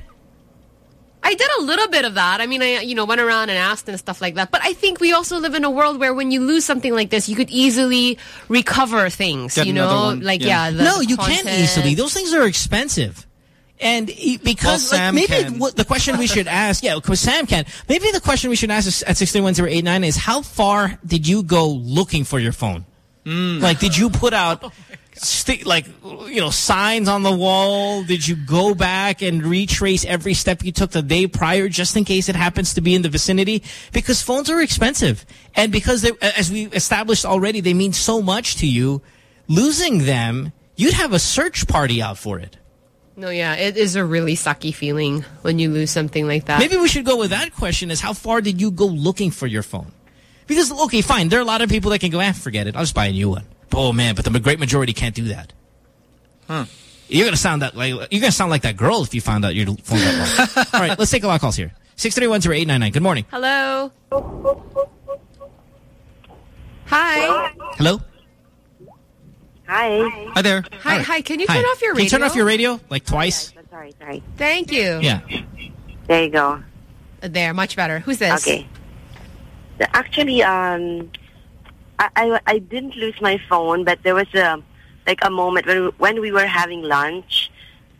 I did a little bit of that. I mean, I you know went around and asked and stuff like that. But I think we also live in a world where when you lose something like this, you could easily recover things. Get you know, one, like yeah. yeah. the, no, the you can't easily. Those things are expensive. And because Well, like, maybe what the question we should ask, [laughs] yeah, because Sam can. Maybe the question we should ask is- at six three one zero eight nine is how far did you go looking for your phone? Hmm. Like, did you put out [laughs] Oh like you know signs on the wall? Did you go back and retrace every step you took the day prior, just in case it happens to be in the vicinity? Because phones are expensive, and because they, as we established already, they mean so much to you. Losing them, you'd have a search party out for it. No, yeah, it is a really sucky feeling when you lose something like that. Maybe we should go with that question: Is how far did you go looking for your phone? Because, okay, fine. There are a lot of people that can go, ah, forget it. I'll just buy a new one. Oh, man, but the great majority can't do that. Huh. You're gonna sound that like you're gonna sound like that girl if you found out your phone got lost. [laughs] All right, let's take a lot of calls here. Six three one zero eight nine nine. Good morning. Hello. Hi. Hello. Hi. Hi there. Hi. Hi. Can you Hi. turn off your radio? Can you turn off your radio like twice? Sorry, sorry. Thank you. Yeah. There you go. There, much better. Who's this? Okay. Actually, um, I, I I didn't lose my phone, but there was a like a moment when when we were having lunch.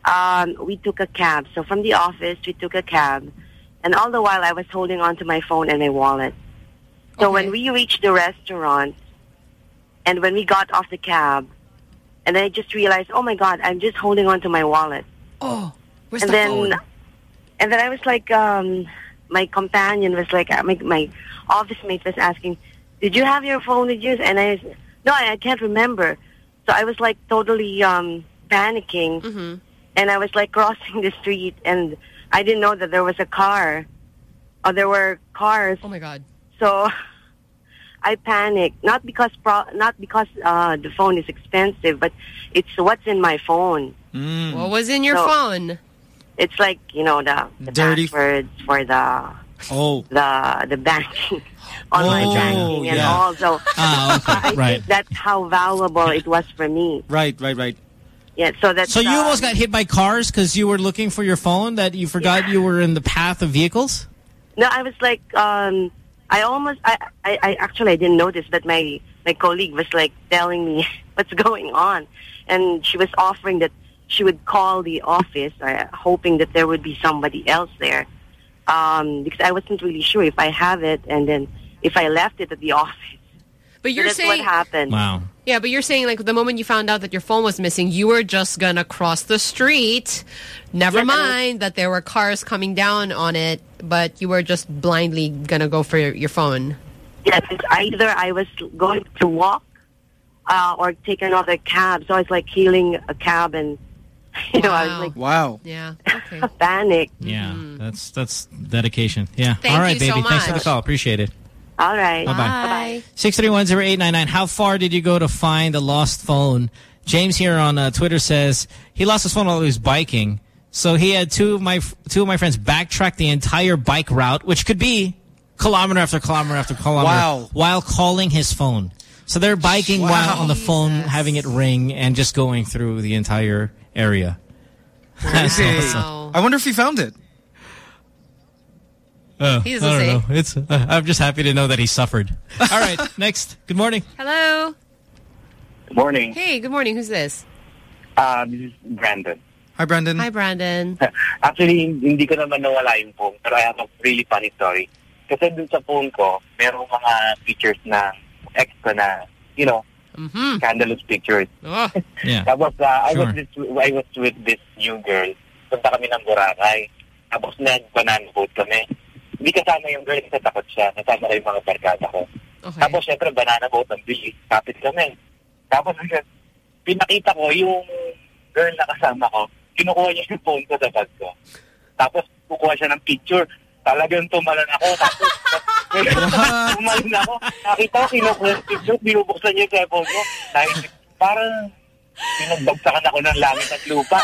Um, we took a cab. So from the office, we took a cab, and all the while I was holding on to my phone and my wallet. So when we reached the restaurant, and when we got off the cab, and then I just realized, oh my God, I'm just holding on to my wallet. Oh, where's and the then, phone? And then I was like, um, my companion was like, uh, my, my office mate was asking, did you have your phone with you? And I, said, no, I, I can't remember. So I was like totally um, panicking. Mm-hmm. And I was like [laughs] crossing the street and I didn't know that there was a car. Or there were cars. Oh my God. So [laughs] I panicked, not because pro- not because uh, the phone is expensive, but it's what's in my phone. What was in your So- phone? It's like you know the, the Dirty- passwords for the Oh. the the banking, [laughs] online Oh, banking, and yeah. all. So Ah, [laughs] okay, I right. think that's how valuable it was for me. Right, right, right. Yeah. So that's So you uh, almost got hit by cars because you were looking for your phone that you forgot you were in the path of vehicles? No, I was like, um, I almost, I, I, I actually I didn't notice, but my my colleague was like telling me [laughs] what's going on, and she was offering that she would call the office, uh, hoping that there would be somebody else there, um, because I wasn't really sure if I have it, and then if I left it at the [laughs] office. But you're that's saying what happened. Wow. Yeah, but you're saying like the moment you found out that your phone was missing, you were just gonna cross the street. Never Yes, and- mind that there were cars coming down on it, but you were just blindly gonna go for your, your phone. Yes, it's either I was going to walk uh, or take another cab. So I was like hailing a cab and, [laughs] you know, I was like Wow. Yeah. Okay. [laughs] panic. Yeah, that's that's dedication. Yeah. Thank All right, you so baby. Thanks for the call. Appreciate it. All right. Bye-bye. Bye-bye. Six three one zero eight nine nine. How far did you go to find a lost phone? James here on uh, Twitter says he lost his phone while he was biking. So he had two of my two of my friends backtrack the entire bike route, which could be kilometer after kilometer after kilometer, Wow. while calling his phone. So they're biking Wow. while on the phone, having it ring, and just going through the entire area. [laughs] That's Crazy. awesome. I wonder if he found it. Oh, He I doesn't don't say. know. It's. Uh, I'm just happy to know that he suffered. [laughs] All right, next. Good morning. Hello. Good morning. Hey, good morning. Who's this? Uh, this is Brandon. Hi, Brandon. Hi, Brandon. [laughs] Actually, hindi ko naman nawala yung phone, pero I have a really funny story. Kasi dun sa phone ko, merong mga features na extra na, you know, Mm-hmm. scandalous pictures. [laughs] Yeah. Tapos, uh, I, was this, I was with this new girl. Punta kami ng Boracay. Tapos nag-banana boat kami. Hindi kasama yung girl kasi takot siya. Nasama ko yung mga barkada ko. Tapos, syempre, banana boat ang bilis. Kapit kami. Tapos, pinakita ko yung girl na kasama ko. Kinukuha niya yung phone ko sa bag ko. Tapos, kukuha siya ng picture. Talagang tumalon ako. Tapos, [laughs] tumalon ako. Nakita ko, kinukuha yung picture. Binubuksan niya yung cellphone ko. Naisip, parang pinagbagsakan ako ng langit at lupa.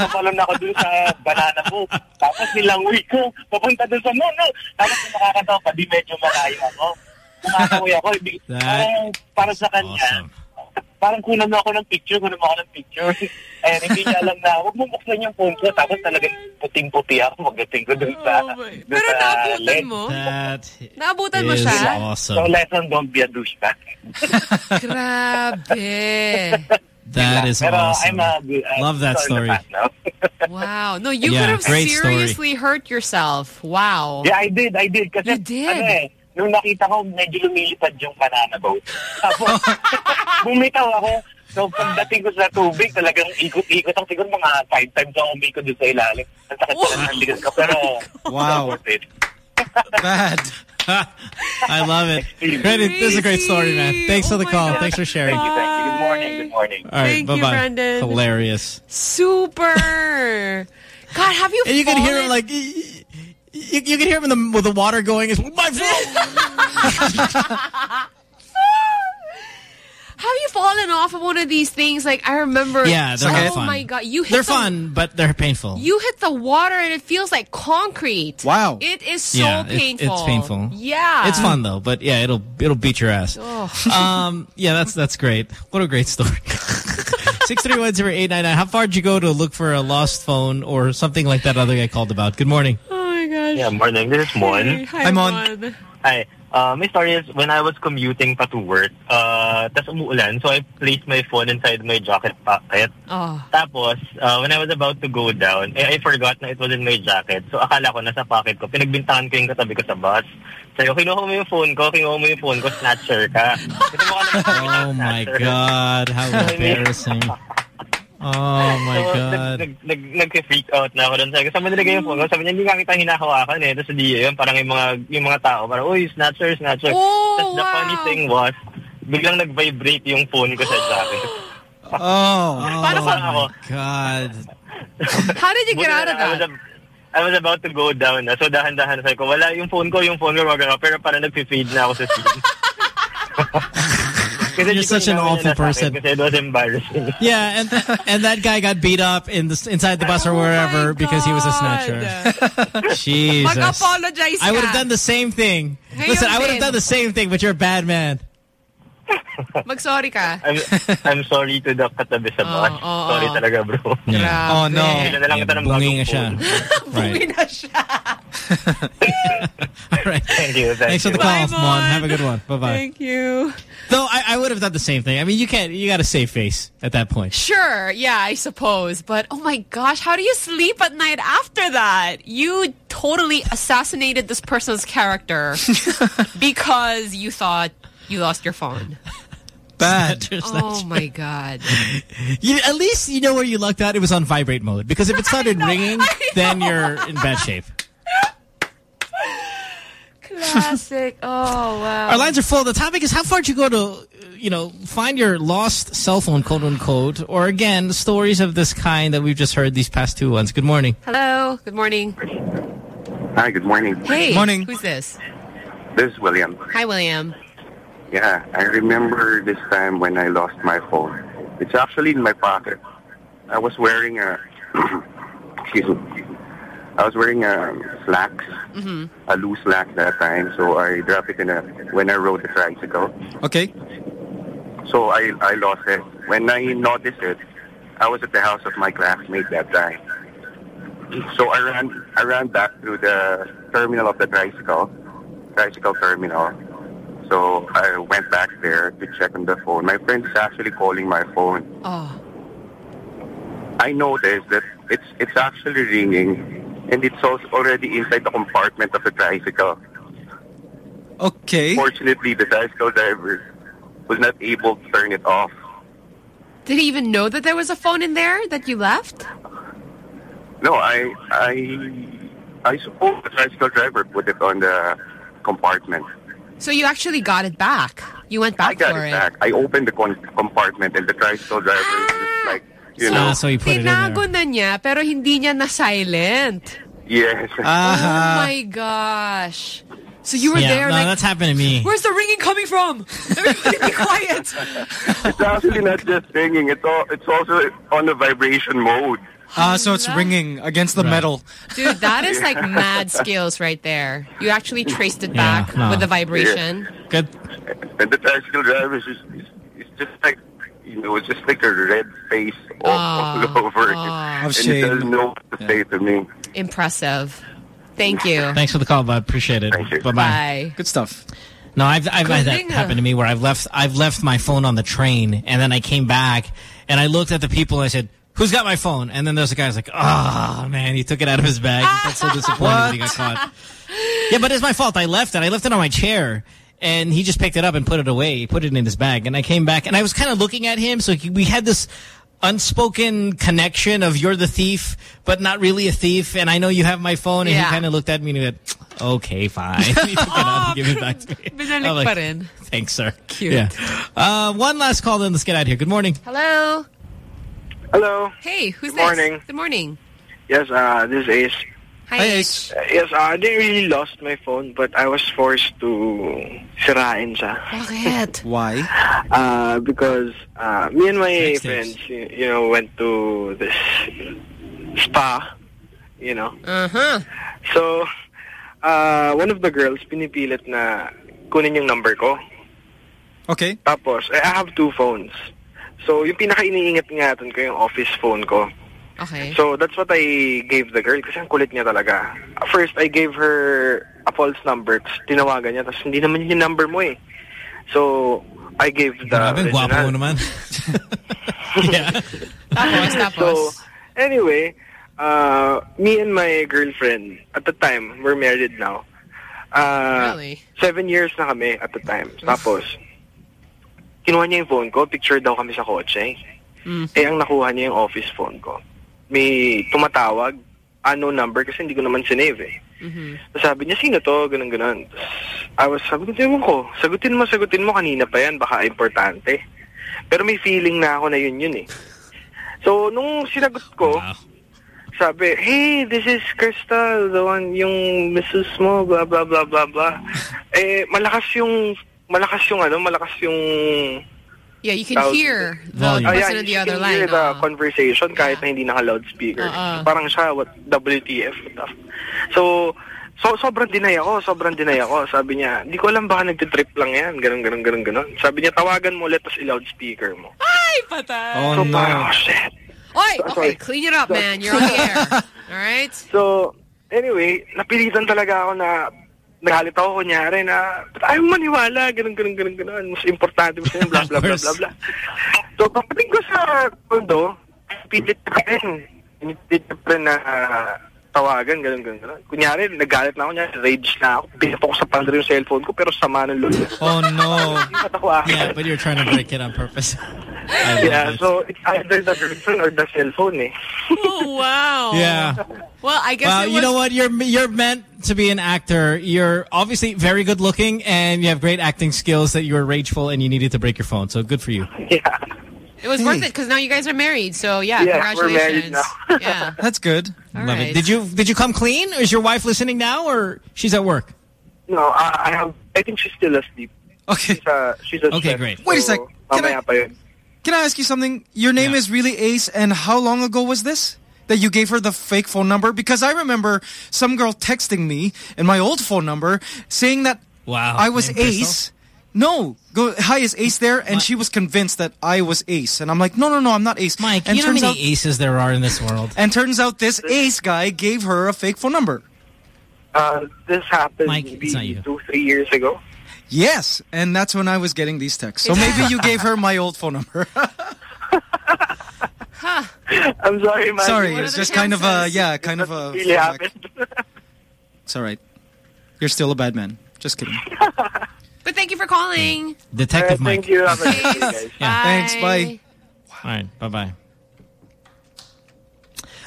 Tumalon ako dun sa banana boat. Tapos nilangoy ko. Papunta dun sa mono. Tapos kung nakakatawa pa, di medyo malayo ako. Kumakaway ako. Ibig, parang, para sa kanya, parang kunan mo ako ng picture, kunan mo ako ng picture. Ayan, hindi niya alam na, huwag mo buksan yung phone ko. Tapos talagang puting-puti ako pagdating ko dun sa, dun Pero sa naabutan mo? That Naabutan mo siya? awesome. So lesson, don't be a douchebag. [laughs] Grabe. That is Pero awesome. I'm a, I'm Love that story. the past now. Wow. No, you Yeah, could have great story. seriously hurt yourself. Wow. Yeah, I did, I did. Kasi, You did? ano eh, nung nakita ko, medyo lumilipad yung banana boat. [laughs] Tapos, bumitaw ako. So, pagdating ko sa tubig, talagang ikot-ikot ako. Siguro mga five times ako umikot doon sa ilalim. Ang sakit oh. ng ligas ko. Pero, Wow. worth it. Bad. [laughs] I love it. Brandon, this is a great story, man. Oh Thanks for the call. Thanks for sharing. Thank you, thank you. Good morning, good morning. All right, Thank you, bye-bye. Brandon. Hilarious. Super. God, have you And you can hear him like, you, you can hear him in the, with the water going, it's my phone. [laughs] Have you fallen off of one of these things? Like I remember. Yeah, they're oh not fun. my god, you hit They're the- fun, but they're painful. You hit the water and it feels like concrete. Wow. It is so yeah, it- painful. it's painful. Yeah. It's fun though, but yeah, it'll it'll beat your ass. Oh. [laughs] um, yeah, that's that's great. What a great story. [laughs] Six three one zero eight nine nine. How far did you go to look for a lost phone or something like that other guy called about? Good morning. Oh my gosh. Yeah, morning. This is Mon. Hi, Mon. Hi. Uh, my story is when I was commuting pa to work, uh, tas umuulan, so I placed my phone inside my jacket pocket. Oh. Tapos, uh, when I was about to go down, eh, I forgot na it was in my jacket. So akala ko nasa pocket ko. Pinagbintangan ko yung katabi ko sa bus. Sabi ko, kinuha mo yung phone ko, kinuha mo yung phone ko, snatcher ka. [laughs] Kasi mukha naman Oh my God, how [laughs] embarrassing. Oh my so, God. Nag, nag, nag, nag-freak out na ako doon. Sabi ko, saan mo nilagay yung phone ko? Sabi niya, hindi nga kita hinahawakan eh. Tapos di yun, parang yung mga, yung mga tao, parang, uy, snatcher, snatcher. Oh, Tapos the funny thing was, biglang nag-vibrate yung phone ko sa [gasps] jacket. Oh. [laughs] Paano ko ako? God. [laughs] How did you get Buti out of na lang, I was, that? ab- I was about to go down na. So dahan-dahan sabi ko, wala yung phone ko, yung phone ko, wag ako. Pero parang nag-fade na ako sa scene. [laughs] Kasi You're hindi such an awful na sa akin person. Kasi it was embarrassing. [laughs] Yeah, and and that guy got beat up in the inside the bus or oh wherever because he was a snatcher. [laughs] Jesus. Mag-apologize I would have done the same thing. Ngayon Listen, I would have done the same thing, but you're a bad man. [laughs] Mag-sorry ka. I'm, I'm sorry to the katabi sa oh, bus. Oh, oh, sorry oh. talaga, bro. Yeah. Oh, no. Kailan na lang kita Bungi bagong nga siya. phone. Right. na siya. [laughs] Thank you. Thank Thanks for the you. call, Mon. Have a good one. Bye-bye. Thank you. No, I, I would have done the same thing. I mean, you can't, you got to save face at that point. Sure, yeah, I suppose. But oh my gosh, how do you sleep at night after that? You totally assassinated this person's character [laughs] because you thought you lost your phone. [laughs] Bad. [laughs] Oh my god. You, at least you know where you lucked out. It was on vibrate mode. Because if it [laughs] started ringing, then you're in bad shape. Classic. Oh wow. Our lines are full. The topic is how far did you go to, uh, you know, find your lost cell phone, quote unquote, or again, stories of this kind that we've just heard these past two ones. Good morning. Hello. Good morning. Hi, good morning. Hey. Who's this? This is William. Hi, William. Yeah, I remember this time when I lost my phone. It's actually in my pocket. I was wearing a, [clears throat] excuse me, I was wearing a slacks, Mm-hmm. a loose slack that time, so I dropped it in a, when I rode the tricycle. Okay. So I, I lost it. When I noticed it, I was at the house of my classmate that time. So I ran, I ran back through the terminal of the tricycle, tricycle terminal. So I went back there to check on the phone. My friend is actually calling my phone. Oh. I noticed that it's it's actually ringing, and it's also already inside the compartment of the tricycle. Okay. Fortunately, the tricycle driver was not able to turn it off. Did he even know that there was a phone in there that you left? No, I I I suppose the tricycle driver put it on the compartment. So you actually got it back. You went back I got for it back. I opened the compartment, and the tricycle driver is just ah! like, you know. Tinago na niya, pero hindi niya na silent. Yes. Oh my gosh. So you were yeah, there no, like, that's happened to me. where's the ringing coming from? Everybody be quiet. [laughs] it's actually not just ringing. It's all. It's also on the vibration mode. Ah, so it's ringing against the metal. Dude, that is like [laughs] mad skills right there. You actually traced it Yeah, back no. with the vibration. Good. And the tricycle driver is just, it's just like, you know, it's just like a red face all, all [laughs] over it. and he doesn't know what to say to me. Impressive. Thank you. Thanks for the call, bud. Appreciate it. Bye-bye. Bye. Good stuff. No, I've, I've had that happen to me where I've left I've left my phone on the train and then I came back and I looked at the people and I said, "Who's got my phone?" And then there's a guy who's like, "Oh man, he took it out of his bag. He got so disappointed he got caught." [laughs] Yeah, but it's my fault. I left it. I left it on my chair. And he just picked it up and put it away. He put it in his bag. And I came back and I was kind of looking at him. So he, we had this unspoken connection of you're the thief, but not really a thief. And I know you have my phone. And Yeah. he kind of looked at me and he went, okay, fine. [laughs] he took it out and gave it back to me. [laughs] I'm like. Thanks, sir. Cute. Yeah. Uh, one last call, then let's get out of here. Good morning. Hello. Hello. Hey, who's Good this? morning. Good morning. Yes, uh, this is Ace. Hi, Ace. Uh, yes, uh, I didn't really lost my phone, but I was forced to sirain siya. Bakit? [laughs] Why? Uh, because uh, me and my Next friends, you, you know, went to this spa, you know. Uh-huh. So, uh, one of the girls pinipilit na kunin yung number ko. Okay. Tapos, eh, I have two phones. So, yung pinaka-iniingat-ingatan ko yung office phone ko. Okay. So, that's what I gave the girl kasi ang kulit niya talaga. First, I gave her a false number. Tapos, tinawagan niya. Tapos, hindi naman yung number mo eh. So, I gave the Grabe, gwapo mo naman. [laughs] yeah. Tapos, tapos. So, anyway, uh, me and my girlfriend, at the time, we're married now. Uh, Really? Seven years na kami at the time. Tapos, kinuha niya yung phone ko, picture daw kami sa kotse. Mm. Eh, ang nakuha niya yung office phone ko. May tumatawag, unknown number, kasi hindi ko naman sinave eh. Mhm. Tapos sabi niya, sino to? Ganun, ganun. I was, sabi ko, "Ewan ko, sagutin mo, sagutin mo, kanina pa yan, baka importante. Pero may feeling na ako na yun yun eh. So, nung sinagot ko, sabi, hey, this is Crystal, the one, yung Mrs. mo, blah, blah, blah, blah, blah. [laughs] eh, malakas yung, malakas yung ano, malakas yung Yeah, you can hear the yeah, person on the you other can line. hear the uh. conversation kahit na hindi naka-loudspeaker. Uh-uh. Parang siya, what, WTF. stuff. So, so, sobrang dinay ako, sobrang dinay ako. Sabi niya, hindi ko alam baka nagtitrip lang yan, ganun, ganun, ganun, ganun. Sabi niya, tawagan mo ulit, tapos i-loudspeaker mo. Ay, patay! Oh, so, no. parang, oh, shit. Oy, So- okay, clean it up, man. You're on the air. [laughs] All right? So, anyway, napilitan talaga ako na nagalit ako kunyari na "Ba't ayaw maniwala, ganun, ganun, ganun, ganun. Mas importante mo sa'yo, blah, blah, blah, blah, blah. So, pagdating ko sa kondo, pilit na rin. Pilit na rin na ah, tawagan, ganun, ganun, ganun. Kunyari, nagalit na ako niya, rage na ako. Pinap ako sa pandre yung cellphone ko, pero sama ng loob. Oh, no. Ba't ako ah? Yeah, but you're trying to break it on purpose. [laughs] Yeah, it. so it's either the girlfriend or the cellphone eh. Oh, wow. Yeah. Well, I guess Well, it you know what? You're you're meant to be an actor. You're obviously very good looking, and you have great acting skills. That you were rageful and you needed to break your phone. So good for you. It was hmm. worth it because now you guys are married. So, yeah, Yeah, we're congratulations. married [laughs] yeah. That's good. All Love right. it. Did you did you come clean? Is your wife listening now, or she's at work? No, I, I have. I think she's still asleep. Okay. She's a, she's a Okay, chef, great. Wait a so sec. Can I- mamaya pa yun. Can I ask you something? Your name is really Ace, and how long ago was this? That you gave her the fake phone number? Because I remember some girl texting me in my old phone number saying that wow, I was name Crystal? Ace. No, go hi is Ace there, and she was convinced that I was Ace, and I'm like, no, no, no, I'm not Ace. Mike, and you know how turns many out, aces there are in this world? and turns out this Ace guy gave her a fake phone number. Uh, this happened Mike, maybe it's not you. two, three years ago. Yes, and that's when I was getting these texts. So maybe you gave her my old phone number. [laughs] I'm sorry, man. Sorry, it's just kind of a yeah, kind of a. really. [laughs] It's all right. You're still a bad man. Just kidding. [laughs] But thank you for calling. Detective Mike. Thank you. Have a nice day, guys. Yeah. Thanks. Bye. All right. Bye bye.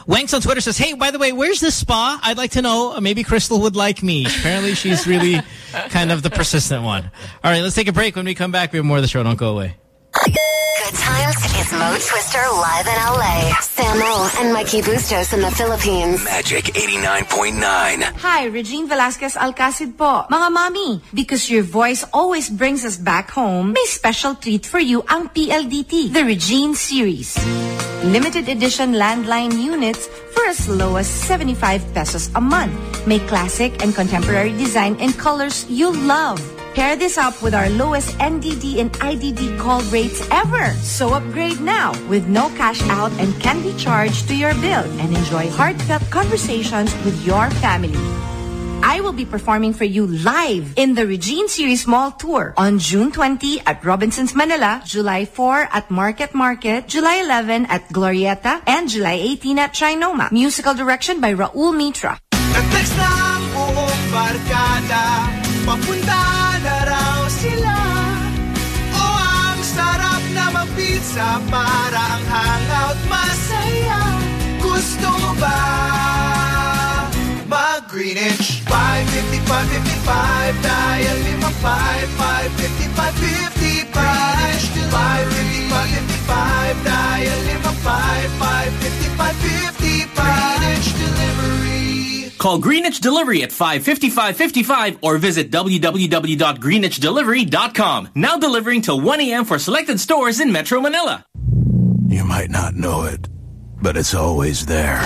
Wanks on Twitter says, "Hey, by the way, where's this spa? I'd like to know. Maybe Crystal would like me. Apparently, she's really [laughs] kind of the persistent one." All right, let's take a break. When we come back, we have more of the show. Don't go away. Good times is Mo Twister live in LA. Samo and Mikey Bustos in the Philippines. Magic 89.9. Hi, Regine Velasquez Alcasid po. Mga mami, because your voice always brings us back home, may special treat for you ang PLDT, the Regine series. Limited edition landline units for as low as 75 pesos a month. May classic and contemporary design and colors you love. Pair this up with our lowest NDD and IDD call rates ever. So upgrade now with no cash out and can be charged to your bill and enjoy heartfelt conversations with your family. I will be performing for you live in the Regine Series Mall Tour on June 20 at Robinson's Manila, July 4 at Market Market, July 11 at Glorieta, and July 18 at Trinoma. Musical direction by Raul Mitra. Papunta na raw sila. O ang sarap na mag-pizza Para ang hangout masaya. Gusto mo ba mag-Greenwich? 555 55 Dial 55 555 55 555 55 Dial 55 555 55 Greenwich Delivery Call Greenwich Delivery at 55555 or visit www.greenwichdelivery.com. Now delivering till 1 a.m. for selected stores in Metro Manila. You might not know it, but it's always there.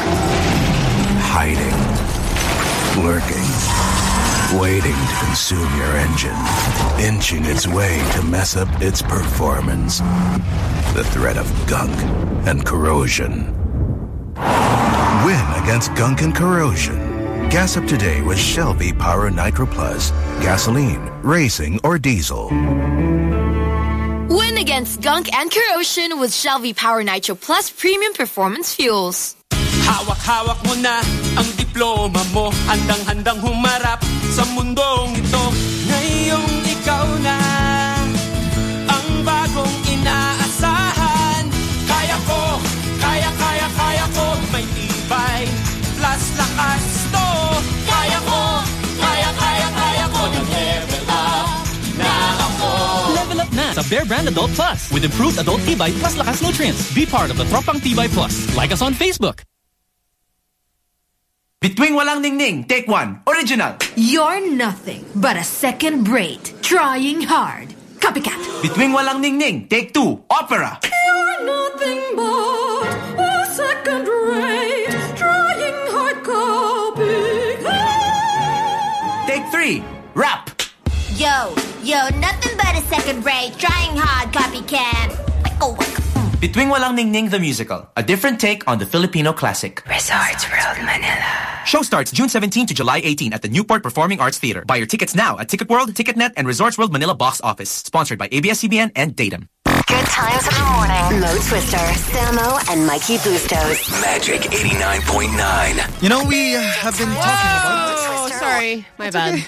Hiding. Lurking. Waiting to consume your engine. Inching its way to mess up its performance. The threat of gunk and corrosion. Win against gunk and corrosion. Gas up today with Shell V-Power Nitro Plus. Gasoline, racing, or diesel. Win against gunk and corrosion with Shell V-Power Nitro Plus Premium Performance Fuels. Hawak-hawak mo na ang diploma mo Handang-handang humarap sa mundong ito Ngayong ikaw na up na sa Bear Brand Adult Plus with improved adult Tibay plus lakas nutrients. Be part of the Tropang Tibay Plus. Like us on Facebook. Bituing Walang Ningning, take one. Original. You're nothing but a second rate. Trying hard. Copycat. Bituing Walang Ningning, take two. Opera. You're nothing but Yo, yo, nothing but a second rate, trying hard, copycat. Bituing Walang Ningning the Musical, a different take on the Filipino classic. Resorts World Manila. Show starts June 17 to July 18 at the Newport Performing Arts Theater. Buy your tickets now at Ticket World, TicketNet, and Resorts World Manila box office. Sponsored by ABS-CBN and Datum. Good times in the morning. Mo Twister, Samo, and Mikey Bustos. Magic 89.9. You know, we uh, have been talking about. Sorry. My bad.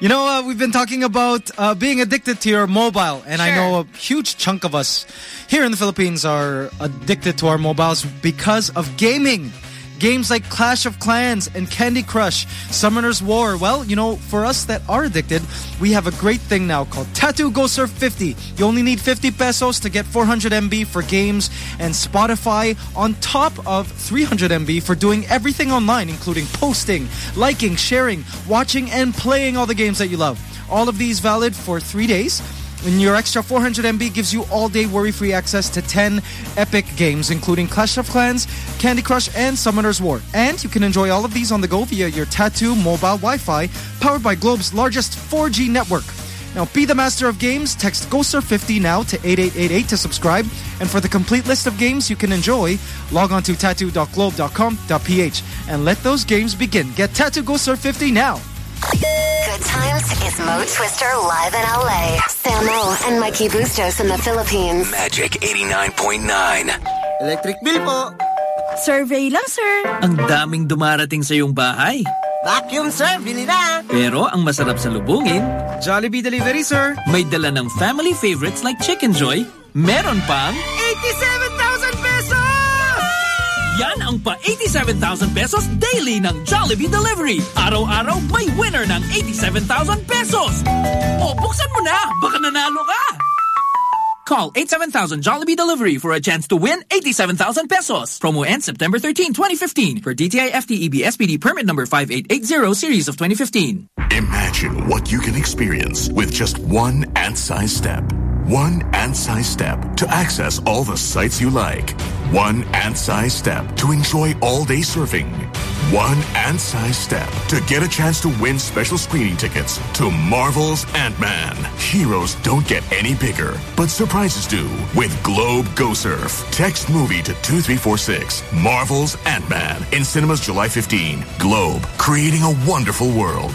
You know, uh, we've been talking about uh, being addicted to your mobile, and I know a huge chunk of us here in the Philippines are addicted to our mobiles because of gaming. Games like Clash of Clans and Candy Crush, Summoner's War. Well, you know, for us that are addicted, we have a great thing now called Tattoo Go Surf 50. You only need 50 pesos to get 400 MB for games and Spotify on top of 300 MB for doing everything online, including posting, liking, sharing, watching, and playing all the games that you love. All of these valid for three days. And your extra 400 MB gives you all-day worry-free access to 10 epic games, including Clash of Clans, Candy Crush, and Summoner's War. And you can enjoy all of these on the go via your Tattoo mobile Wi-Fi, powered by Globe's largest 4G network. Now, be the master of games. Text GoSurf50 now to 8888 to subscribe. And for the complete list of games you can enjoy, log on to tattoo.globe.com.ph and let those games begin. Get Tattoo Go Surf 50 now. Good times is Mo Twister live in LA. Samo and Mikey Bustos in the Philippines. Magic 89.9. Electric bill po. Survey lang, sir. Ang daming dumarating sa iyong bahay. Vacuum, sir. Bili na. Pero ang masarap sa lubungin, Jollibee Delivery, sir. may dala ng family favorites like Chickenjoy, meron pang 87,000 pesos! yan ang pa 87,000 pesos daily ng Jollibee Delivery. Araw-araw may winner ng 87,000 pesos. O, buksan mo na. Baka nanalo ka. Call 87000 Jollibee Delivery for a chance to win 87,000 pesos. Promo ends September 13, 2015 for DTI FTEB SPD permit number 5880 series of 2015. Imagine what you can experience with just one ant-sized step. One ant-sized step to access all the sites you like. One ant-sized step to enjoy all-day surfing. One ant-sized step to get a chance to win special screening tickets to Marvel's Ant-Man. Heroes don't get any bigger, but surprises do with Globe Go Surf. Text movie to 2346. Marvel's Ant-Man in cinemas July 15. Globe, creating a wonderful world.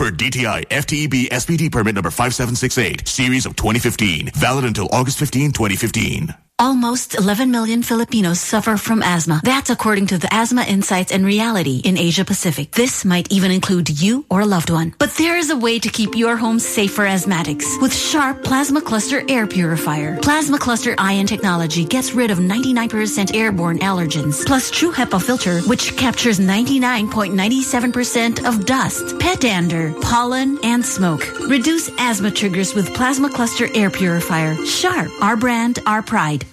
Per DTI FTEB SPD permit number 5768, series of 2015. Valid until August 15, 2015. Almost 11 million Filipinos suffer from asthma. That's according to the Asthma Insights and Reality in Asia Pacific. This might even include you or a loved one. But there is a way to keep your home safe for asthmatics with Sharp Plasmacluster Air Purifier. Plasmacluster Ion technology gets rid of 99% airborne allergens, plus True HEPA filter, which captures 99.97% of dust, pet dander, pollen, and smoke. Reduce asthma triggers with Plasmacluster Air Purifier. Sharp, our brand, our pride.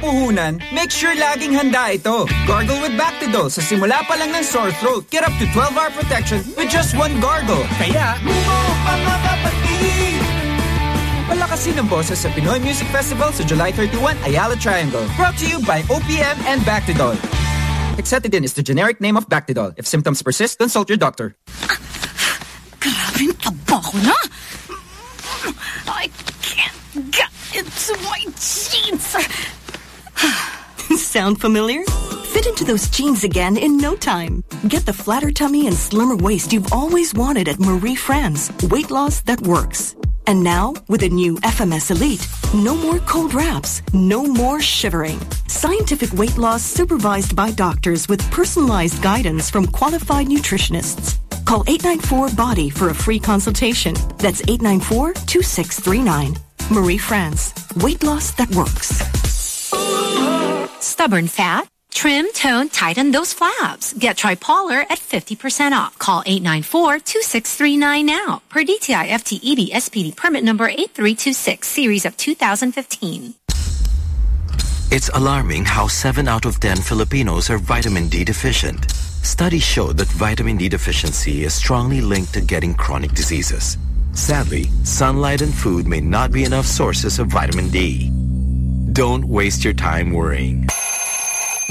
Puhunan, make sure laging handa ito. Gargle with Bactidol sa simula pa lang ng sore throat. Get up to 12-hour protection with just one gargle. Kaya, Mumo, mga kapatid! Palakasin ang boses sa Pinoy Music Festival sa July 31, Ayala Triangle. Brought to you by OPM and Bactidol. Hexetidine is the generic name of Bactidol. If symptoms persist, consult your doctor. Grabing taba ko na. I can't get into my jeans. [sighs] Sound familiar? Fit into those jeans again in no time. Get the flatter tummy and slimmer waist you've always wanted at Marie France. Weight loss that works. And now, with a new FMS Elite, no more cold wraps, no more shivering. Scientific weight loss supervised by doctors with personalized guidance from qualified nutritionists. Call 894-BODY for a free consultation. That's 894-2639. Marie France. Weight loss that works. Stubborn fat? Trim, tone, tighten those flaps. Get Tripolar at 50% off. Call 894-2639 now. Per DTI FTEB SPD permit number 8326 series of 2015. It's alarming how 7 out of 10 Filipinos are vitamin D deficient. Studies show that vitamin D deficiency is strongly linked to getting chronic diseases. Sadly, sunlight and food may not be enough sources of vitamin D. Don't waste your time worrying.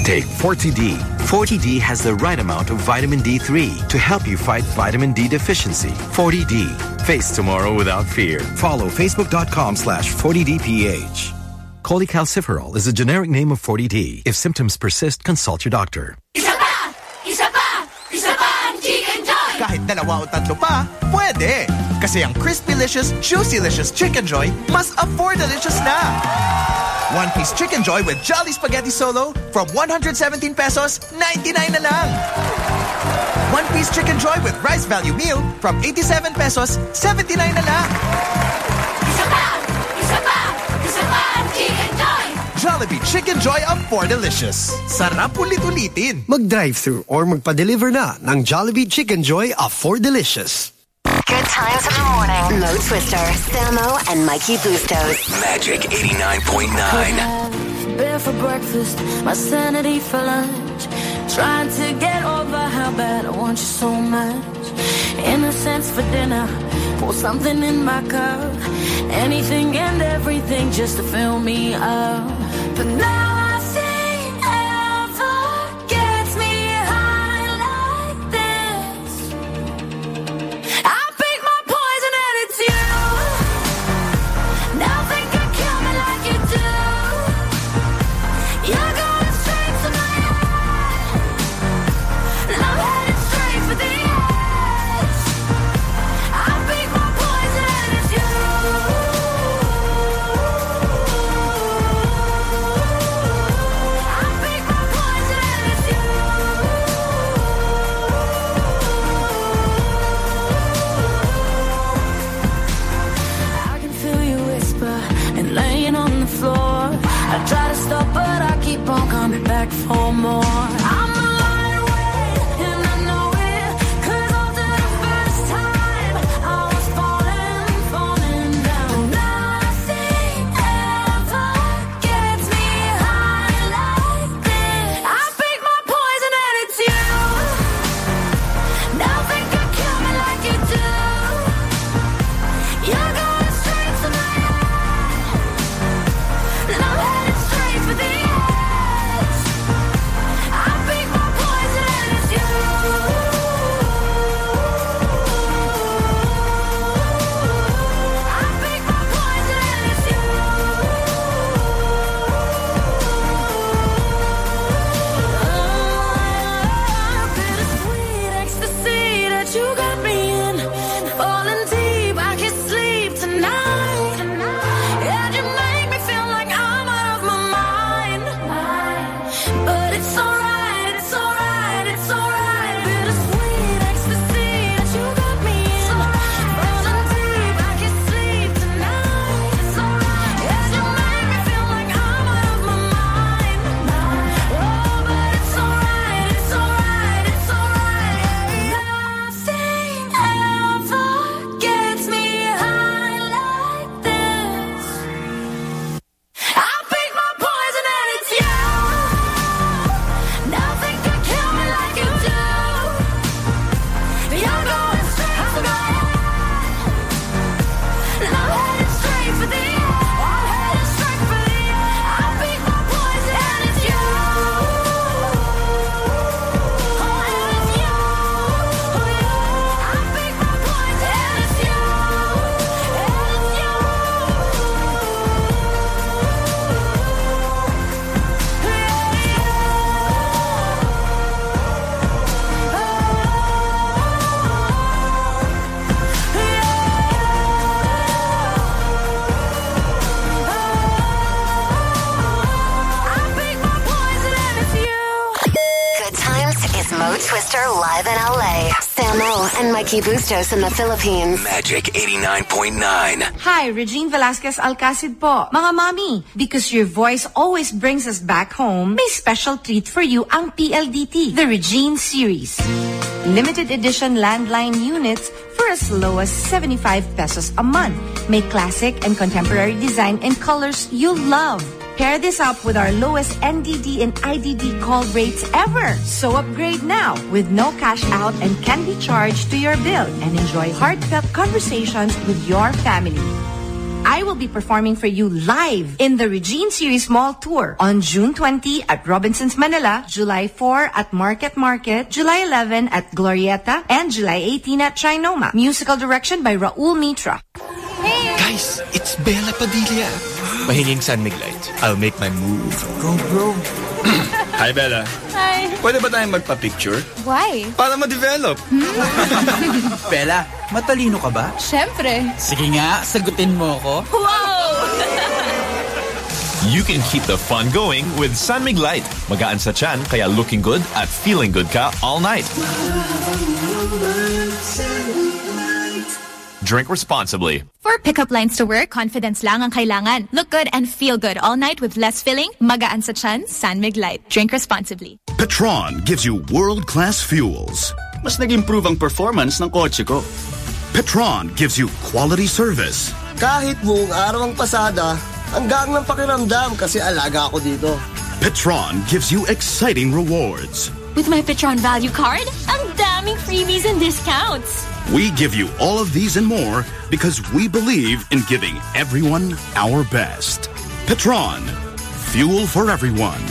Take Forti-D. Forti-D has the right amount of vitamin D3 to help you fight vitamin D deficiency. Forti-D. Face tomorrow without fear. Follow facebook.com slash 40DPH. Cholecalciferol is a generic name of Forti-D. If symptoms persist, consult your doctor. Isa pa! Isa pa! Isa pa ang Chickenjoy! Kahit dalawa o tatlo pa, pwede. Kasi ang Crispy-licious, Juicy-licious Chickenjoy mas afford-delicious na. One piece Chickenjoy with Jolly Spaghetti Solo from 117 pesos, 99 na lang. One piece Chickenjoy with Rice Value Meal from 87 pesos, 79 na lang. Isa pa! Isa pa! Isa pa ang Chickenjoy! Jollibee Chickenjoy Afford-delicious. Sarap ulit-ulitin. Mag-drive-thru or magpa-deliver na ng Jollibee Chickenjoy Afford-delicious. Good times in the morning. Mo Twister, Samo, and Mikey Bustos. Magic 89.9. Beer for breakfast, my sanity for lunch. Trying to get over how bad I want you so much. Innocence for dinner, pour something in my cup. Anything and everything just to fill me up. But nothing Samo and Mikey Bustos in the Philippines. Magic 89.9. Hi, Regine Velasquez Alcasid po. Mga mami, because your voice always brings us back home, may special treat for you ang PLDT, the Regine series. Limited edition landline units for as low as 75 pesos a month. May classic and contemporary design in colors you love. Pair this up with our lowest NDD and IDD call rates ever. So upgrade now with no cash out and can be charged to your bill and enjoy heartfelt conversations with your family. I will be performing for you live in the Regine Series Mall Tour on June 20 at Robinson's Manila, July 4 at Market Market, July 11 at Glorieta, and July 18 at Trinoma. Musical direction by Raul Mitra. Guys, it's Bela Padilla. Mahinging San Mig Light. I'll make my move. Go, bro. [clears throat] Hi, Bela. Hi. Pwede ba tayong magpa-picture? Why? Para ma-develop. Hmm? [laughs] Bela, matalino ka ba? Siyempre. Sige nga, sagutin mo ako. Wow! You can keep the fun going with San Mig Light. Magaan sa chan, kaya looking good at feeling good ka all night. Drink responsibly. For pickup lines to work, confidence lang ang kailangan. Look good and feel good all night with less filling, magaan sa chan, San Mig Light. Drink responsibly. Petron gives you world-class fuels. Mas nag-improve ang performance ng kotse ko. Petron gives you quality service. Kahit buong araw ang pasada, hanggang ng pakiramdam kasi alaga ako dito. Petron gives you exciting rewards. With my Petron Value Card, ang daming freebies and discounts. We give you all of these and more because we believe in giving everyone our best. Petron, fuel for everyone.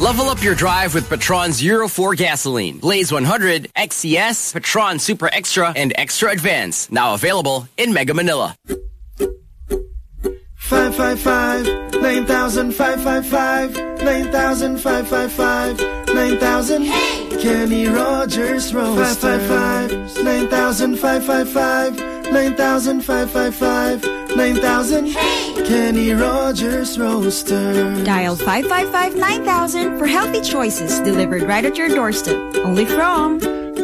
Level up your drive with Petron's Euro 4 gasoline. Blaze 100, XCS, Petron Super Extra, and Extra Advance. Now available in Mega Manila. Five five five nine thousand five five five nine thousand five five five nine thousand. Kenny Rogers Roaster. Five five five nine thousand five five five nine thousand five five five nine thousand. Kenny Rogers Roaster. Dial 555-9000 for healthy choices delivered right at your doorstep. Only from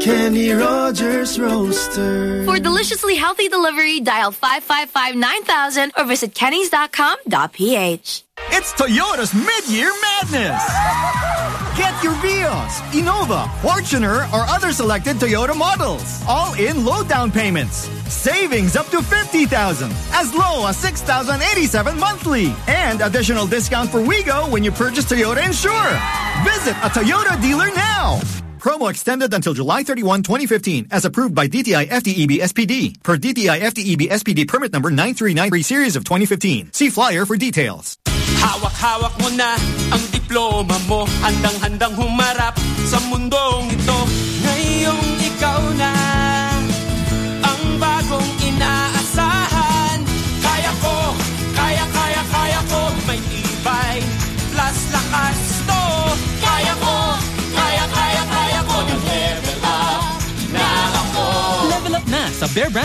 Kenny Rogers Roaster. For deliciously healthy delivery, dial 555-9000 or visit kennys.com.ph. It's Toyota's mid-year madness! [laughs] Get your Vios, Innova, Fortuner, or other selected Toyota models. All in low down payments. Savings up to 50000 as low as 6087 monthly. And additional discount for Wigo when you purchase Toyota Insure. Visit a Toyota dealer now. Promo extended until July 31, 2015, as approved by DTI FTEB SPD, per DTI FTEB SPD permit number 9393 series of 2015. See flyer for details. Hawak-hawak mo na ang diploma mo Handang-handang humarap sa mundong ito Ngayong ikaw na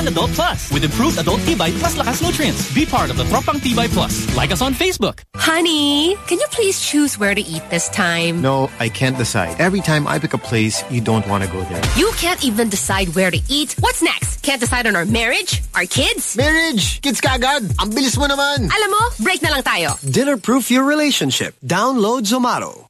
sa Adult Plus with improved adult Tibay plus lakas nutrients. Be part of the Tropang Tibay Plus. Like us on Facebook. Honey, can you please choose where to eat this time? No, I can't decide. Every time I pick a place, you don't want to go there. You can't even decide where to eat. What's next? Can't decide on our marriage? Our kids? Marriage! Kids kagad! Ang bilis mo naman! Alam mo, break na lang tayo. Dinner-proof your relationship. Download Zomato.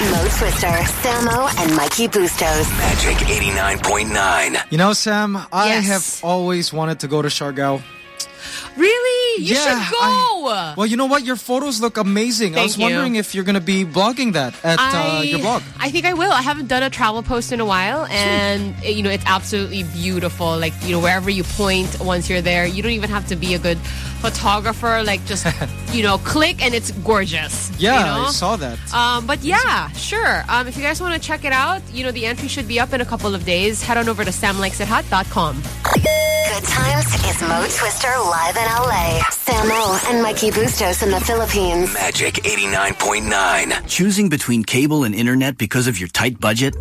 Mo Twister, Samo, and Mikey Bustos. Magic 89.9. You know, Sam, I Yes. have always wanted to go to Siargao. Really? You Yeah, should go. Well, you know what? Your photos look amazing. I was you. wondering if you're going to be blogging that at uh, your blog. I think I will. I haven't done a travel post in a while, and uh, you know it's absolutely beautiful. Like you know wherever you point, once you're there, you don't even have to be a good photographer. Like just [laughs] you know click and it's gorgeous. Yeah, you know? I saw that. Um, but yeah, sure. Um, if you guys want to check it out, you know the entry should be up in a couple of days. Head on over to samlikesithot.com. Good times is Mo Twister live in LA. Samo and Mikey Bustos in the Philippines. Magic 89.9. Choosing between cable and internet because of your tight budget?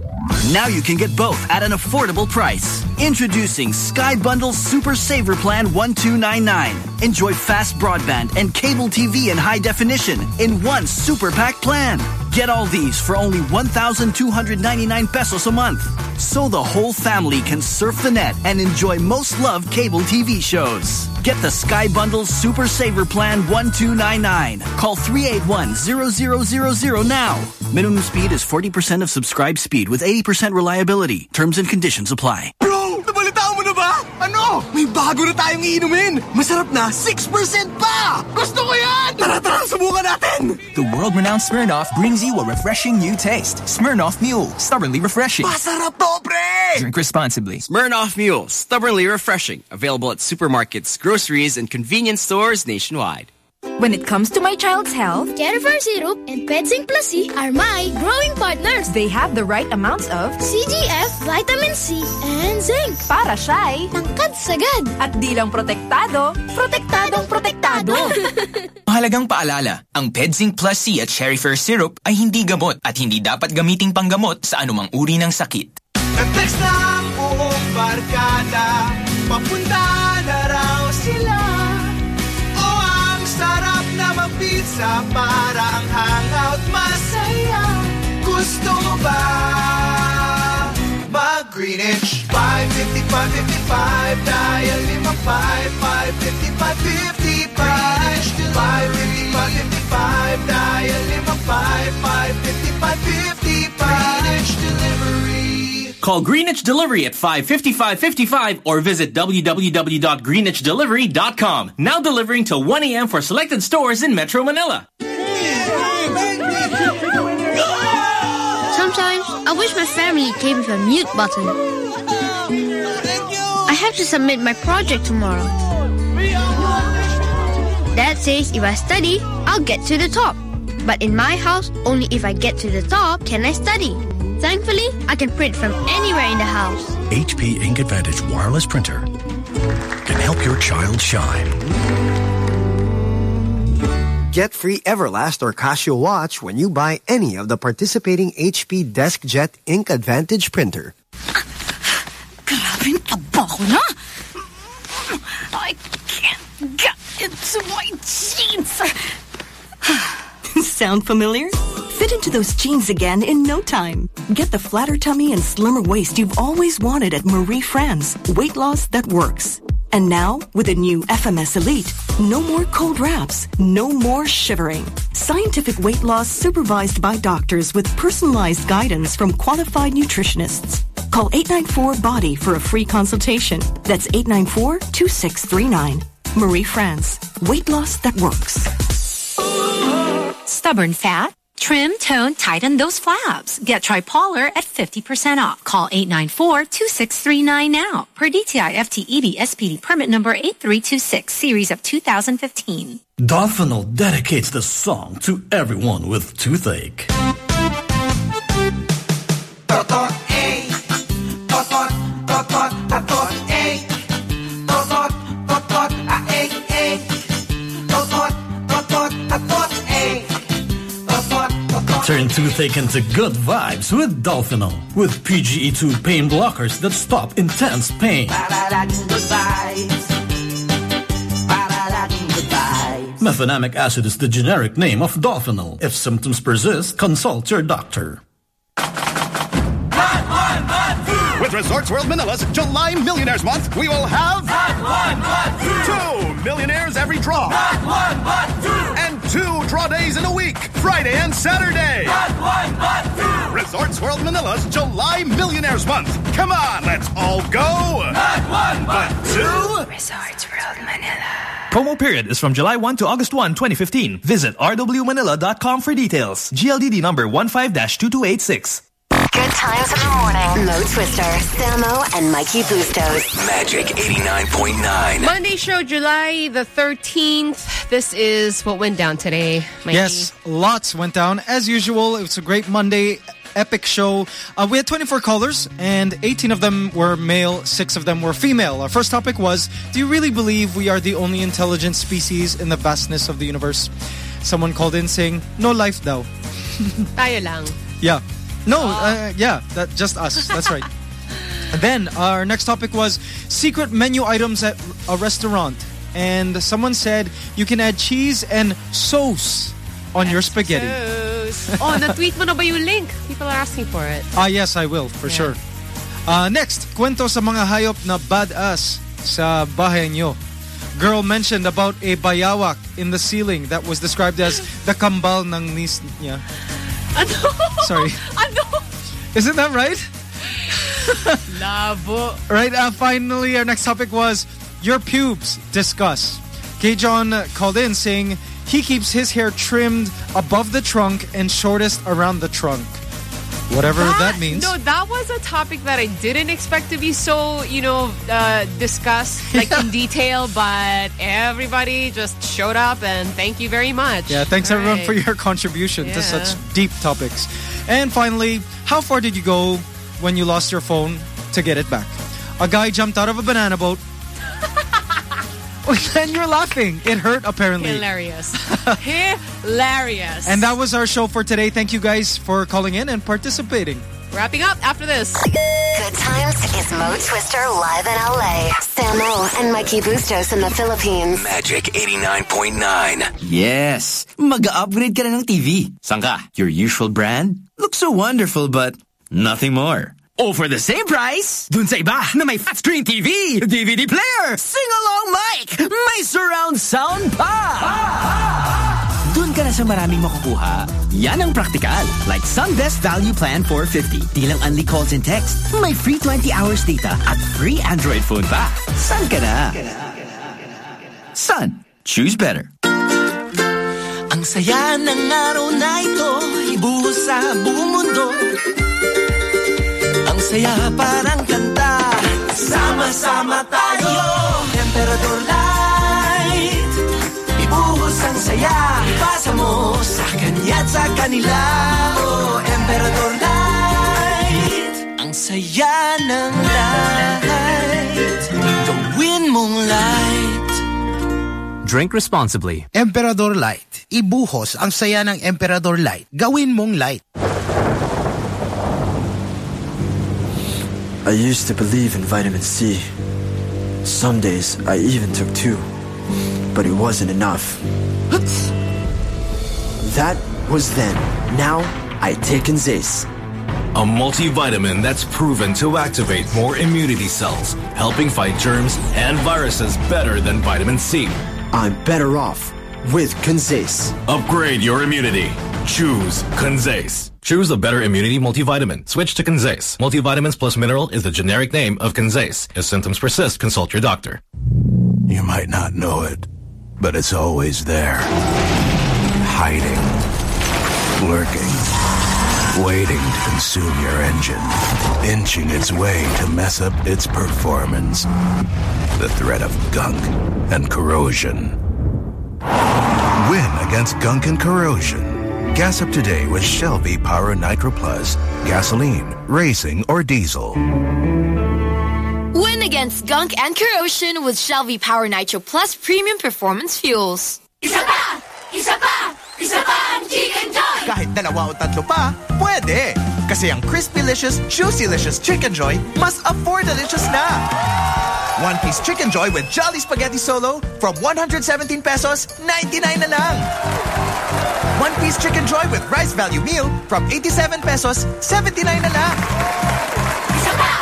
Now you can get both at an affordable price. Introducing Sky Bundle Super Saver Plan 1299. Enjoy fast broadband and cable TV in high definition in one super pack plan. Get all these for only 1,299 pesos a month. So the whole family can surf the net and enjoy most loved cable TV shows. Get the Sky Bundle Super Saver Plan 1299. Call 381-0000 now. Minimum speed is 40% of subscribed speed with 80% reliability. Terms and conditions apply. Bro, nabalitaan mo na ba? Ano? May bago na tayong iinumin. Masarap na, 6% pa! Gusto ko yan! Tara, tara, subukan natin! The world-renowned Smirnoff brings you a refreshing new taste. Smirnoff Mule, stubbornly refreshing. Masarap to, pre! Drink responsibly. Smirnoff Mule, stubbornly refreshing. Available at supermarkets, groceries, and convenience stores nationwide. When it comes to my child's health, Cherifer Syrup and Pedzinc Plus C are my growing partners. they have the right amounts of CGF, Vitamin C, and Zinc. para siya'y Tangkad sagad. at di lang protektado, protektadong protektado. [laughs] Mahalagang paalala, ang Pedzinc Plus C at Cherifer Syrup ay hindi gamot at hindi dapat gamiting panggamot sa anumang uri ng sakit. Nag-text na ang buong barkada Papunta Para ang hangout masaya. Gusto mo ba mag-Greenwich? 550, 555 Dial 55, 550, 555 550, 555 Dial 55, 550, 555 Greenwich Delivery Call Greenwich Delivery at 55555 or visit www.greenwichdelivery.com. Now delivering till 1 a.m. for selected stores in Metro Manila. Sometimes I wish my family came with a mute button. I have to submit my project tomorrow. Dad says if I study, I'll get to the top. But in my house, only if I get to the top can I study. Thankfully, I can print from anywhere in the house. HP Ink Advantage wireless printer can help your child shine. Get free Everlast or Casio watch when you buy any of the participating HP DeskJet Ink Advantage printer. Grabing taba ko na. I can't get into my jeans. [sighs] Sound familiar? Fit into those jeans again in no time. Get the flatter tummy and slimmer waist you've always wanted at Marie France. Weight loss that works. And now, with a new FMS Elite, no more cold wraps, no more shivering. Scientific weight loss supervised by doctors with personalized guidance from qualified nutritionists. Call 894-BODY for a free consultation. That's 894-2639. Marie France. Weight loss that works. Stubborn fat? Trim, tone, tighten those flaps. Get Tripolar at 50% off. Call 894-2639 now. Per DTI FTEB SPD permit number 8326 series of 2015. Dolfenal dedicates the song to everyone with toothache. Turn toothache into good vibes with Dolfenal. With PGE2 pain blockers that stop intense pain. Paralating good vibes. Paralating good vibes. Mefenamic acid is the generic name of Dolfenal. If symptoms persist, consult your doctor. With Resorts World Manila's July Millionaires Month, we will have two millionaires every draw. And two draw days in a week, Friday and Saturday. Not one month! Resorts World Manila's July Millionaires Month. Come on, let's all go. Not one, but two. Resorts World Manila. Promo period is from July 1 to August 1, 2015. Visit rwmanila.com for details. GLDD number 15-2286. Good times in the morning. Mo Twister, Samo, and Mikey Bustos. Magic 89.9. Monday show, July the 13th. This is what went down today, Mikey. Yes, lots went down. As usual, it's a great Monday epic show. Uh, we had 24 callers, and 18 of them were male, 6 of them were female. Our first topic was, do you really believe we are the only intelligent species in the vastness of the universe? Someone called in saying, no life though. Tayo lang. Yeah. No, uh, yeah, that just us. That's right. And [laughs] then our next topic was secret menu items at a restaurant. And someone said you can add cheese and sauce on your spaghetti. [laughs] oh, na-tweet mo na ba yung link? People are asking for it. Ah, yes, I will, for sure. Uh, next, kwento sa mga hayop na badass sa bahay nyo. Girl mentioned about a bayawak in the ceiling that was described as the kambal ng nis niya. [laughs] Sorry. Ano? Isn't that right? [laughs] Labo. Right, uh, finally, our next topic was your pubes. Discuss. John called in saying he keeps his hair trimmed above the trunk and shortest around the trunk. Whatever that, means. No, that was a topic that I didn't expect to be so, you know, uh, discussed like in [laughs] detail, but everybody just showed up and thank you very much. Yeah, thanks All everyone right. for your contribution to such deep topics. And finally, how far did you go when you lost your phone to get it back? A guy jumped out of a banana boat. [laughs] [laughs] and you're laughing. It hurt apparently. Hilarious. [laughs] Hilarious. And that was our show for today. Thank you guys for calling in and participating. Wrapping up after this. Good times is Mo Twister live in LA. Samo and Mikey Bustos in the Philippines. Magic 89.9. Yes, mag-upgrade ka na ng TV. Saan ka? Your usual brand? Looks so wonderful but nothing more. Oh, for the same price, dun sa iba na may flat screen TV, DVD player, sing-along mic, may surround sound pa! Dun ka na sa maraming makukuha. Yan ang praktikal. Like Sunbest Value Plan 450. Di lang only calls and text. May free 20 hours data at free Android phone pa. San ka na? Sun. Choose better. Ang saya ng araw na ito Ibuhos sa buong mundo Ang saya parang kanta Sama-sama tayo Emperador Light Ibuhos ang saya Ipasa mo sa kanya at sa kanila Oh, Emperador Light Ang saya ng light Gawin mong light Drink responsibly. Emperador Light. Ibuhos ang saya ng Emperador Light. Gawin mong light. I used to believe in vitamin C. Some days I even took two, but it wasn't enough. That was then. Now I take Zace. A multivitamin that's proven to activate more immunity cells, helping fight germs and viruses better than vitamin C. I'm better off with Conzace. Upgrade your immunity. Choose Conzace. Choose the better immunity multivitamin. Switch to Conzace. Multivitamins plus mineral is the generic name of Conzace. If symptoms persist, consult your doctor. You might not know it, but it's always there. Hiding. Lurking. Waiting to consume your engine. Inching its way to mess up its performance. The threat of gunk and corrosion. Win against gunk and corrosion. Gas up today with Shell V-Power Nitro Plus. Gasoline, racing, or diesel. Win against gunk and corrosion with Shell V-Power Nitro Plus Premium Performance Fuels. Isa pa! Isa pa! Isa pa ang Chickenjoy! Kahit dalawa o tatlo pa, pwede! Kasi ang Crispy-licious, Juicy-licious Chickenjoy mas afford-delicious na! One piece Chickenjoy with Jolly Spaghetti Solo from 117 pesos, 99 na lang! One piece Chickenjoy with Rice Value Meal from 87 pesos, 79 na lang! Isa pa!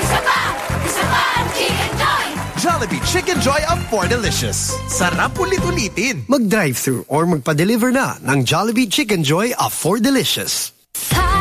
Isa pa! Isa pa Chickenjoy! Jollibee Chickenjoy Afford-delicious. Sarap ulit-ulitin! Mag-drive-thru or magpa-deliver na ng Jollibee Chickenjoy of four Delicious. Five-star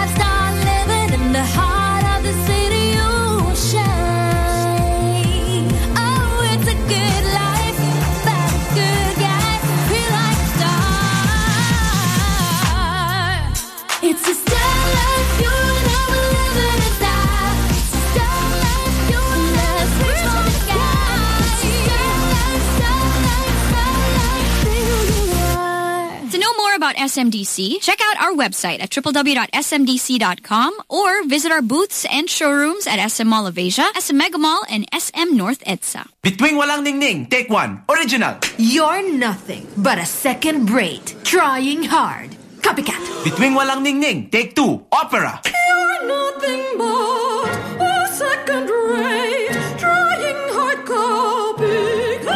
SMDC, check out our website at www.smdc.com or visit our booths and showrooms at SM Mall of Asia, SM Mega Mall, and SM North EDSA. Bituing Walang Ningning, take one. Original. You're nothing but a second rate, trying hard. Copycat. Bituing Walang Ningning, take two. Opera. You're nothing but a second rate, trying hard copycat.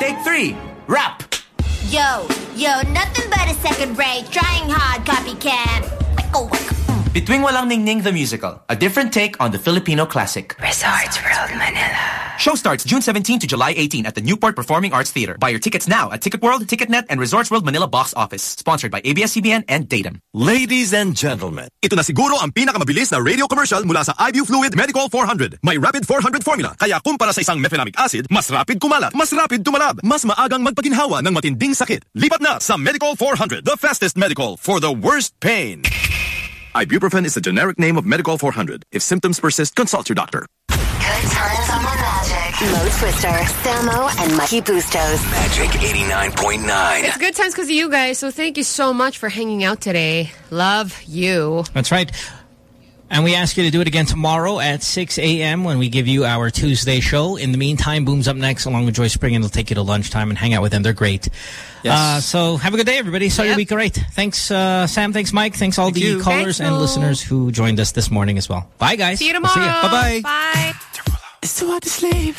Take three. Rap. Yo, yo, nothing but a second rate, trying hard copycat. Bituing Walang Ningning the musical, a different take on the Filipino classic. Resorts World Manila. Show starts June 17 to July 18 at the Newport Performing Arts Theater. Buy your tickets now at Ticket World, Ticketnet, and Resorts World Manila box office. Sponsored by ABS-CBN and Datum. Ladies and gentlemen, ito na siguro ang pinakamabilis na radio commercial mula sa IBU Fluid Medicol 400. May Rapid 400 formula, kaya kumpara sa isang mefenamic acid, mas rapid kumalat, mas rapid tumalab, mas maagang magpaginhawa ng matinding sakit. Lipat na sa Medicol 400, the fastest medical for the worst pain. Ibuprofen is the generic name of Medicol 400. If symptoms persist, consult your doctor. Good times on the Magic. Mo Twister, Samo, and Mikey Bustos. Magic 89.9. It's good times because of you guys, so thank you so much for hanging out today. Love you. That's right. And we ask you to do it again tomorrow at 6 a.m. when we give you our Tuesday show. In the meantime, Boom's up next along with Joy Spring and they'll take you to lunchtime and hang out with them. They're great. Yes. Uh, so have a good day, everybody. Start your week great. Thanks, uh, Sam. Thanks, Mike. Thanks all Thank the you. callers Thanks, and listeners who joined us this morning as well. Bye, guys. See you We'll tomorrow. ya. Bye-bye. Bye. It's too hard to sleep.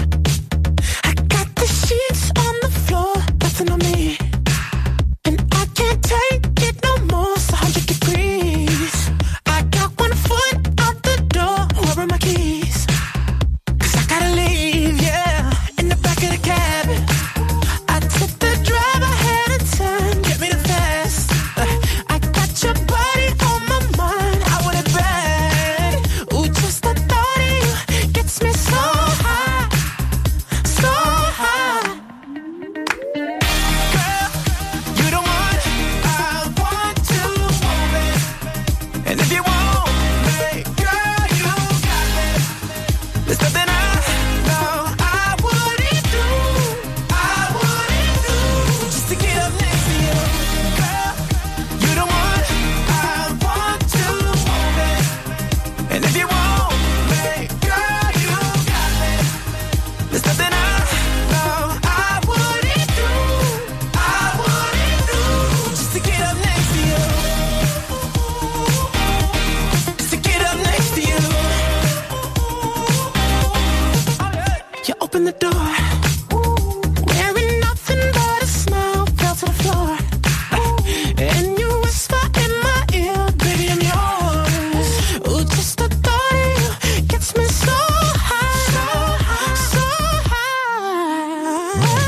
High. [laughs]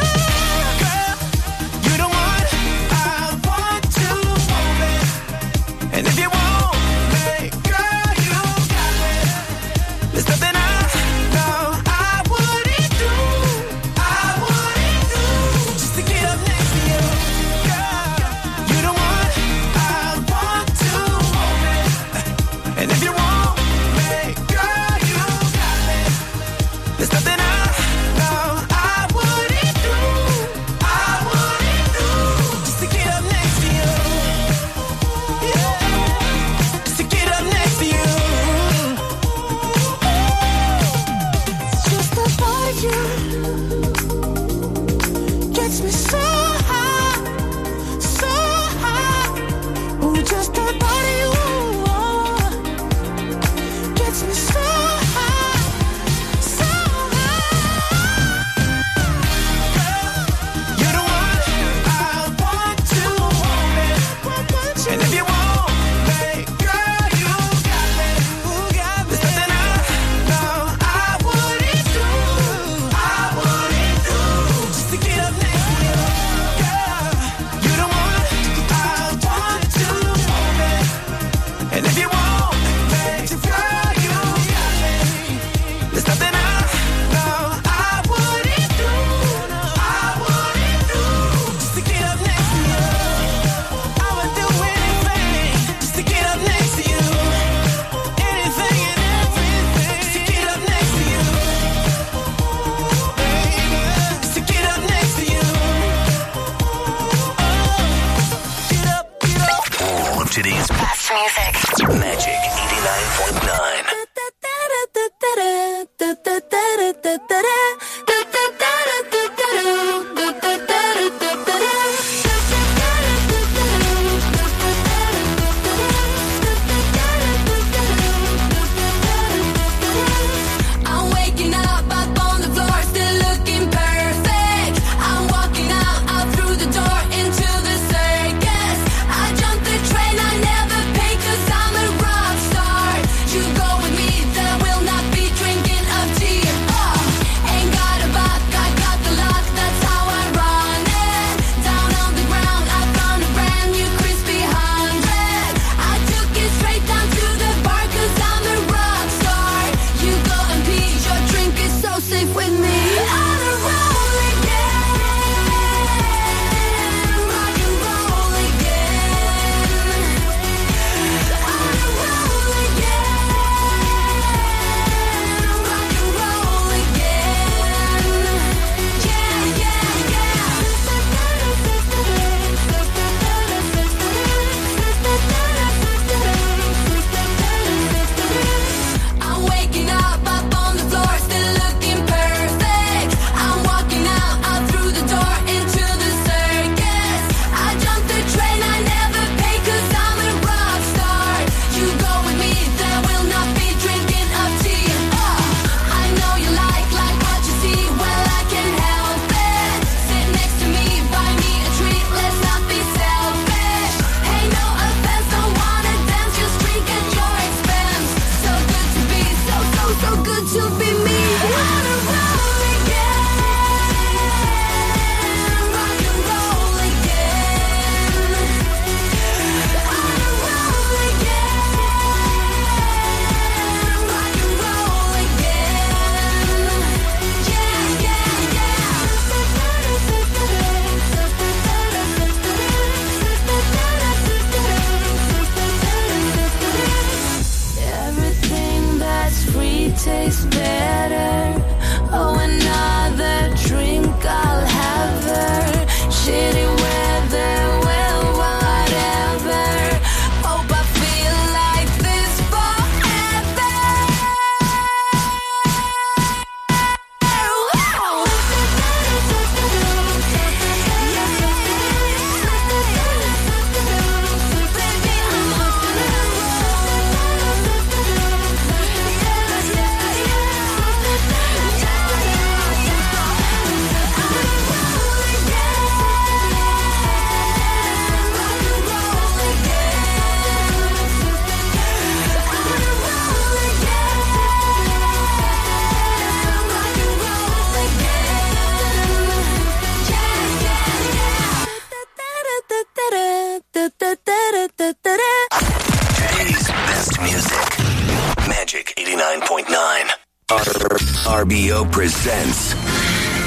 presents.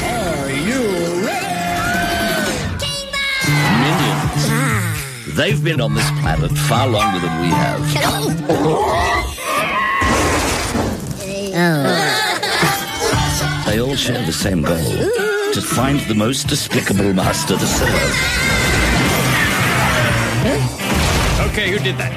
Are you ready? Minions. They've been on this planet far longer than we have. They all share the same goal to find the most despicable master to serve. Okay, who did that?